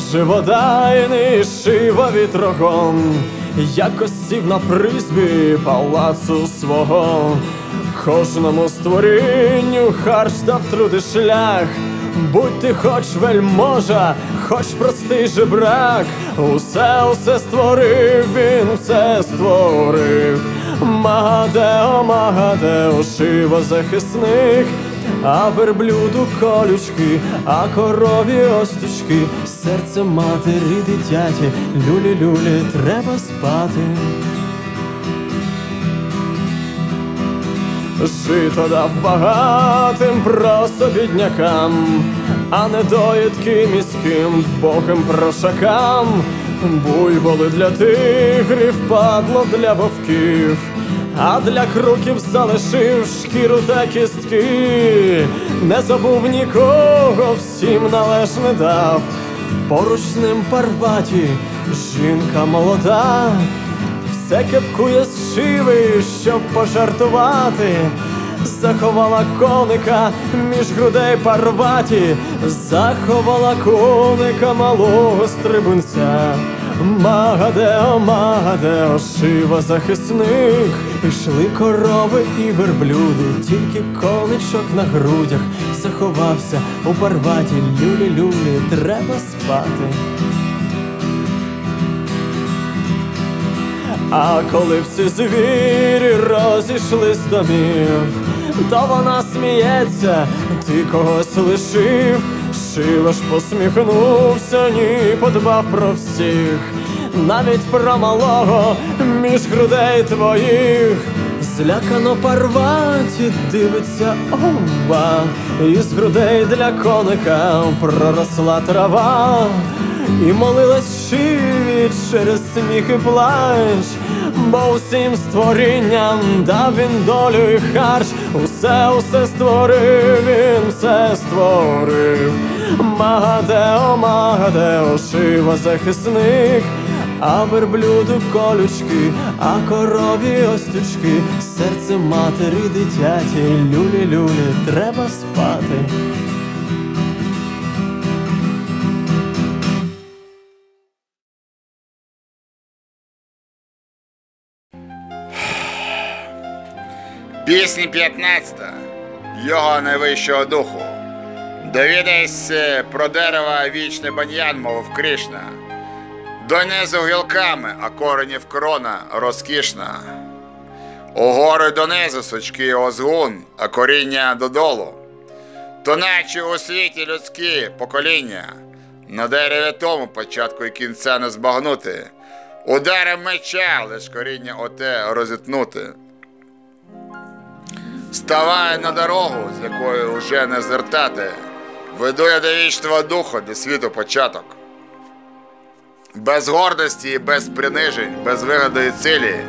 S2: Шива живодайний, шива вітрогон, якось сів на призбі палацу свого, кожному створінню харч дав труди шлях, будь ти хоч вельможа, хоч простий жебрак, усе, усе створив, він усе створив. Магадео, Магадео, шива захисних, а верблюду колючки, а корові остючки, серце матері дитяті, люлі-люлі, треба спати. Жито дав багатим просто біднякам, а недоїдки міським вбогим прошакам, буйволи для тигрів, падло для вовків, а для круків залишив шкіру та кістки, не забув нікого, всім належне дав. Поруч з ним парваті, жінка молода, все кепкує з шиви, щоб пожартувати. Заховала коника між грудей парваті, заховала коника малого стрибунця. Магадео, Магадео, шива захисник, Ішли корови і верблюди, тільки коничок на грудях. Заховався у парваті, люлі-люлі, треба спати. А коли всі звірі розійшли з домів, то вона сміється, ти когось лишив, Шиваш посміхнувся, ні, подбав про всіх, навіть про малого між грудей твоїх. Злякано парваті дивиться ова, із грудей для коника проросла трава, і молилась шиві через сміх і плач, бо усім створінням дав він долю і харч, усе, усе створив, він все створив. Магадео, Магадео, шива захисник. А верблюду колючки, а корові остючки, серце матері дитяті, люлі-люлі, треба спати.
S1: Пісня 15 Його найвищого духу. Довідайся про дерево вічний баньян, мов Кришна. Донизу гілками, а коренів крона розкішна. Угори донизу сучки озгун, а коріння додолу. То наче у світі людські покоління, на дереві тому початку і кінця не збагнути. Ударом меча лиш коріння оте розітнути. Ставай на дорогу, з якої вже не звертати. Веду я до вічного духу, де світу початок. Без гордості без принижень, без вигоди і цілі.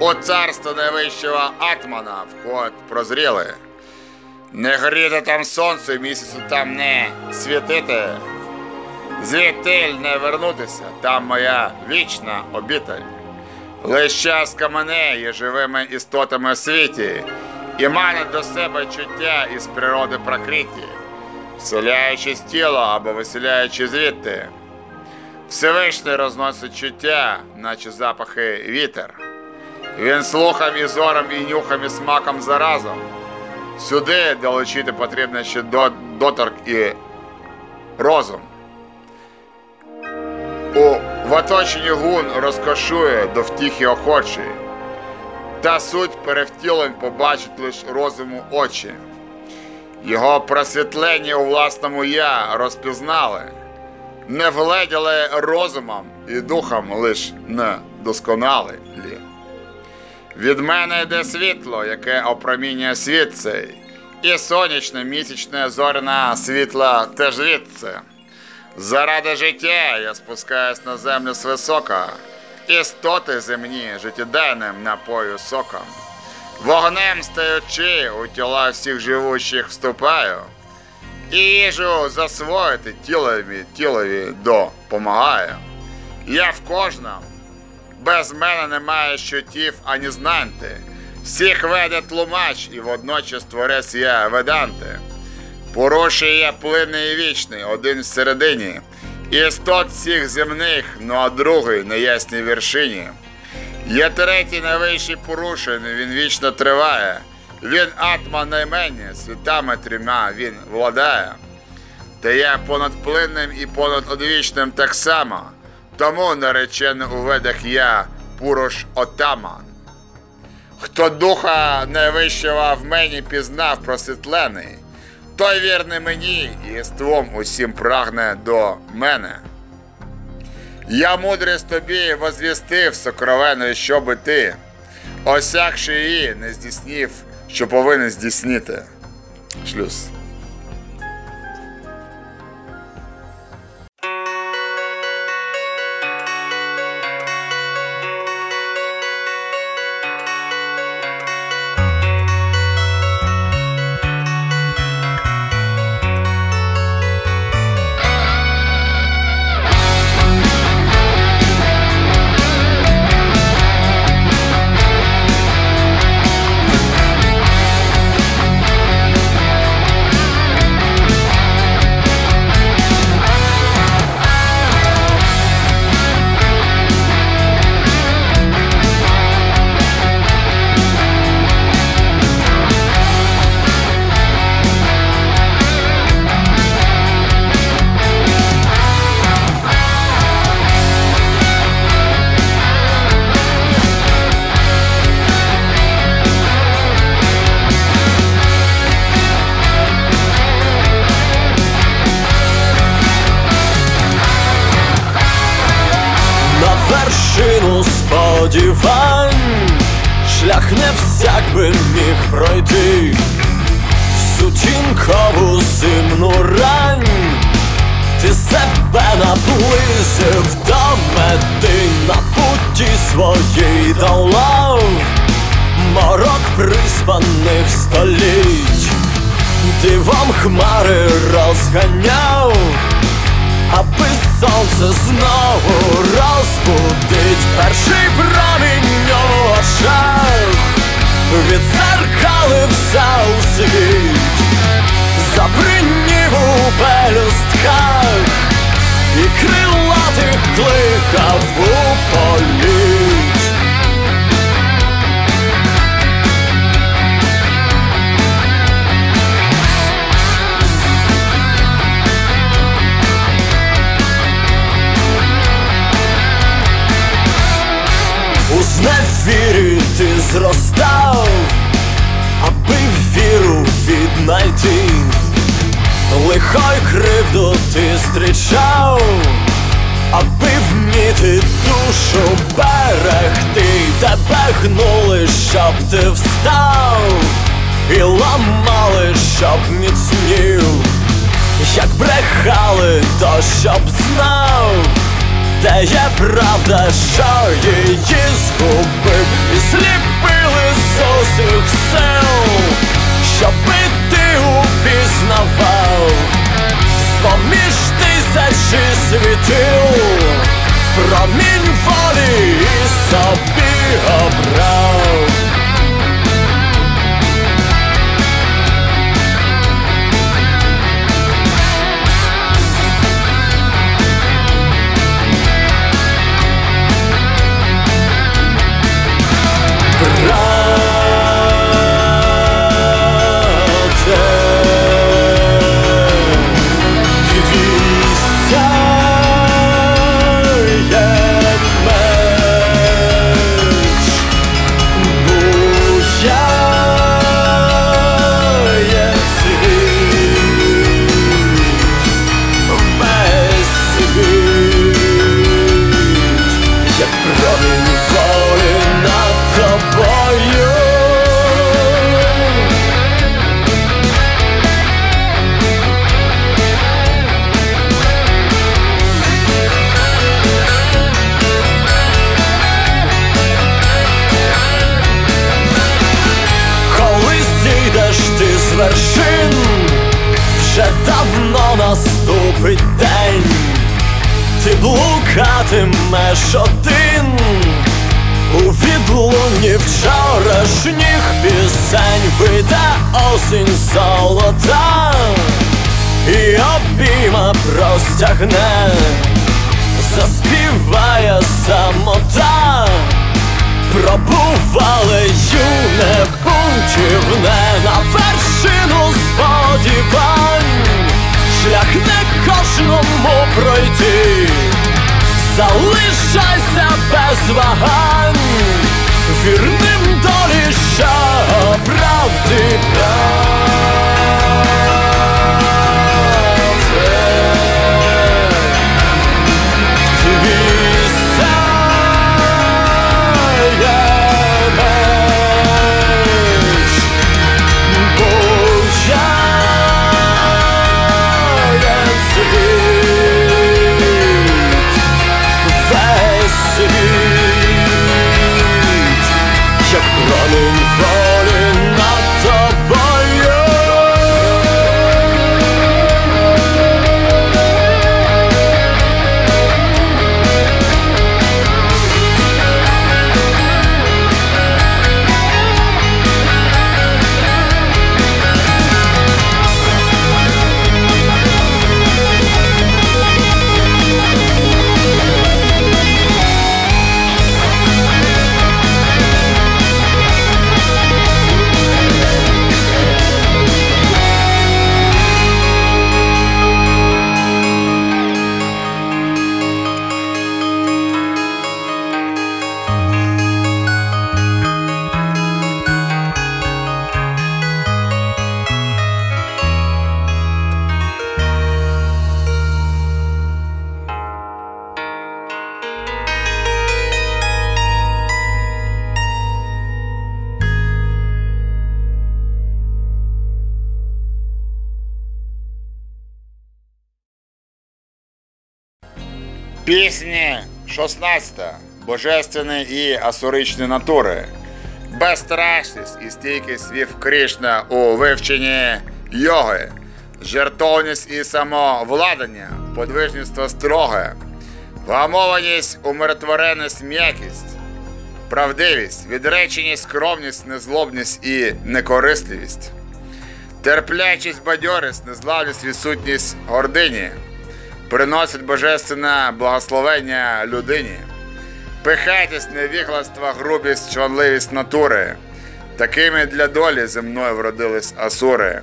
S1: У царство найвищого атмана вход прозріли. Не горіти там сонце, місяцю там не світити. Звідтиль не вернутися, там моя вічна обітель. Лиш час камене є живими істотами у світі, і манить до себе чуття із природи прокриті, вселяючись тіло або виселяючи звідти. Всевишній розносить чуття, наче запахи вітер. Він слухом і зором, і нюхом, і смаком заразом. Сюди долучити потрібно ще доторк і розум. У в оточенні гун розкошує до втіхи охочий, та суть перевтілень побачить лиш розуму очі. Його просвітлення у власному я розпізнали, не вгледіли розумом і духом лиш не досконали. Від мене йде світло, яке опромінює світ цей, і сонячне, місячне, зоряне світло теж звідси. Заради життя я спускаюсь на землю свисока, істоти земні життєдайним напою соком. Вогнем стаючи, у тіла всіх живучих вступаю, і їжу засвоїти тілові, тілові допомагаю. Я в кожному, без мене немає щотів ані знанти. Всіх веде тлумач, і водночас творець я веданти. Порушує я плинний і вічний, один всередині. Істот всіх земних, ну а другий на ясній вершині. Є третій найвищий порушений, він вічно триває. Він атма найменє, світами трьома він владає. Та я понад плинним і понад одвічним так само. Тому наречений у ведах я Пурош Отаман. Хто духа найвищого в мені пізнав просвітлений, той вірний мені і єством усім прагне до мене. Я мудрість тобі возвістив сокровеною, щоби ти, осякши її, не здійснив, що повинен здійснити. Шлюз. Божественні і асуричні натури. Безстрашність і стійкість вів Кришна у вивченні йоги, жертовність і самовладання, подвижництво строге, вгамованість, умиротвореність, м'якість, правдивість, відреченість, скромність, незлобність і некорисливість, терплячість, бадьорість, незламність, відсутність гордині, приносить божественне благословення людині. Пихайтесь, невігластво, грубість, чванливість натури. Такими для долі земною вродились асури.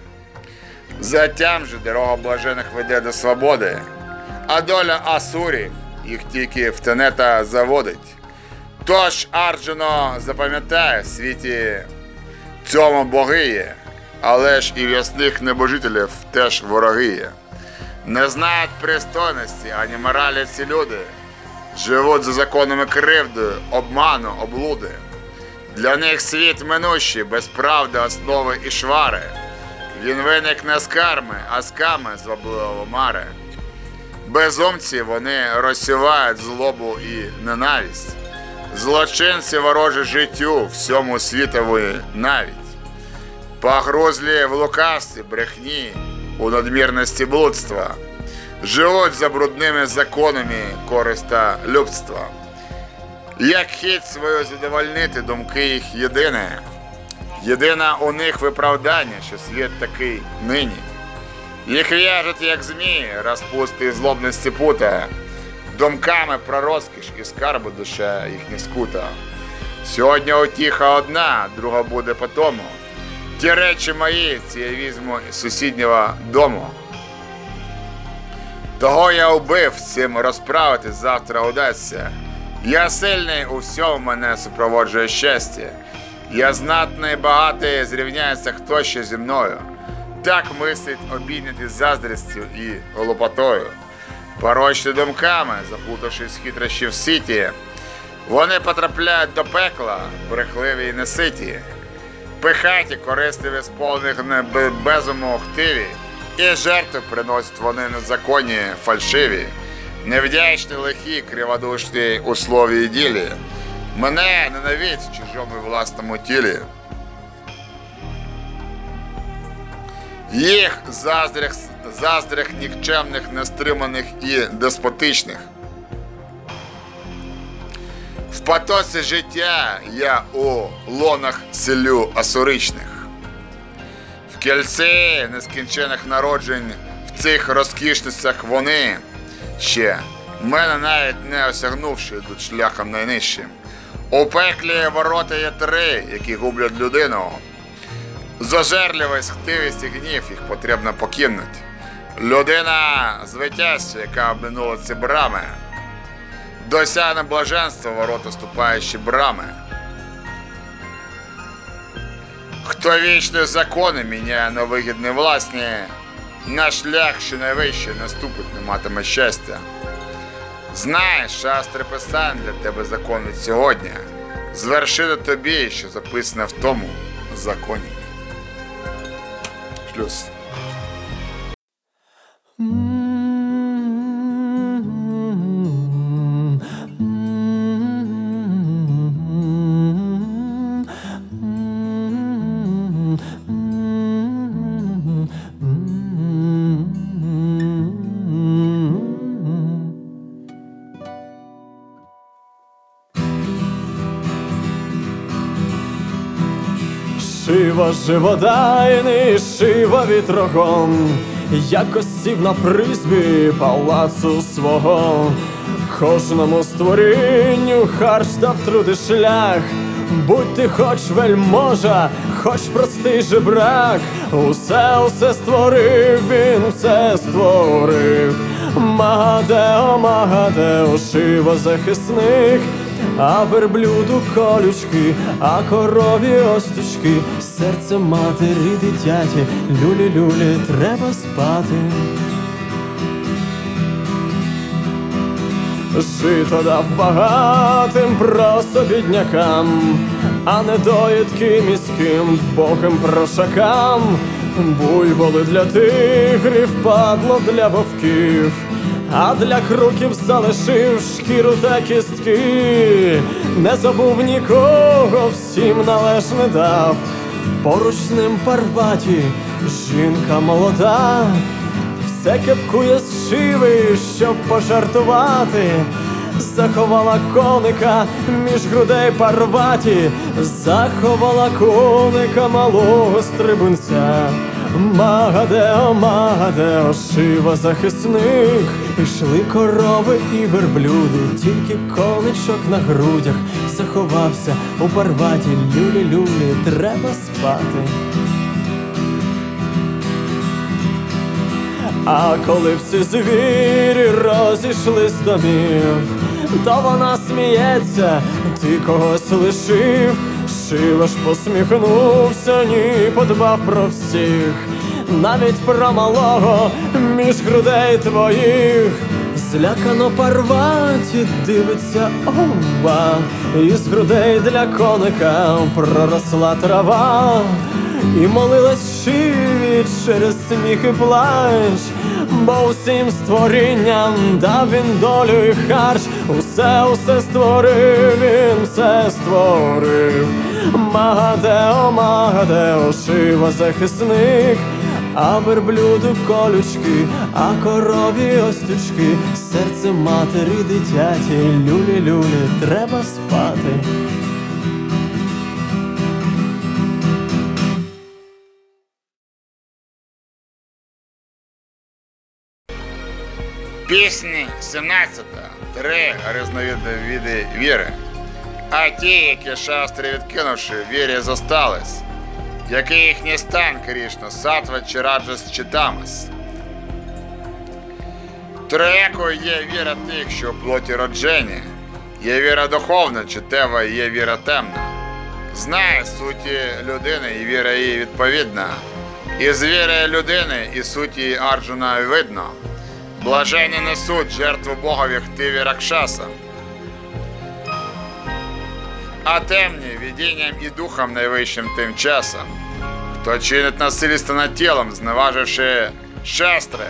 S1: Затям же дорога блажених веде до свободи, а доля асурів їх тільки в тенета заводить. Тож Арджуно запам'ятає в світі цьому боги є, але ж і в ясних небожителів теж вороги є. Не знають пристойності ані моралі ці люди живуть за законами кривди, обману, облуди. Для них світ минущий, без правди, основи і швари. Він виник не з карми, а з ками звабливого мари. Безумці вони розсівають злобу і ненависть. Злочинці ворожі життю, всьому світові навіть. Погрузлі в лукавстві, брехні, у надмірності блудства живуть за брудними законами користа людства. Як хід свою задовольнити, думки їх єдине. Єдине у них виправдання, що світ такий нині. Їх в'яжуть, як змії, розпусти і злобності пута, думками про розкіш і скарбу душа їхня скута. Сьогодні утіха одна, друга буде по тому. Ті речі мої, ці я візьму із сусіднього дому. Того я убив, цим розправити завтра удасться. Я сильний, у всьому мене супроводжує щастя. Я знатний, багатий, зрівняється хто ще зі мною. Так мислить обійняти заздрістю і глупотою. Порочні думками, заплутавшись хитрощі в сіті, вони потрапляють до пекла, брехливі і неситі. Пихаті, корисливі, сповнених не- безуму хтиві, і жертви приносять вони незаконні, фальшиві, невдячні лихі, криводушні у слові і ділі. Мене ненавидь в чужому власному тілі. Їх заздрих, заздрих нікчемних, нестриманих і деспотичних. В потоці життя я у лонах селю асуричних. Кільці нескінчених народжень в цих розкішницях вони ще, мене навіть не осягнувши, йдуть шляхом найнижчим. У пеклі ворота є три, які гублять людину. Зажерливість, хтивість і гнів їх потрібно покинути. Людина звитязця, яка обминула ці брами, досягне блаженства ворота ступаючи брами. Хто вічні закони міняє на вигідні власні, на шлях, що найвище наступить, не матиме щастя. Знаєш, шастри писань для тебе закон сьогодні. Звершити тобі, що записано в тому законі. Шлюз.
S2: Шива живодайний, шива вітрогон, якось сів на призбі палацу свого, кожному створінню харч дав труди шлях, будь ти хоч вельможа, хоч простий жебрак, усе, усе створив, він усе створив. Магадео, Магадео, шива захисних. А верблюду колючки, а корові остючки, серце матері дитяті, люлі-люлі, треба спати. Жито дав багатим просто біднякам, а недоїдки міським вбогим прошакам, буйволи для тигрів, падло для вовків, а для кроків залишив шкіру та кістки, не забув нікого, всім належне дав. Поруч ним парваті, жінка молода, все кепкує з шиви, щоб пожартувати. Заховала коника між грудей парваті, заховала коника малого стрибунця. Магадео, Магадео, шива захисник, Ішли корови і верблюди, тільки коничок на грудях. Заховався у парваті, люлі-люлі, треба спати. А коли всі звірі розійшли з домів, то вона сміється, ти когось лишив, Шива ж посміхнувся, ні, подбав про всіх, навіть про малого між грудей твоїх. Злякано парваті дивиться ова, із грудей для коника проросла трава. І молилась шиві через сміх і плач, бо усім створінням дав він долю і харч, усе, усе створив, він все створив. Магадео, Магадео, шива захисник, а верблюду колючки, а корові остючки, серце матері дитяті, люлі-люлі, треба спати.
S1: Пісні 17. Три різновидні види віри. А ті, які шастри відкинувши, вірі зостались. Який їхній стан, Крішна, сатва чи раджас чи тамас. Троякою є віра тих, що в плоті роджені, є віра духовна, чи тева є віра темна. Знає суті людини і віра її відповідна. Із віри людини і суті Арджуна видно. Блажені несуть жертву Богові хтиві Ракшаса. А темні видінням і духом найвищим тим часом, хто чинить насильство над тілом, зневаживши шестри,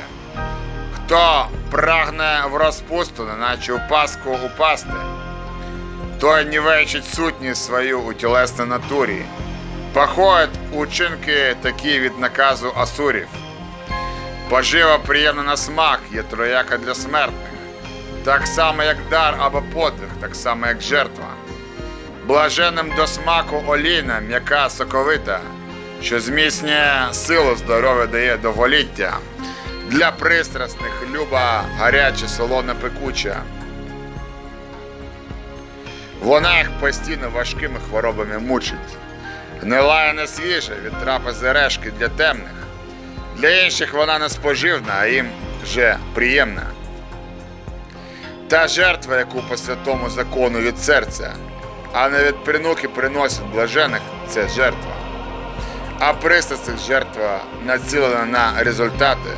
S1: хто прагне в розпусту, неначе у паску упасти, той нівечить сутність свою у тілесній натурі, походять учинки такі від наказу асурів. Пожива приємна на смак є трояка для смертних, так само як дар або подвиг, так само як жертва. Блаженним до смаку олійна, м'яка соковита, що зміцнює силу здоров'я дає довголіття. Для пристрасних люба гаряча, солона пекуча. Вона їх постійно важкими хворобами мучить. Гнила і не свіжа від трапези решки для темних. Для інших вона не споживна, а їм вже приємна. Та жертва, яку по святому закону від серця, а не від принуки приносять блажених, це жертва. А пристрастих жертва націлена на результати.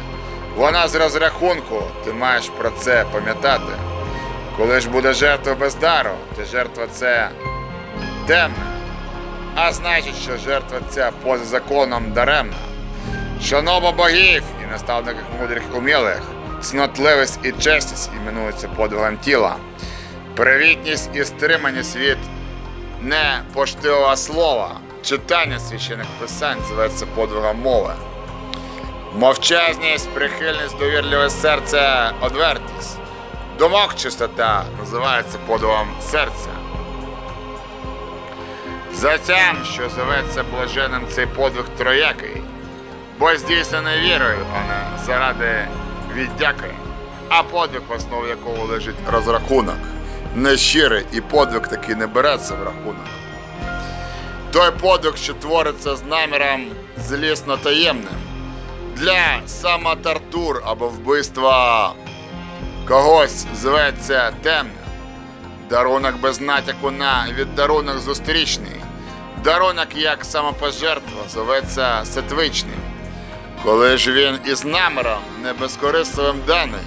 S1: Вона з розрахунку, ти маєш про це пам'ятати. Коли ж буде жертва без дару, то жертва це темна. А значить, що жертва ця поза законом даремна. Шаново богів і наставників мудрих умілих, цнотливість і чесність іменуються подвигом тіла. Привітність і стриманість від непоштивого слова, читання священих писань зветься подвигом мови. Мовчазність, прихильність, довірливе серце, одвертість. Думок чистота називається подвигом серця. Затям, що зоветься блаженним цей подвиг троякий, бо здійснений вірою, а не заради віддяки, а подвиг, в основі якого лежить розрахунок, нещирий і подвиг таки не береться в рахунок. Той подвиг, що твориться з наміром злісно таємним, для самотартур або вбивства когось зветься темним. Дарунок без натяку на віддарунок зустрічний. Дарунок як самопожертва зоветься сатвичним. Коли ж він із наміром не безкорисливим даний,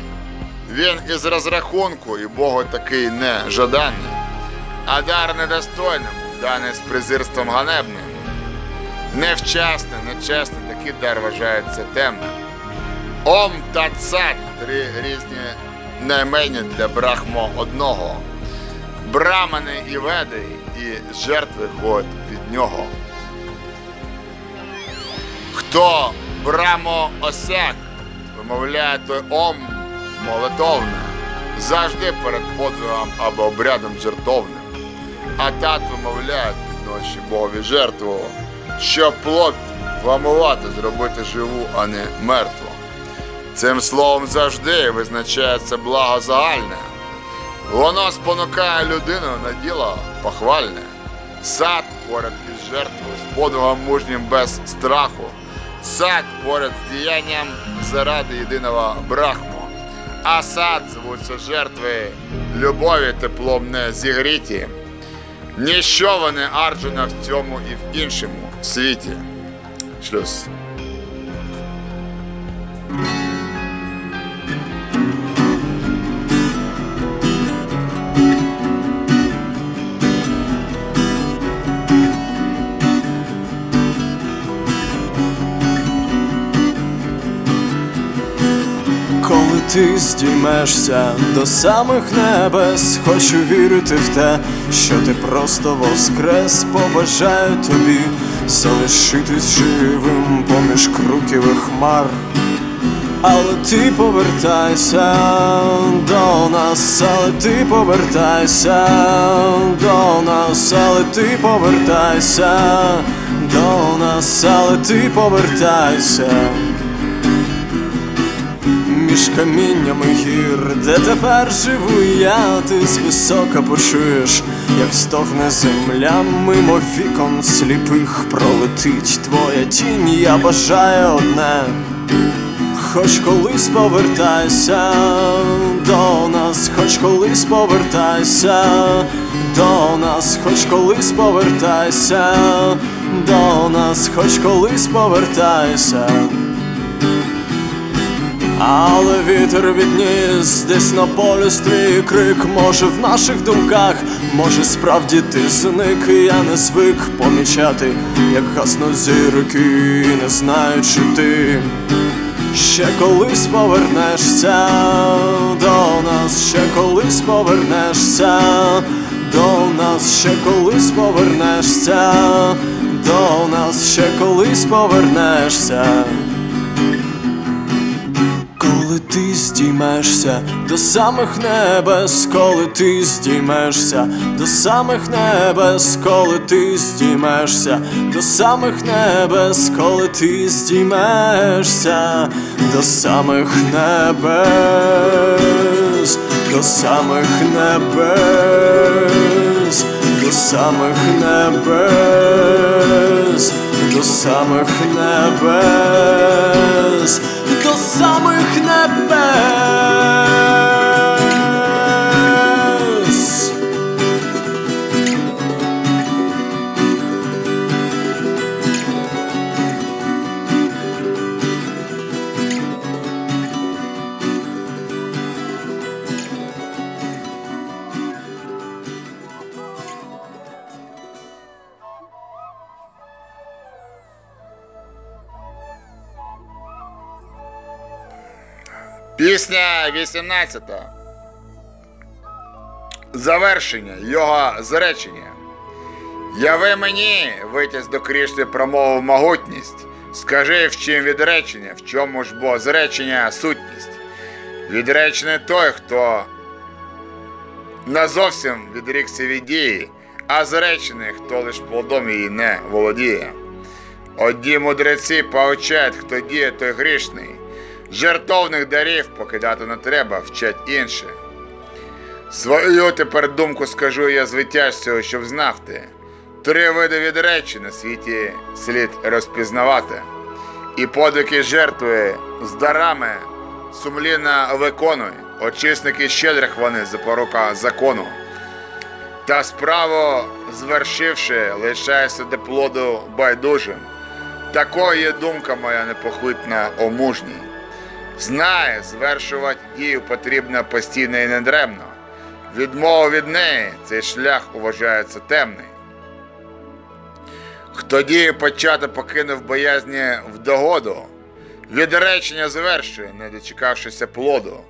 S1: він із розрахунку і Богу такий не жаданий, а дар недостойним, даний з презирством ганебним. Невчасний, нечесний, такий дар вважається темним. Ом та цат три різні найменні для брахмо одного. Брамани і веди, і жертви ходять від нього. Хто брамо осяк, той ом молитовне, завжди перед подвигом або обрядом жертовним. А тат вимовляє підноші Богові жертву, щоб плод вламувати, зробити живу, а не мертву. Цим словом завжди визначається благо загальне. Воно спонукає людину на діло похвальне. Сад поряд із жертвою, з подвигом мужнім без страху. Сад поряд з діянням заради єдиного брахму. А сад звуться жертви любові теплом не зігріті. Ніщо вони арджена в цьому і в іншому світі. Шлюз.
S2: Ти здіймешся до самих небес, хочу вірити в те, що ти просто воскрес, побажаю тобі залишитись живим поміж круків і хмар. Але ти повертайся до нас, але ти повертайся до нас, але ти повертайся до нас, але ти повертайся між каміннями гір, де тепер живу я, ти звисока почуєш, як стогне земля, мимо вікон сліпих пролетить твоя тінь, я бажаю одне. Хоч колись повертайся до нас, хоч колись повертайся до нас, хоч колись повертайся до нас, хоч колись повертайся. Але вітер відніс десь на полюс твій крик, може в наших думках, може справді ти зник, я не звик помічати, як гаснуть зірки, не знаю, чи ти. Ще колись повернешся до нас, ще колись повернешся до нас, ще колись повернешся до нас, ще колись повернешся. Коли ти здіймешся до самих небес, коли ти здіймешся до самих небес, коли ти здіймешся до самих небес, коли ти здіймешся до самих небес, до самих небес, до самих небес, до самих небес, самих небес.
S1: Пісня 18. Завершення його зречення. Яви мені, витязь до Крішти промовив могутність. Скажи, в чим відречення, в чому ж бо зречення сутність. Відречений той, хто назовсім відрікся від дії, а зречений, хто лиш плодом її не володіє. Одні мудреці поучають, хто діє, той грішний. Жертовних дарів покидати не треба, вчать інше. Свою тепер думку скажу я звитяжцього, щоб знав ти. Три види відречі на світі слід розпізнавати. І подвики жертви з дарами сумлінно виконуй, очисники щедрих вони запорука закону. Та справу звершивши, лишайся до плоду байдужим. Такою є думка моя непохитна о мужній. Знає, звершувати дію потрібно постійно і недремно. Відмова від неї цей шлях вважається темний. Хто дію почати покинув боязні в догоду, відречення завершує, не дочекавшися плоду.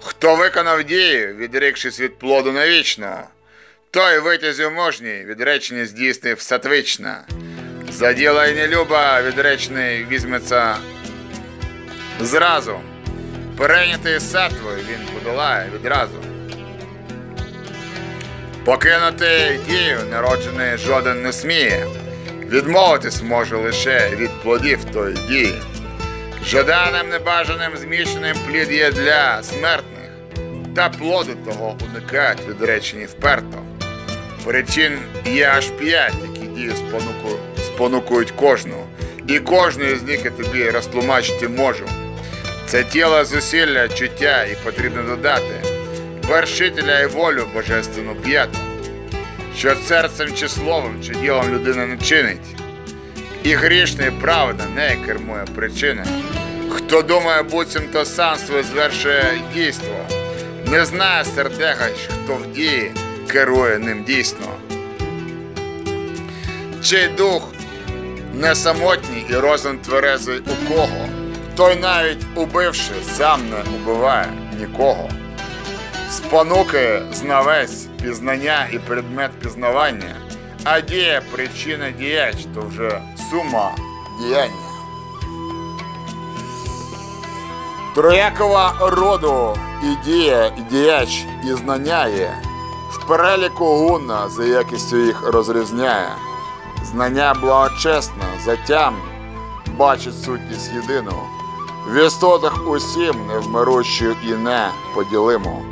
S1: Хто виконав дію, відрікшись від плоду навічного, той витязю можній, відречення здійснив сатвично. За діла й нелюба відречений візьметься зразу. Перейнятий сатвою він подолає відразу. Покинути дію народжений жоден не сміє. Відмовитись може лише від плодів тої дії. Жаданим небажаним змішаним плід є для смертних, та плоди того уникають відречені вперто. Причин є аж п'ять, які дії спонуку, спонукують кожну, і кожну із них я тобі розтлумачити можу. Це тіло зусилля, чуття і потрібно додати, вершителя і волю божественну п'яту, що серцем чи словом, чи ділом людина не чинить. І грішна і правда не кермує причина. Хто думає, буцімто сам своє звершує дійство, не знає сердега, хто в дії керує ним дійсно. Чий дух не самотній і розум тверезий у кого, той навіть убивши, сам не убиває нікого. Спонуки знавець, пізнання і предмет пізнавання, а дія причина діяч, то вже сума діяння. Троякова роду і дія, і діяч, і знання є. В переліку гунна за якістю їх розрізняє. Знання благочесне, затям бачить сутність єдину. В істотах усім невмирущу і не поділимо.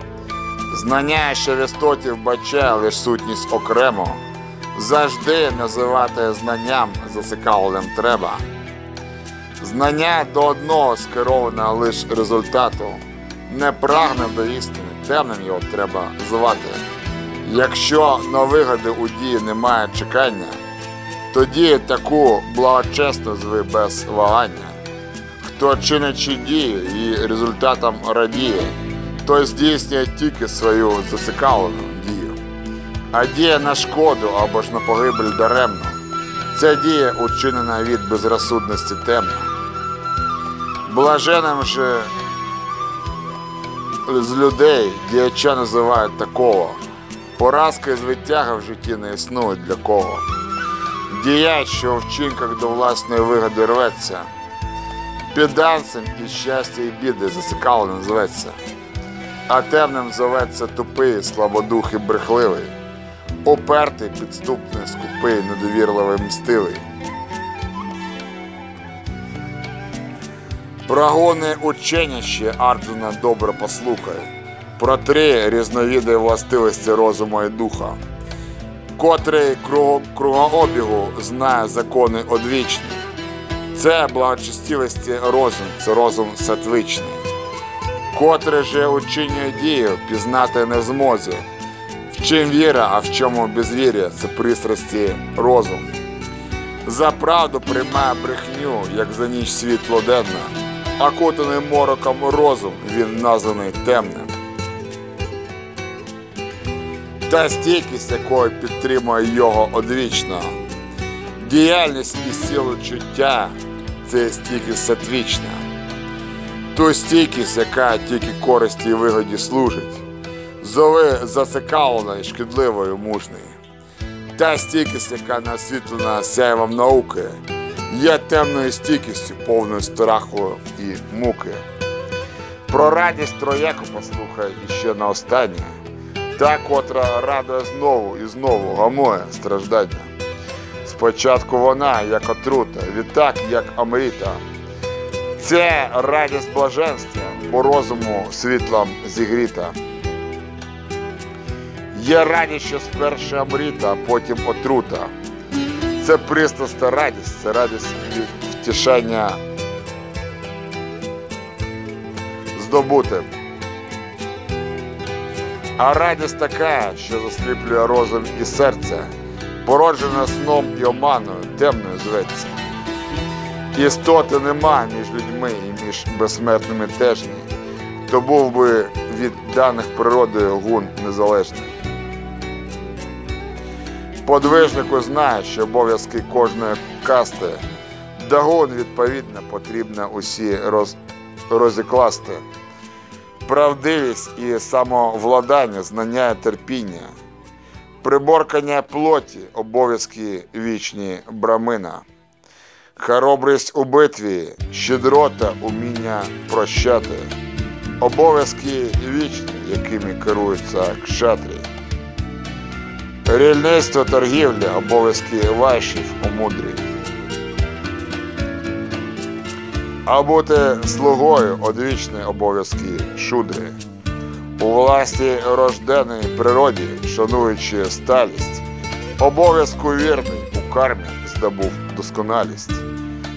S1: Знання, що в істоті вбачає лиш сутність окремо, завжди називати знанням зацікавленим треба. Знання до одного скероване лиш результату, не прагне до істини, темним його треба звати. Якщо на вигоди у дії немає чекання, тоді таку благочесну зви без вагання. Хто чинячи дію і результатом радіє, той здійснює тільки свою зацікавлену дію. А дія на шкоду або ж на погибель даремно. Ця дія учинена від безрозсудності темна. Блаженним же з людей діяча називають такого. Поразка і звитяга в житті не існують для кого. Діяч, що в вчинках до власної вигоди рветься, підданцем і щастя і біди зацікавленим зветься, а темним зоветься тупий, слабодухий, брехливий, упертий, підступний, скупий, недовірливий, мстивий. Прогони ученяще Арджуна добре послухай. Про три різновіди властивості розуму і духа, котрий кругообігу знає закони одвічні. Це благочестивості розум, це розум сатвичний. Котрий же учинює дію, пізнати не змозі. В чим віра, а в чому безвір'я це пристрасті розум. За правду приймає брехню, як за ніч світло денне, а котаний мороком розум, він названий темним. Та стійкість, якою підтримує його одвічно. Діяльність і силу чуття це стійкість сатвічна. Ту стійкість, яка тільки користі і вигоді служить, зови зацікавленою, шкідливою мужною. Та стійкість, яка насвітлена сяйвом науки, є темною стійкістю, повною страху і муки. Про радість трояку послухай іще на останнє, та, котра радує знову і знову гамує страждання. Спочатку вона, як отрута, відтак, як амріта. Це радість блаженства, по розуму світлом зігріта. Є радість, що спершу амріта, потім отрута. Це пристраста радість, це радість від втішання здобутим. А радість така, що засліплює розум і серце, породжена сном і оманою, темною зветься. Істоти нема між людьми і між безсмертними теж ні. То був би від даних природою гун незалежний. Подвижнику знає, що обов'язки кожної касти дагон відповідно потрібно усі роз, розікласти. Правдивість і самовладання, знання терпіння, приборкання плоті, обов'язки вічні брамина, хоробрість у битві, щедрота, уміння прощати, обов'язки вічні, якими керуються кшатрі. Рільництво торгівля, обов'язки вайшів у. А бути слугою одвічні обов'язки шудри. У власті рожденої природі, шануючи сталість, обов'язку вірний у кармі здобув досконалість,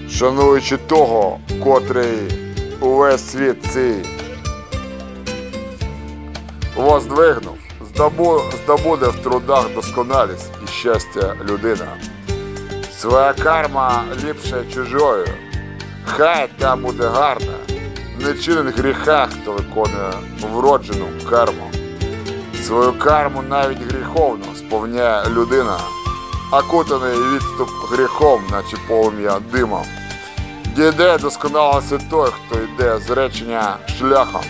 S1: шануючи того, котрий увесь світ цей воздвигнув, здобу, здобуде в трудах досконалість і щастя людина. Своя карма ліпше чужою, хай та буде гарна, не чинить гріха, хто виконує вроджену карму. Свою карму навіть гріховну сповняє людина, окутаний відступ гріхом, наче полум'я димом. Дійде досконалості той, хто йде з речення шляхом,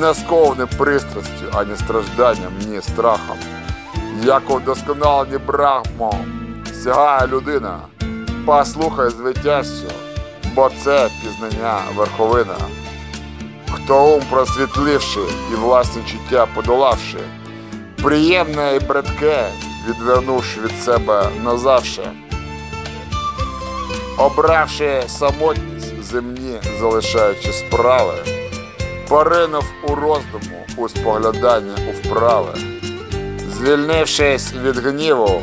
S1: не сковне пристрастю, ані стражданням, ні страхом. Як у досконаленні брахмо сягає людина, послухай звитязцю, бо це пізнання верховина. Хто ум просвітливши і власне чуття подолавши, приємне і бредке, відвернувши від себе назавше, обравши самотність земні, залишаючи справи, поринув у роздуму, у споглядання у вправи, звільнившись від гніву,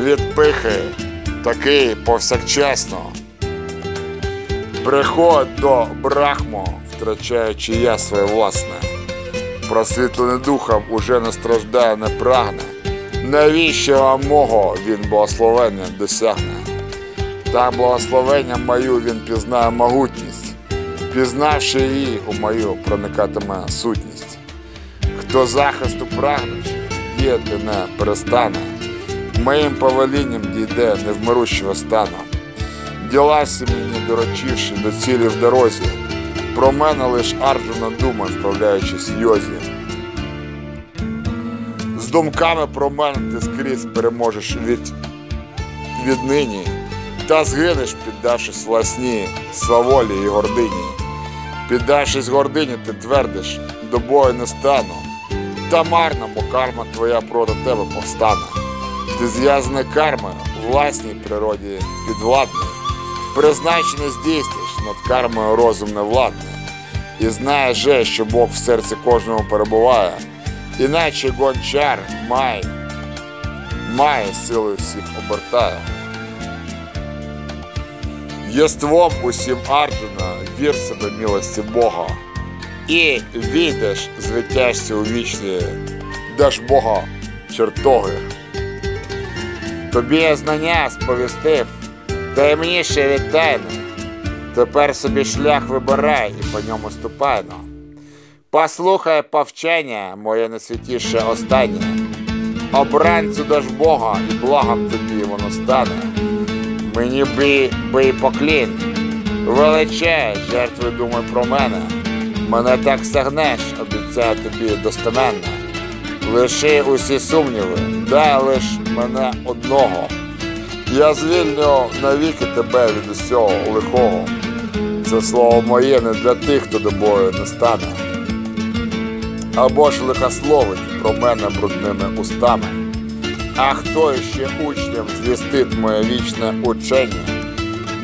S1: від пихи, такий повсякчасно. Приходь до Брахмо, втрачаючи я своє власне. Просвітлений духом уже не страждає, не прагне. Навіщо мого він благословення досягне? Та благословення мою він пізнає могутність, пізнавши її у мою проникатиме сутність. Хто захисту прагнучи, діяти не перестане, моїм повелінням дійде невмирущого стану. Діла мені доручивши до цілі в дорозі, про мене лиш Арджуна дума, справляючись йозі. З думками про мене ти скрізь переможеш від, віднині, та згинеш, піддавшись власні сваволі і гордині. Піддавшись гордині, ти твердиш, до бою не стану. Та марно, бо карма твоя проти тебе повстане. Ти зв'язаний кармою, власній природі підвладний. Призначене здійсниш над кармою розум невладний. І знаєш же, що Бог в серці кожного перебуває, іначе гончар має, має сили всіх обертає. Єством усім Арджуна вір себе милості Бога, і війдеш звитяжся у вічні, даш Бога чертоги. Тобі знання сповістив, таємніше від тайни. Тепер собі шлях вибирай і по ньому ступай но. Послухай повчання, моє найсвятіше останнє. Обранцю даш Бога, і благом тобі воно стане. Мені бий, бий поклін, величай, жертви думай про мене. Мене так сагнеш, обіцяю тобі достеменно. Лиши усі сумніви, дай лиш мене одного. Я звільню навіки тебе від усього лихого. Це слово моє не для тих, хто до бою не стане. Або ж лихословить про мене брудними устами. А хто іще учням звістить моє вічне учення?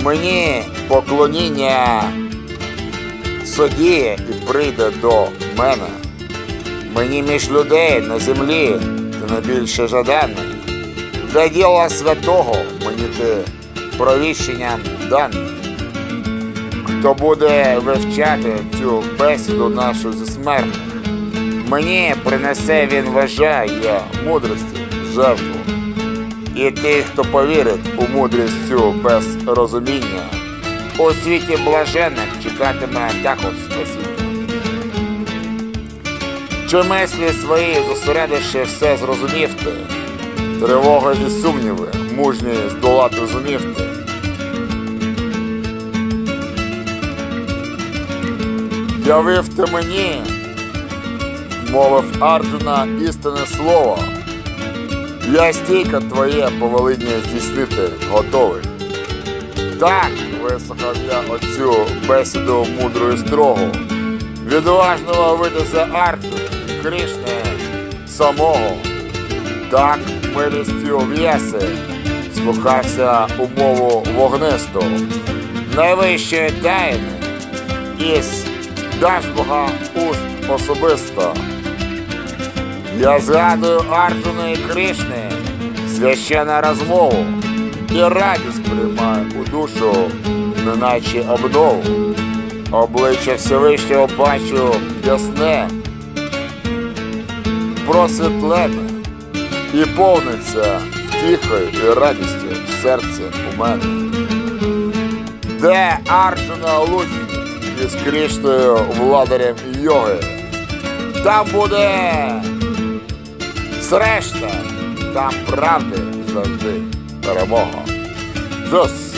S1: Мені поклоніння судіє і прийде до мене. Мені між людей на землі ти найбільше жаданий. Для діла святого мені ти провіщенням даний. Хто буде вивчати цю бесіду нашу зі смертних, мені принесе він вважає мудрості жертву. І тих, хто повірить у мудрість цю без розуміння, у світі блажених чекатиме також спасіння. Чи мислі свої зосередивши все зрозумів ти, тривоги і сумніви, мужні здолати зумів ти. Явив ти мені мовив Арджуна істинне слово. Я стійка твоє повеління здійснити готовий. Так, вислухав я оцю бесіду мудру і строгу. Відважно ловити за Арджуна Кришне самого. Так милістю в'єси слухався умову вогнисту, найвищої тайни із Дашбога уст особисто. Я згадую Арджуна і Кришни, священну розмову, і радість приймаю у душу, неначе обнову. Обличчя Всевишнього бачу ясне, просвітлене і повниться втіхою і радістю серце у мене. Де Арджуна лучник із Кришною владарем йоги? Там буде зрешта, там правди завжди перемога. Жос.